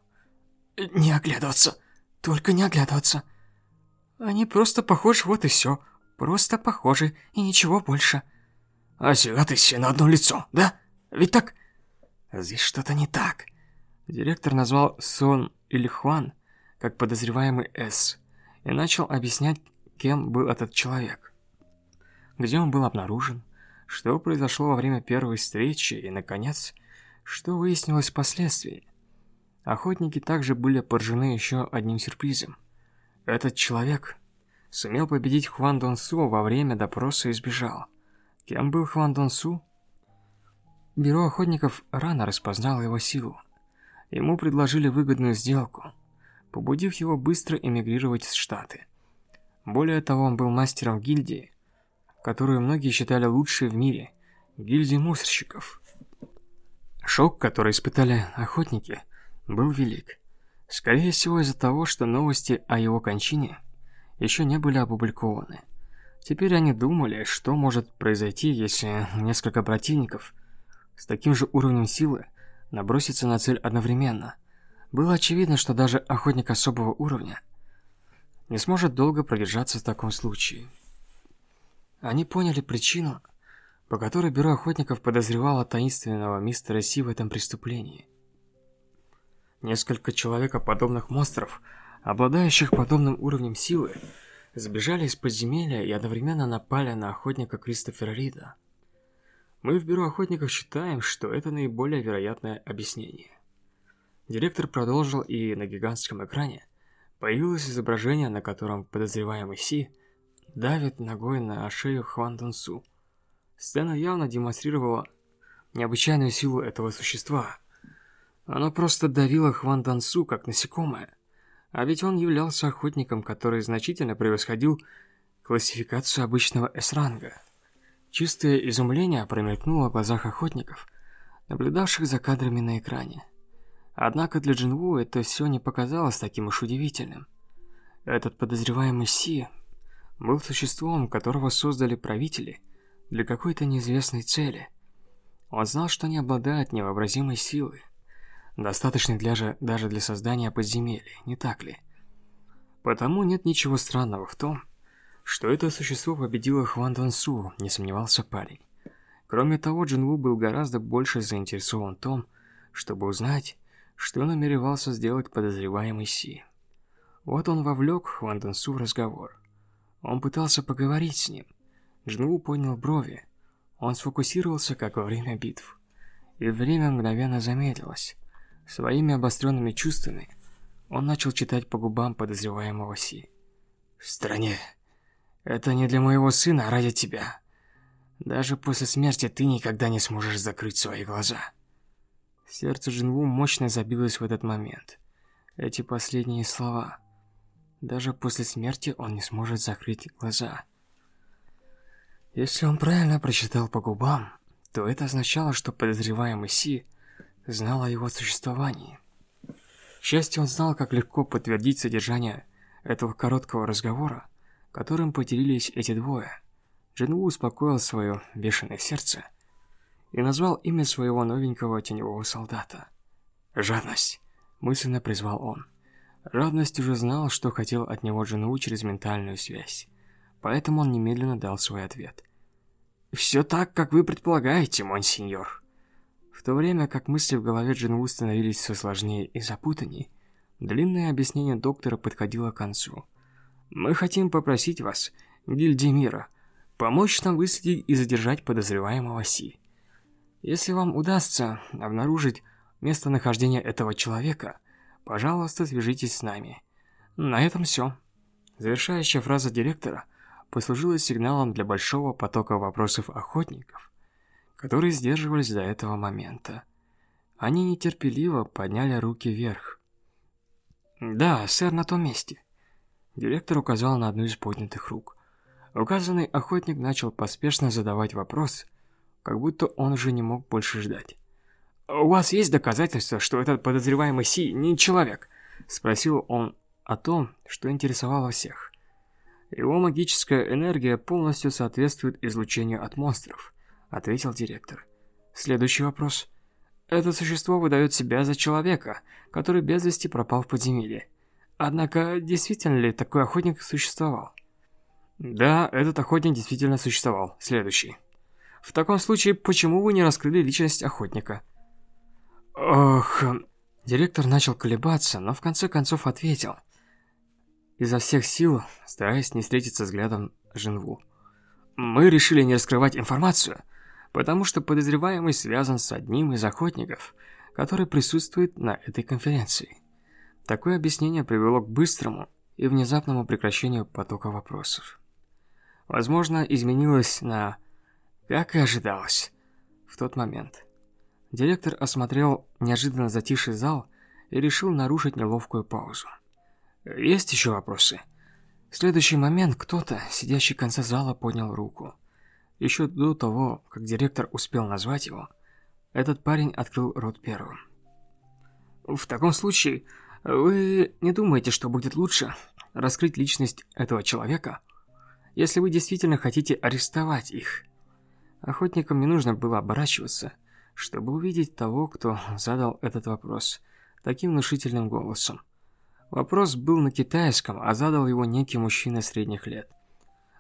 «Не оглядываться! Только не оглядываться!» «Они просто похожи, вот и все. Просто похожи, и ничего больше». «А ты все на одно лицо, да? Ведь так?» «Здесь что-то не так». Директор назвал Сон или Хуан как подозреваемый С и начал объяснять, кем был этот человек. Где он был обнаружен, что произошло во время первой встречи и, наконец, что выяснилось впоследствии. Охотники также были поражены еще одним сюрпризом. Этот человек сумел победить Хван Дон Су во время допроса и сбежал. Кем был Хван Дон Су? Бюро охотников рано распознало его силу. Ему предложили выгодную сделку, побудив его быстро эмигрировать в Штаты. Более того, он был мастером гильдии, которую многие считали лучшей в мире, гильдии мусорщиков. Шок, который испытали охотники, был велик. Скорее всего из-за того, что новости о его кончине еще не были опубликованы. Теперь они думали, что может произойти, если несколько противников с таким же уровнем силы набросятся на цель одновременно. Было очевидно, что даже охотник особого уровня не сможет долго продержаться в таком случае. Они поняли причину, по которой бюро охотников подозревало таинственного мистера Си в этом преступлении. Несколько человекоподобных монстров, обладающих подобным уровнем силы, сбежали из подземелья и одновременно напали на охотника Кристофера Рида. Мы в бюро охотников считаем, что это наиболее вероятное объяснение. Директор продолжил, и на гигантском экране появилось изображение, на котором подозреваемый Си давит ногой на шею Хван Дунсу. Сцена явно демонстрировала необычайную силу этого существа. Оно просто давило Хван Дансу, как насекомое. А ведь он являлся охотником, который значительно превосходил классификацию обычного С-ранга. Чистое изумление промелькнуло в глазах охотников, наблюдавших за кадрами на экране. Однако для Джинву это все не показалось таким уж удивительным. Этот подозреваемый Си был существом, которого создали правители для какой-то неизвестной цели. Он знал, что не обладает невообразимой силой, достаточной для же, даже для создания подземелья, не так ли? Потому нет ничего странного в том, что это существо победило Хван Дон Су, не сомневался парень. Кроме того, Джин Ву был гораздо больше заинтересован в том, чтобы узнать, что намеревался сделать подозреваемый Си. Вот он вовлек Хван Дон Су в разговор. Он пытался поговорить с ним. Джнву поднял брови. Он сфокусировался, как во время битв. И время мгновенно замедлилось. Своими обостренными чувствами он начал читать по губам подозреваемого Си. «В стране. Это не для моего сына, а ради тебя. Даже после смерти ты никогда не сможешь закрыть свои глаза». Сердце Джинву мощно забилось в этот момент. Эти последние слова – даже после смерти он не сможет закрыть глаза. Если он правильно прочитал по губам, то это означало, что подозреваемый Си знал о его существовании. К счастью, он знал, как легко подтвердить содержание этого короткого разговора, которым поделились эти двое. Джинву успокоил свое бешеное сердце и назвал имя своего новенького теневого солдата. «Жадность», — мысленно призвал он. Радость уже знал, что хотел от него жену через ментальную связь. Поэтому он немедленно дал свой ответ. «Все так, как вы предполагаете, монсеньор». В то время как мысли в голове Джинву становились все сложнее и запутаннее, длинное объяснение доктора подходило к концу. «Мы хотим попросить вас, гильдия мира, помочь нам выследить и задержать подозреваемого Си. Если вам удастся обнаружить местонахождение этого человека, пожалуйста, свяжитесь с нами. На этом все». Завершающая фраза директора послужила сигналом для большого потока вопросов охотников, которые сдерживались до этого момента. Они нетерпеливо подняли руки вверх. «Да, сэр, на том месте». Директор указал на одну из поднятых рук. Указанный охотник начал поспешно задавать вопрос, как будто он уже не мог больше ждать. «У вас есть доказательства, что этот подозреваемый Си не человек?» Спросил он о том, что интересовало всех. Его магическая энергия полностью соответствует излучению от монстров ответил директор. Следующий вопрос. Это существо выдает себя за человека, который без вести пропал в подземелье. Однако, действительно ли такой охотник существовал? Да, этот охотник действительно существовал. Следующий. В таком случае, почему вы не раскрыли личность охотника? Ох... Директор начал колебаться, но в конце концов ответил. Изо всех сил, стараясь не встретиться взглядом Женву. Мы решили не раскрывать информацию, потому что подозреваемый связан с одним из охотников, который присутствует на этой конференции. Такое объяснение привело к быстрому и внезапному прекращению потока вопросов. Возможно, изменилось на... как и ожидалось. В тот момент. Директор осмотрел неожиданно затихший зал и решил нарушить неловкую паузу. «Есть еще вопросы?» В следующий момент кто-то, сидящий в конце зала, поднял руку. Еще до того, как директор успел назвать его, этот парень открыл рот первым. В таком случае, вы не думаете, что будет лучше раскрыть личность этого человека, если вы действительно хотите арестовать их? Охотникам не нужно было оборачиваться, чтобы увидеть того, кто задал этот вопрос таким внушительным голосом. Вопрос был на китайском, а задал его некий мужчина средних лет.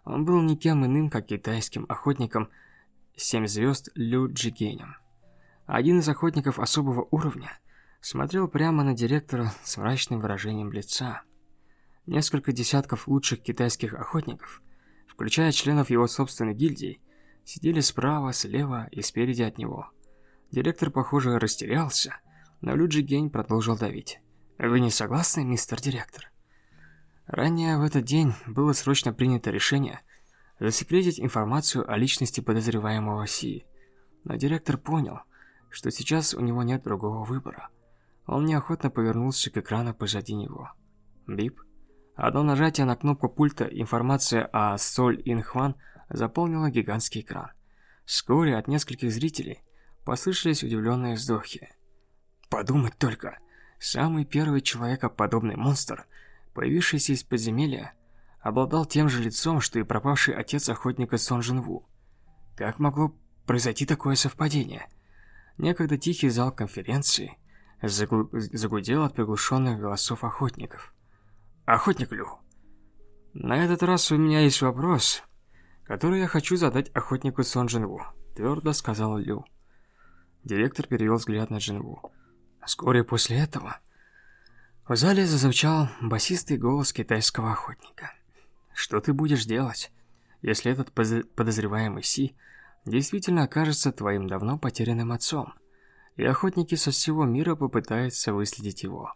Он был никем иным, как китайским охотником «Семь звезд» Лю Джигенем. Один из охотников особого уровня смотрел прямо на директора с мрачным выражением лица. Несколько десятков лучших китайских охотников, включая членов его собственной гильдии, сидели справа, слева и спереди от него. Директор, похоже, растерялся, но Лю Джигень продолжил давить. «Вы не согласны, мистер директор?» Ранее в этот день было срочно принято решение засекретить информацию о личности подозреваемого Си. Но директор понял, что сейчас у него нет другого выбора. Он неохотно повернулся к экрану позади него. Бип. Одно нажатие на кнопку пульта, информация о Соль Инхван заполнила гигантский экран. Вскоре от нескольких зрителей послышались удивленные вздохи. Подумать только, самый первый человекоподобный монстр – появившийся из подземелья, обладал тем же лицом, что и пропавший отец охотника Сон Джинву. Как могло произойти такое совпадение? Некогда тихий зал конференции загу... загудел от приглушенных голосов охотников. «Охотник Лю, на этот раз у меня есть вопрос, который я хочу задать охотнику Сон Джинву», твердо сказал Лю. Директор перевел взгляд на Джинву. Вскоре после этого в зале зазвучал басистый голос китайского охотника. «Что ты будешь делать, если этот подозреваемый Си действительно окажется твоим давно потерянным отцом, и охотники со всего мира попытаются выследить его?»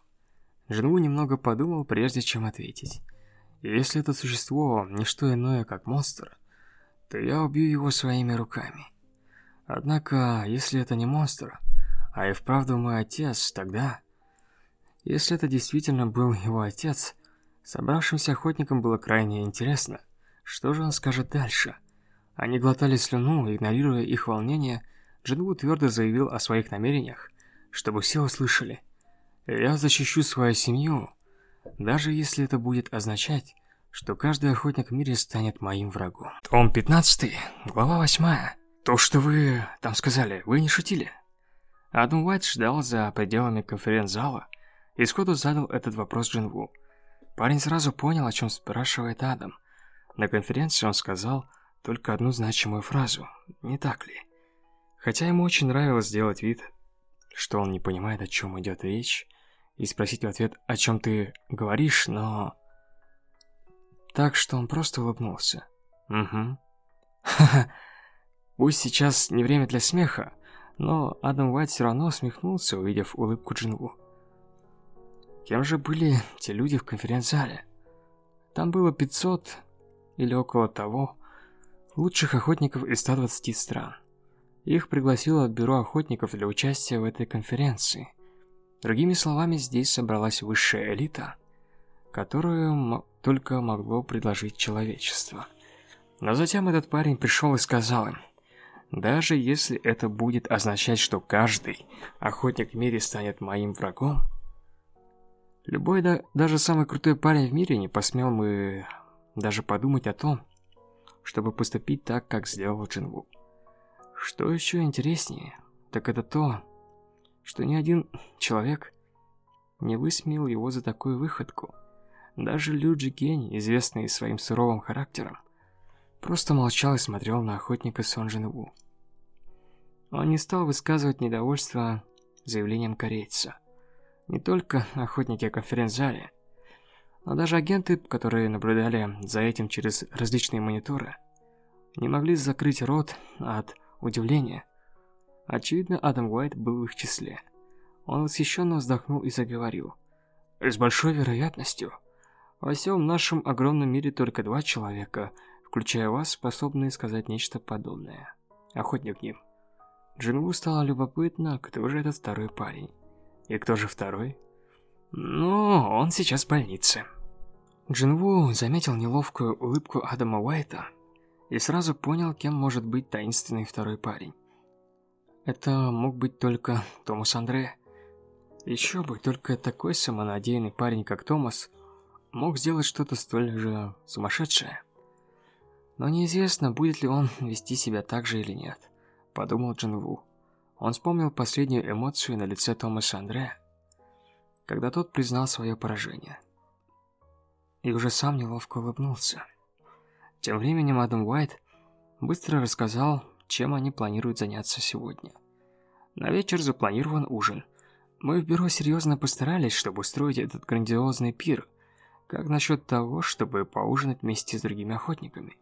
Женву немного подумал, прежде чем ответить. «Если это существо не что иное, как монстр, то я убью его своими руками. Однако, если это не монстр, а и вправду мой отец, тогда...» Если это действительно был его отец, собравшимся охотникам было крайне интересно, что же он скажет дальше. Они глотали слюну, игнорируя их волнение, Джинву твердо заявил о своих намерениях, чтобы все услышали. «Я защищу свою семью, даже если это будет означать, что каждый охотник в мире станет моим врагом». Том 15, глава 8. То, что вы там сказали, вы не шутили? Адам Уайт ждал за пределами конференц-зала, и сходу задал этот вопрос Джинву. Парень сразу понял, о чем спрашивает Адам. На конференции он сказал только одну значимую фразу, не так ли? Хотя ему очень нравилось делать вид, что он не понимает, о чем идет речь, и спросить в ответ, о чем ты говоришь, но... Так что он просто улыбнулся. Угу. Ха-ха. Пусть сейчас не время для смеха, но Адам Уайт все равно усмехнулся, увидев улыбку Джинву. Кем же были те люди в конференц-зале? Там было 500 или около того лучших охотников из 120 стран. Их пригласило бюро охотников для участия в этой конференции. Другими словами, здесь собралась высшая элита, которую только могло предложить человечество. Но затем этот парень пришел и сказал им, даже если это будет означать, что каждый охотник в мире станет моим врагом, любой, да, даже самый крутой парень в мире не посмел бы даже подумать о том, чтобы поступить так, как сделал Джинву. Что еще интереснее, так это то, что ни один человек не высмеял его за такую выходку. Даже Лю Джигень, известный своим суровым характером, просто молчал и смотрел на охотника Сон Джин Ву. Он не стал высказывать недовольство заявлением корейца. Не только охотники конференц-зале, но даже агенты, которые наблюдали за этим через различные мониторы, не могли закрыть рот от удивления. Очевидно, Адам Уайт был в их числе. Он восхищенно вздохнул и заговорил. «С большой вероятностью, во всем нашем огромном мире только два человека, включая вас, способные сказать нечто подобное. Охотник ним». Джинву стало любопытно, кто же этот второй парень. И кто же второй? Ну, он сейчас в больнице. Джинву заметил неловкую улыбку Адама Уайта и сразу понял, кем может быть таинственный второй парень. Это мог быть только Томас Андре. Еще бы, только такой самонадеянный парень, как Томас, мог сделать что-то столь же сумасшедшее. Но неизвестно, будет ли он вести себя так же или нет, подумал Джинву. Он вспомнил последнюю эмоцию на лице Томаса Андре, когда тот признал свое поражение. И уже сам неловко улыбнулся. Тем временем Адам Уайт быстро рассказал, чем они планируют заняться сегодня. На вечер запланирован ужин. Мы в бюро серьезно постарались, чтобы устроить этот грандиозный пир. Как насчет того, чтобы поужинать вместе с другими охотниками?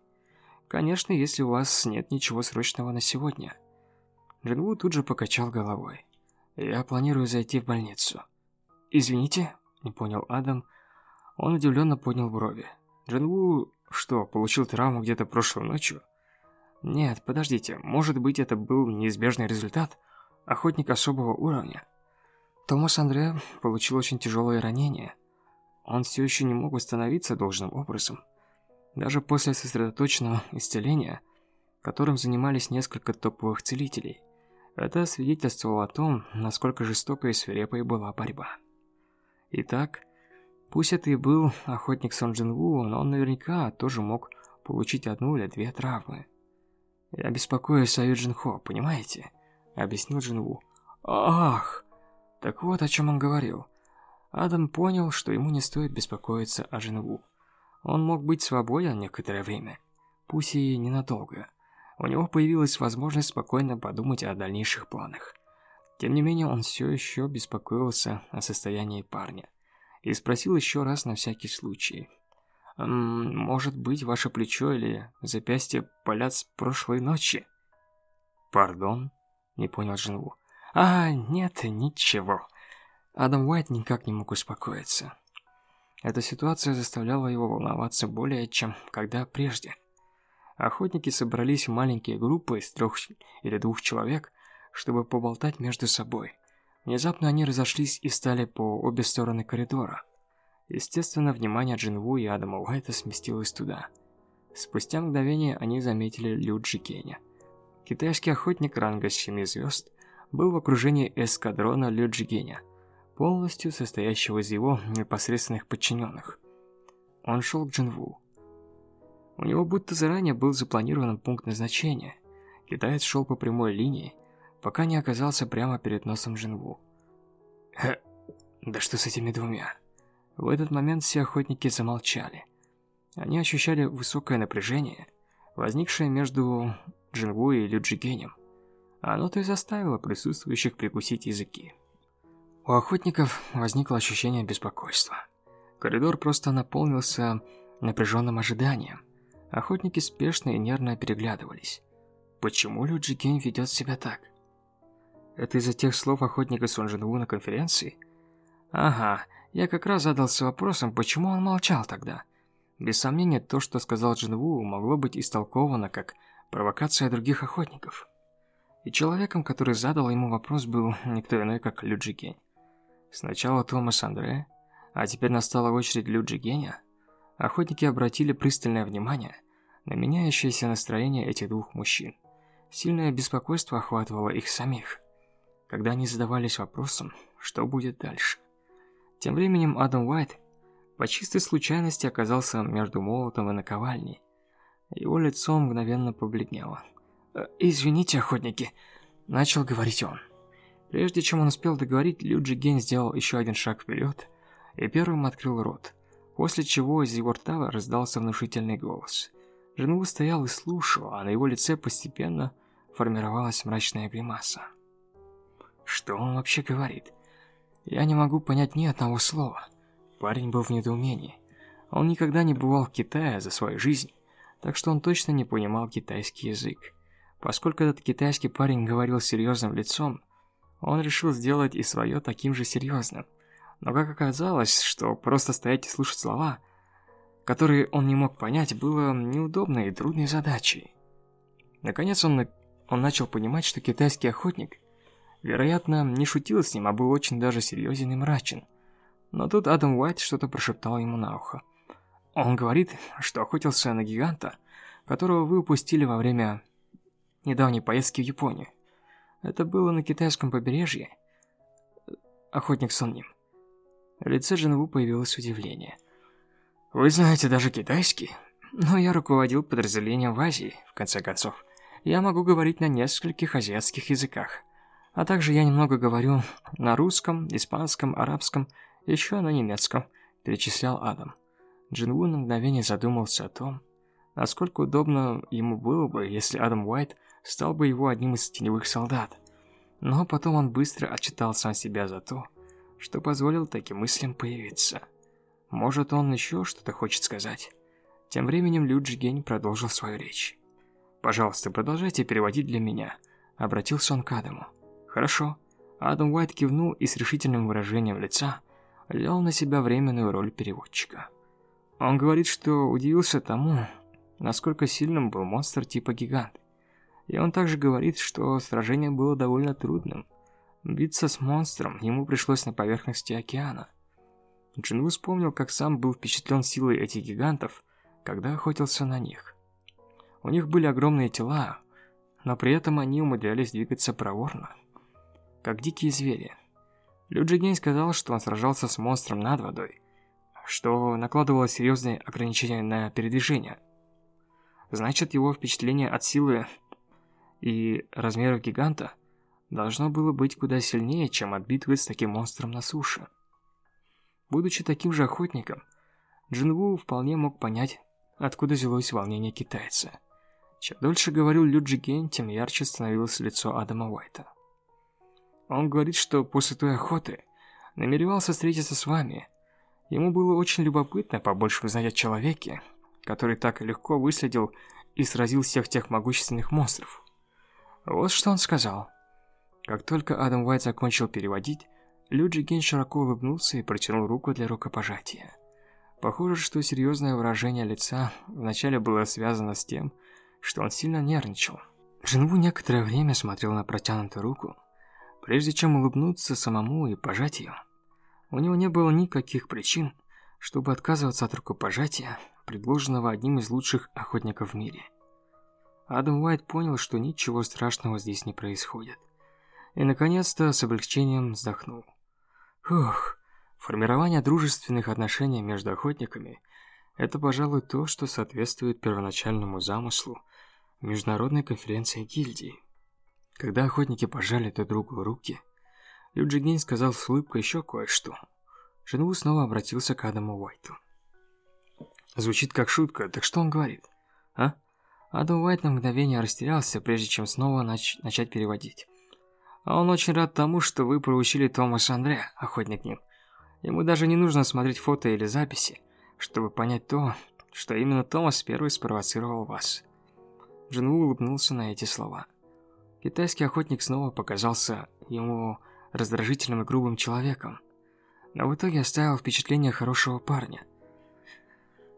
Конечно, если у вас нет ничего срочного на сегодня. Джинву тут же покачал головой. Я планирую зайти в больницу. Извините, не понял Адам. Он удивленно поднял брови. Джинву что, получил травму где-то прошлой ночью? Нет, подождите, может быть это был неизбежный результат? Охотник особого уровня. Томас Андре получил очень тяжелое ранение. Он все еще не мог восстановиться должным образом. Даже после сосредоточенного исцеления, которым занимались несколько топовых целителей, это свидетельствовало о том, насколько жестокой и свирепой была борьба. Итак, Пусть это и был охотник Сон Джин Ву, но он наверняка тоже мог получить одну или две травмы. «Я беспокоюсь о Юджин Хо, понимаете?» – объяснил Джин Ву. «Ах!» Так вот о чем он говорил. Адам понял, что ему не стоит беспокоиться о Джин Ву. Он мог быть свободен некоторое время, пусть и ненадолго. У него появилась возможность спокойно подумать о дальнейших планах. Тем не менее, он все еще беспокоился о состоянии парня и спросил еще раз на всякий случай. «Может быть, ваше плечо или запястье болят с прошлой ночи?» «Пардон?» – не понял Джинву. «А, нет, ничего». Адам Уайт никак не мог успокоиться. Эта ситуация заставляла его волноваться более, чем когда прежде. Охотники собрались в маленькие группы из трех или двух человек, чтобы поболтать между собой. Внезапно они разошлись и стали по обе стороны коридора. Естественно, внимание Джинву и Адама Уайта сместилось туда. Спустя мгновение они заметили Лю Джикеня. Китайский охотник ранга 7 звезд был в окружении эскадрона Лю Джигеня, полностью состоящего из его непосредственных подчиненных. Он шел к Джинву. У него будто заранее был запланирован пункт назначения. Китаец шел по прямой линии, пока не оказался прямо перед носом Джинву. Хе, да что с этими двумя? В этот момент все охотники замолчали. Они ощущали высокое напряжение, возникшее между Джинву и Люджигенем. Оно-то и заставило присутствующих прикусить языки. У охотников возникло ощущение беспокойства. Коридор просто наполнился напряженным ожиданием. Охотники спешно и нервно переглядывались. Почему Лю Джиген ведет себя так? Это из-за тех слов охотника Сон Джинву на конференции? Ага, я как раз задался вопросом, почему он молчал тогда. Без сомнения, то, что сказал Джинву, могло быть истолковано как провокация других охотников. И человеком, который задал ему вопрос, был никто иной, как Лю Джиген. Сначала Томас Андре, а теперь настала очередь Лю Джигеня. Охотники обратили пристальное внимание на меняющееся настроение этих двух мужчин. Сильное беспокойство охватывало их самих, когда они задавались вопросом, что будет дальше. Тем временем Адам Уайт по чистой случайности оказался между молотом и наковальней. Его лицо мгновенно побледнело. «Э, «Извините, охотники», – начал говорить он. Прежде чем он успел договорить, Лю Джиген сделал еще один шаг вперед и первым открыл рот, после чего из его рта раздался внушительный голос. Жену стоял и слушал, а на его лице постепенно формировалась мрачная гримаса. Что он вообще говорит? Я не могу понять ни одного слова. Парень был в недоумении. Он никогда не бывал в Китае за свою жизнь, так что он точно не понимал китайский язык. Поскольку этот китайский парень говорил серьезным лицом, он решил сделать и свое таким же серьезным. Но как оказалось, что просто стоять и слушать слова, которые он не мог понять, было неудобной и трудной задачей. Наконец он, он начал понимать, что китайский охотник, вероятно, не шутил с ним, а был очень даже серьезен и мрачен. Но тут Адам Уайт что-то прошептал ему на ухо. Он говорит, что охотился на гиганта, которого вы упустили во время недавней поездки в Японию. Это было на китайском побережье. Охотник Сонним. В лице Джинву появилось удивление. Вы знаете даже китайский? Но я руководил подразделением в Азии, в конце концов. Я могу говорить на нескольких азиатских языках. А также я немного говорю на русском, испанском, арабском, еще на немецком, перечислял Адам. Джинву на мгновение задумался о том, насколько удобно ему было бы, если Адам Уайт стал бы его одним из теневых солдат. Но потом он быстро отчитал сам себя за то, что позволил таким мыслям появиться. Может, он еще что-то хочет сказать. Тем временем Лю Джигень продолжил свою речь. «Пожалуйста, продолжайте переводить для меня», — обратился он к Адаму. «Хорошо». Адам Уайт кивнул и с решительным выражением лица взял на себя временную роль переводчика. Он говорит, что удивился тому, насколько сильным был монстр типа гигант. И он также говорит, что сражение было довольно трудным. Биться с монстром ему пришлось на поверхности океана. Джинву вспомнил, как сам был впечатлен силой этих гигантов, когда охотился на них. У них были огромные тела, но при этом они умудрялись двигаться проворно, как дикие звери. Лю Джигень сказал, что он сражался с монстром над водой, что накладывало серьезные ограничения на передвижение. Значит, его впечатление от силы и размеров гиганта должно было быть куда сильнее, чем от битвы с таким монстром на суше. Будучи таким же охотником, Джинву вполне мог понять, откуда взялось волнение китайца. Чем дольше говорил Лю Джиген, тем ярче становилось лицо Адама Уайта. Он говорит, что после той охоты намеревался встретиться с вами. Ему было очень любопытно побольше узнать о человеке, который так легко выследил и сразил всех тех могущественных монстров. Вот что он сказал. Как только Адам Уайт закончил переводить, Лю Джиген широко улыбнулся и протянул руку для рукопожатия. Похоже, что серьезное выражение лица вначале было связано с тем, что он сильно нервничал. Джинву некоторое время смотрел на протянутую руку, прежде чем улыбнуться самому и пожать ее. У него не было никаких причин, чтобы отказываться от рукопожатия, предложенного одним из лучших охотников в мире. Адам Уайт понял, что ничего страшного здесь не происходит. И, наконец-то, с облегчением вздохнул. Фух, формирование дружественных отношений между охотниками – это, пожалуй, то, что соответствует первоначальному замыслу Международной конференции гильдии. Когда охотники пожали друг другу руки, Лю Джигнин сказал с улыбкой еще кое-что. Женву снова обратился к Адаму Уайту. Звучит как шутка, так что он говорит? А? Адам Уайт на мгновение растерялся, прежде чем снова нач начать переводить. А он очень рад тому, что вы проучили Томаса Андре, охотник ним. Ему даже не нужно смотреть фото или записи, чтобы понять то, что именно Томас первый спровоцировал вас. Джинву улыбнулся на эти слова. Китайский охотник снова показался ему раздражительным и грубым человеком, но в итоге оставил впечатление хорошего парня.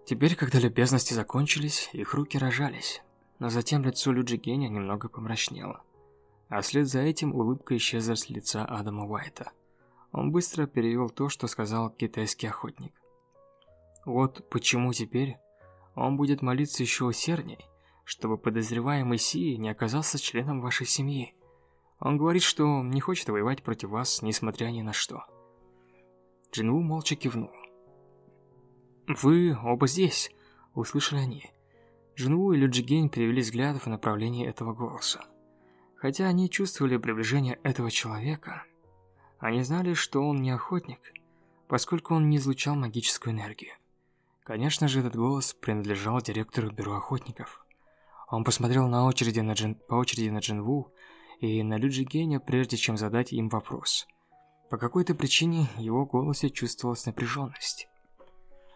Теперь, когда любезности закончились, их руки рожались но затем лицо Люджи Геня немного помрачнело. А вслед за этим улыбка исчезла с лица Адама Уайта. Он быстро перевел то, что сказал китайский охотник. Вот почему теперь он будет молиться еще усердней, чтобы подозреваемый Си не оказался членом вашей семьи. Он говорит, что не хочет воевать против вас, несмотря ни на что. Джинву молча кивнул. «Вы оба здесь», — услышали они. Джинву и Люджигень перевели взгляд в направлении этого голоса. Хотя они чувствовали приближение этого человека, они знали, что он не охотник, поскольку он не излучал магическую энергию. Конечно же, этот голос принадлежал директору бюро охотников. Он посмотрел на очереди на Джин... по очереди на Джинву и на Люджигеня, прежде чем задать им вопрос. По какой-то причине его голосе чувствовалась напряженность.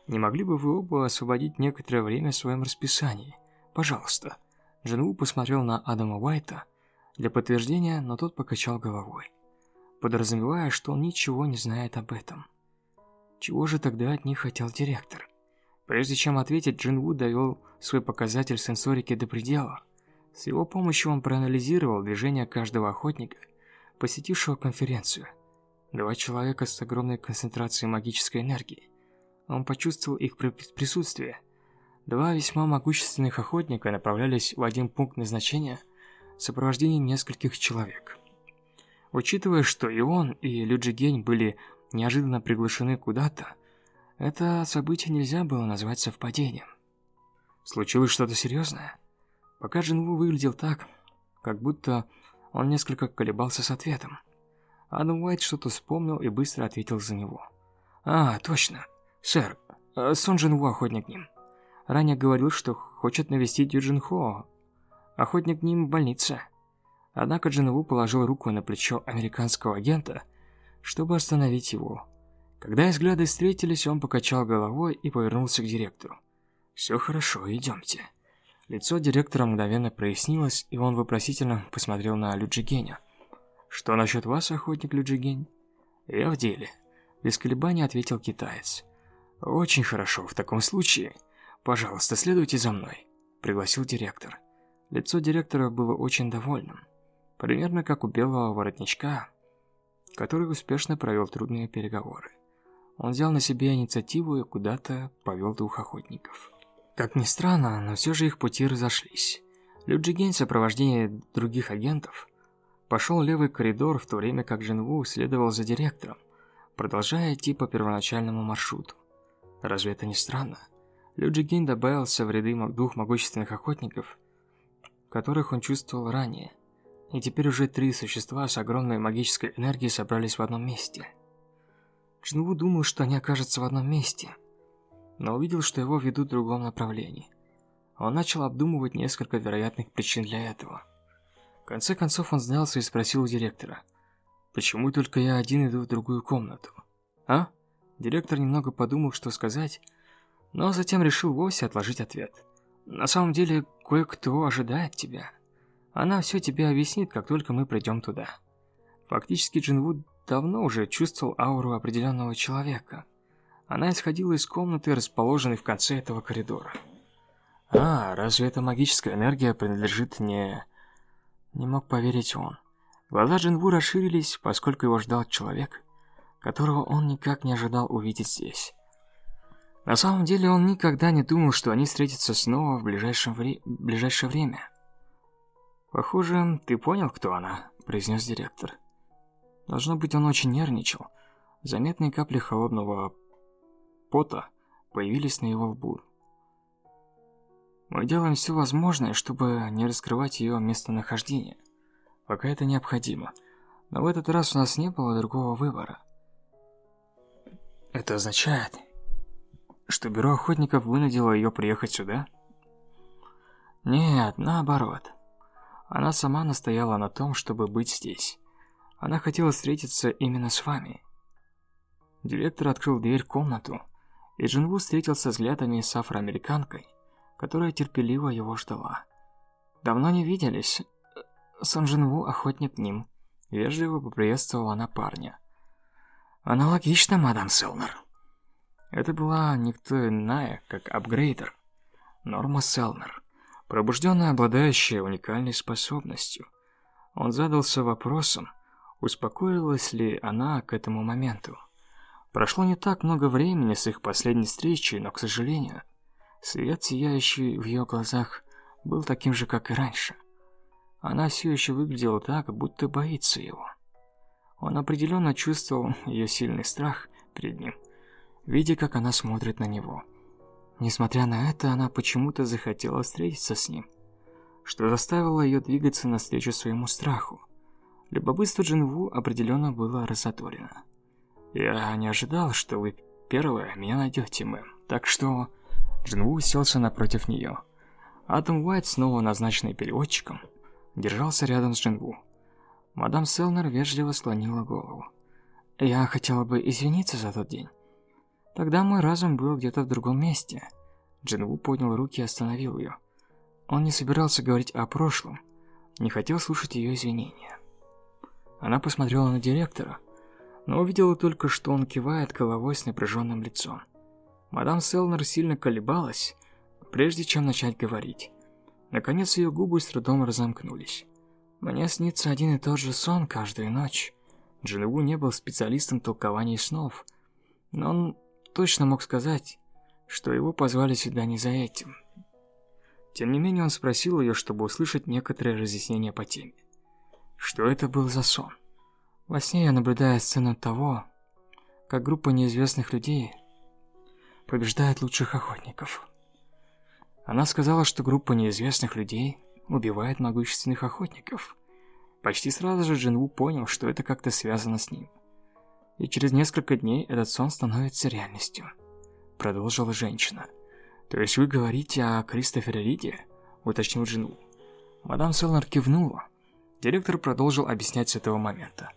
Не могли бы вы оба освободить некоторое время в своем расписании? Пожалуйста. Джинву посмотрел на Адама Уайта для подтверждения, но тот покачал головой, подразумевая, что он ничего не знает об этом. Чего же тогда от них хотел директор? Прежде чем ответить, Джинву довел свой показатель сенсорики до предела. С его помощью он проанализировал движения каждого охотника, посетившего конференцию. Два человека с огромной концентрацией магической энергии – он почувствовал их присутствие. Два весьма могущественных охотника направлялись в один пункт назначения в сопровождении нескольких человек. Учитывая, что и он, и Люджигень были неожиданно приглашены куда-то, это событие нельзя было назвать совпадением. Случилось что-то серьезное? Пока Джинву выглядел так, как будто он несколько колебался с ответом. Адам Уайт что-то вспомнил и быстро ответил за него. «А, точно. «Сэр, э, Сон Джин охотник Ним. Ранее говорил, что хочет навестить Юджин Хо. Охотник Ним в больнице». Однако Джин Ву положил руку на плечо американского агента, чтобы остановить его. Когда взгляды встретились, он покачал головой и повернулся к директору. «Все хорошо, идемте». Лицо директора мгновенно прояснилось, и он вопросительно посмотрел на Люджигеня. «Что насчет вас, охотник Люджигень?» «Я в деле», – без колебаний ответил китаец. «Очень хорошо. В таком случае, пожалуйста, следуйте за мной», – пригласил директор. Лицо директора было очень довольным. Примерно как у белого воротничка, который успешно провел трудные переговоры. Он взял на себя инициативу и куда-то повел двух охотников. Как ни странно, но все же их пути разошлись. Люджиген в сопровождении других агентов пошел левый коридор, в то время как Джинву следовал за директором, продолжая идти по первоначальному маршруту. Разве это не странно? Лю Джигин добавился в ряды двух могущественных охотников, которых он чувствовал ранее. И теперь уже три существа с огромной магической энергией собрались в одном месте. Джинву думал, что они окажутся в одном месте, но увидел, что его ведут в другом направлении. Он начал обдумывать несколько вероятных причин для этого. В конце концов он сдался и спросил у директора, «Почему только я один иду в другую комнату?» «А?» Директор немного подумал, что сказать, но затем решил вовсе отложить ответ. «На самом деле, кое-кто ожидает тебя. Она все тебе объяснит, как только мы придем туда». Фактически Джинвуд давно уже чувствовал ауру определенного человека. Она исходила из комнаты, расположенной в конце этого коридора. «А, разве эта магическая энергия принадлежит мне?» Не мог поверить он. Глаза Джинву расширились, поскольку его ждал человек, которого он никак не ожидал увидеть здесь. На самом деле он никогда не думал, что они встретятся снова в ближайшем вре... ближайшее время. «Похоже, ты понял, кто она», – произнес директор. Должно быть, он очень нервничал. Заметные капли холодного пота появились на его лбу. Мы делаем все возможное, чтобы не раскрывать ее местонахождение, пока это необходимо. Но в этот раз у нас не было другого выбора. Это означает, что бюро охотников вынудило ее приехать сюда? Нет, наоборот. Она сама настояла на том, чтобы быть здесь. Она хотела встретиться именно с вами. Директор открыл дверь в комнату, и Джинву встретился взглядами с афроамериканкой, которая терпеливо его ждала. Давно не виделись. Сон Джинву охотник ним. Вежливо поприветствовала она парня. Аналогично, мадам Селнер. Это была никто иная, как апгрейдер. Норма Селнер. Пробужденная, обладающая уникальной способностью. Он задался вопросом, успокоилась ли она к этому моменту. Прошло не так много времени с их последней встречи, но, к сожалению, свет, сияющий в ее глазах, был таким же, как и раньше. Она все еще выглядела так, будто боится его. Он определенно чувствовал ее сильный страх перед ним, видя, как она смотрит на него. Несмотря на это, она почему-то захотела встретиться с ним, что заставило ее двигаться навстречу своему страху. Любопытство Джинву определенно было разотворено. «Я не ожидал, что вы первая меня найдете, мэм, так что...» Джинву уселся напротив нее. Адам Уайт, снова назначенный переводчиком, держался рядом с Джинву. Мадам Селнер вежливо склонила голову. «Я хотела бы извиниться за тот день. Тогда мой разум был где-то в другом месте». Джинву поднял руки и остановил ее. Он не собирался говорить о прошлом, не хотел слушать ее извинения. Она посмотрела на директора, но увидела только, что он кивает головой с напряженным лицом. Мадам Селнер сильно колебалась, прежде чем начать говорить. Наконец ее губы с трудом разомкнулись. Мне снится один и тот же сон каждую ночь. Джинву не был специалистом толкований снов, но он точно мог сказать, что его позвали сюда не за этим. Тем не менее, он спросил ее, чтобы услышать некоторые разъяснения по теме. Что это был за сон? Во сне я наблюдаю сцену того, как группа неизвестных людей побеждает лучших охотников. Она сказала, что группа неизвестных людей убивает могущественных охотников. Почти сразу же Джинву понял, что это как-то связано с ним. И через несколько дней этот сон становится реальностью. Продолжила женщина. То есть вы говорите о Кристофере Риде? Уточнил Джинву. Мадам Селнер кивнула. Директор продолжил объяснять с этого момента.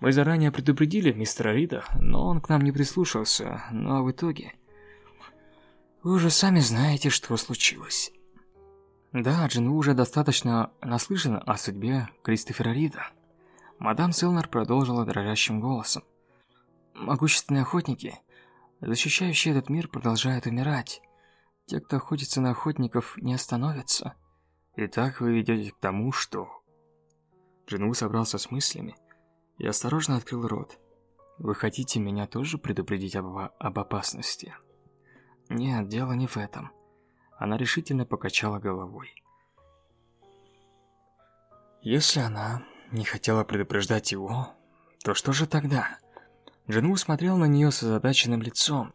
Мы заранее предупредили мистера Рида, но он к нам не прислушался, но в итоге вы уже сами знаете, что случилось. Да, Джину уже достаточно наслышана о судьбе Кристофера Рида. Мадам Селнер продолжила дрожащим голосом. Могущественные охотники, защищающие этот мир, продолжают умирать. Те, кто охотится на охотников, не остановятся. Итак, вы ведете к тому, что... Джинву собрался с мыслями и осторожно открыл рот. Вы хотите меня тоже предупредить об, об опасности? Нет, дело не в этом. Она решительно покачала головой. Если она не хотела предупреждать его, то что же тогда? Джинву смотрел на нее с озадаченным лицом.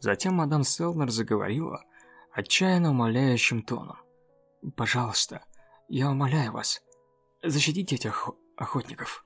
Затем мадам Селнер заговорила отчаянно умоляющим тоном. «Пожалуйста, я умоляю вас, защитите этих охотников».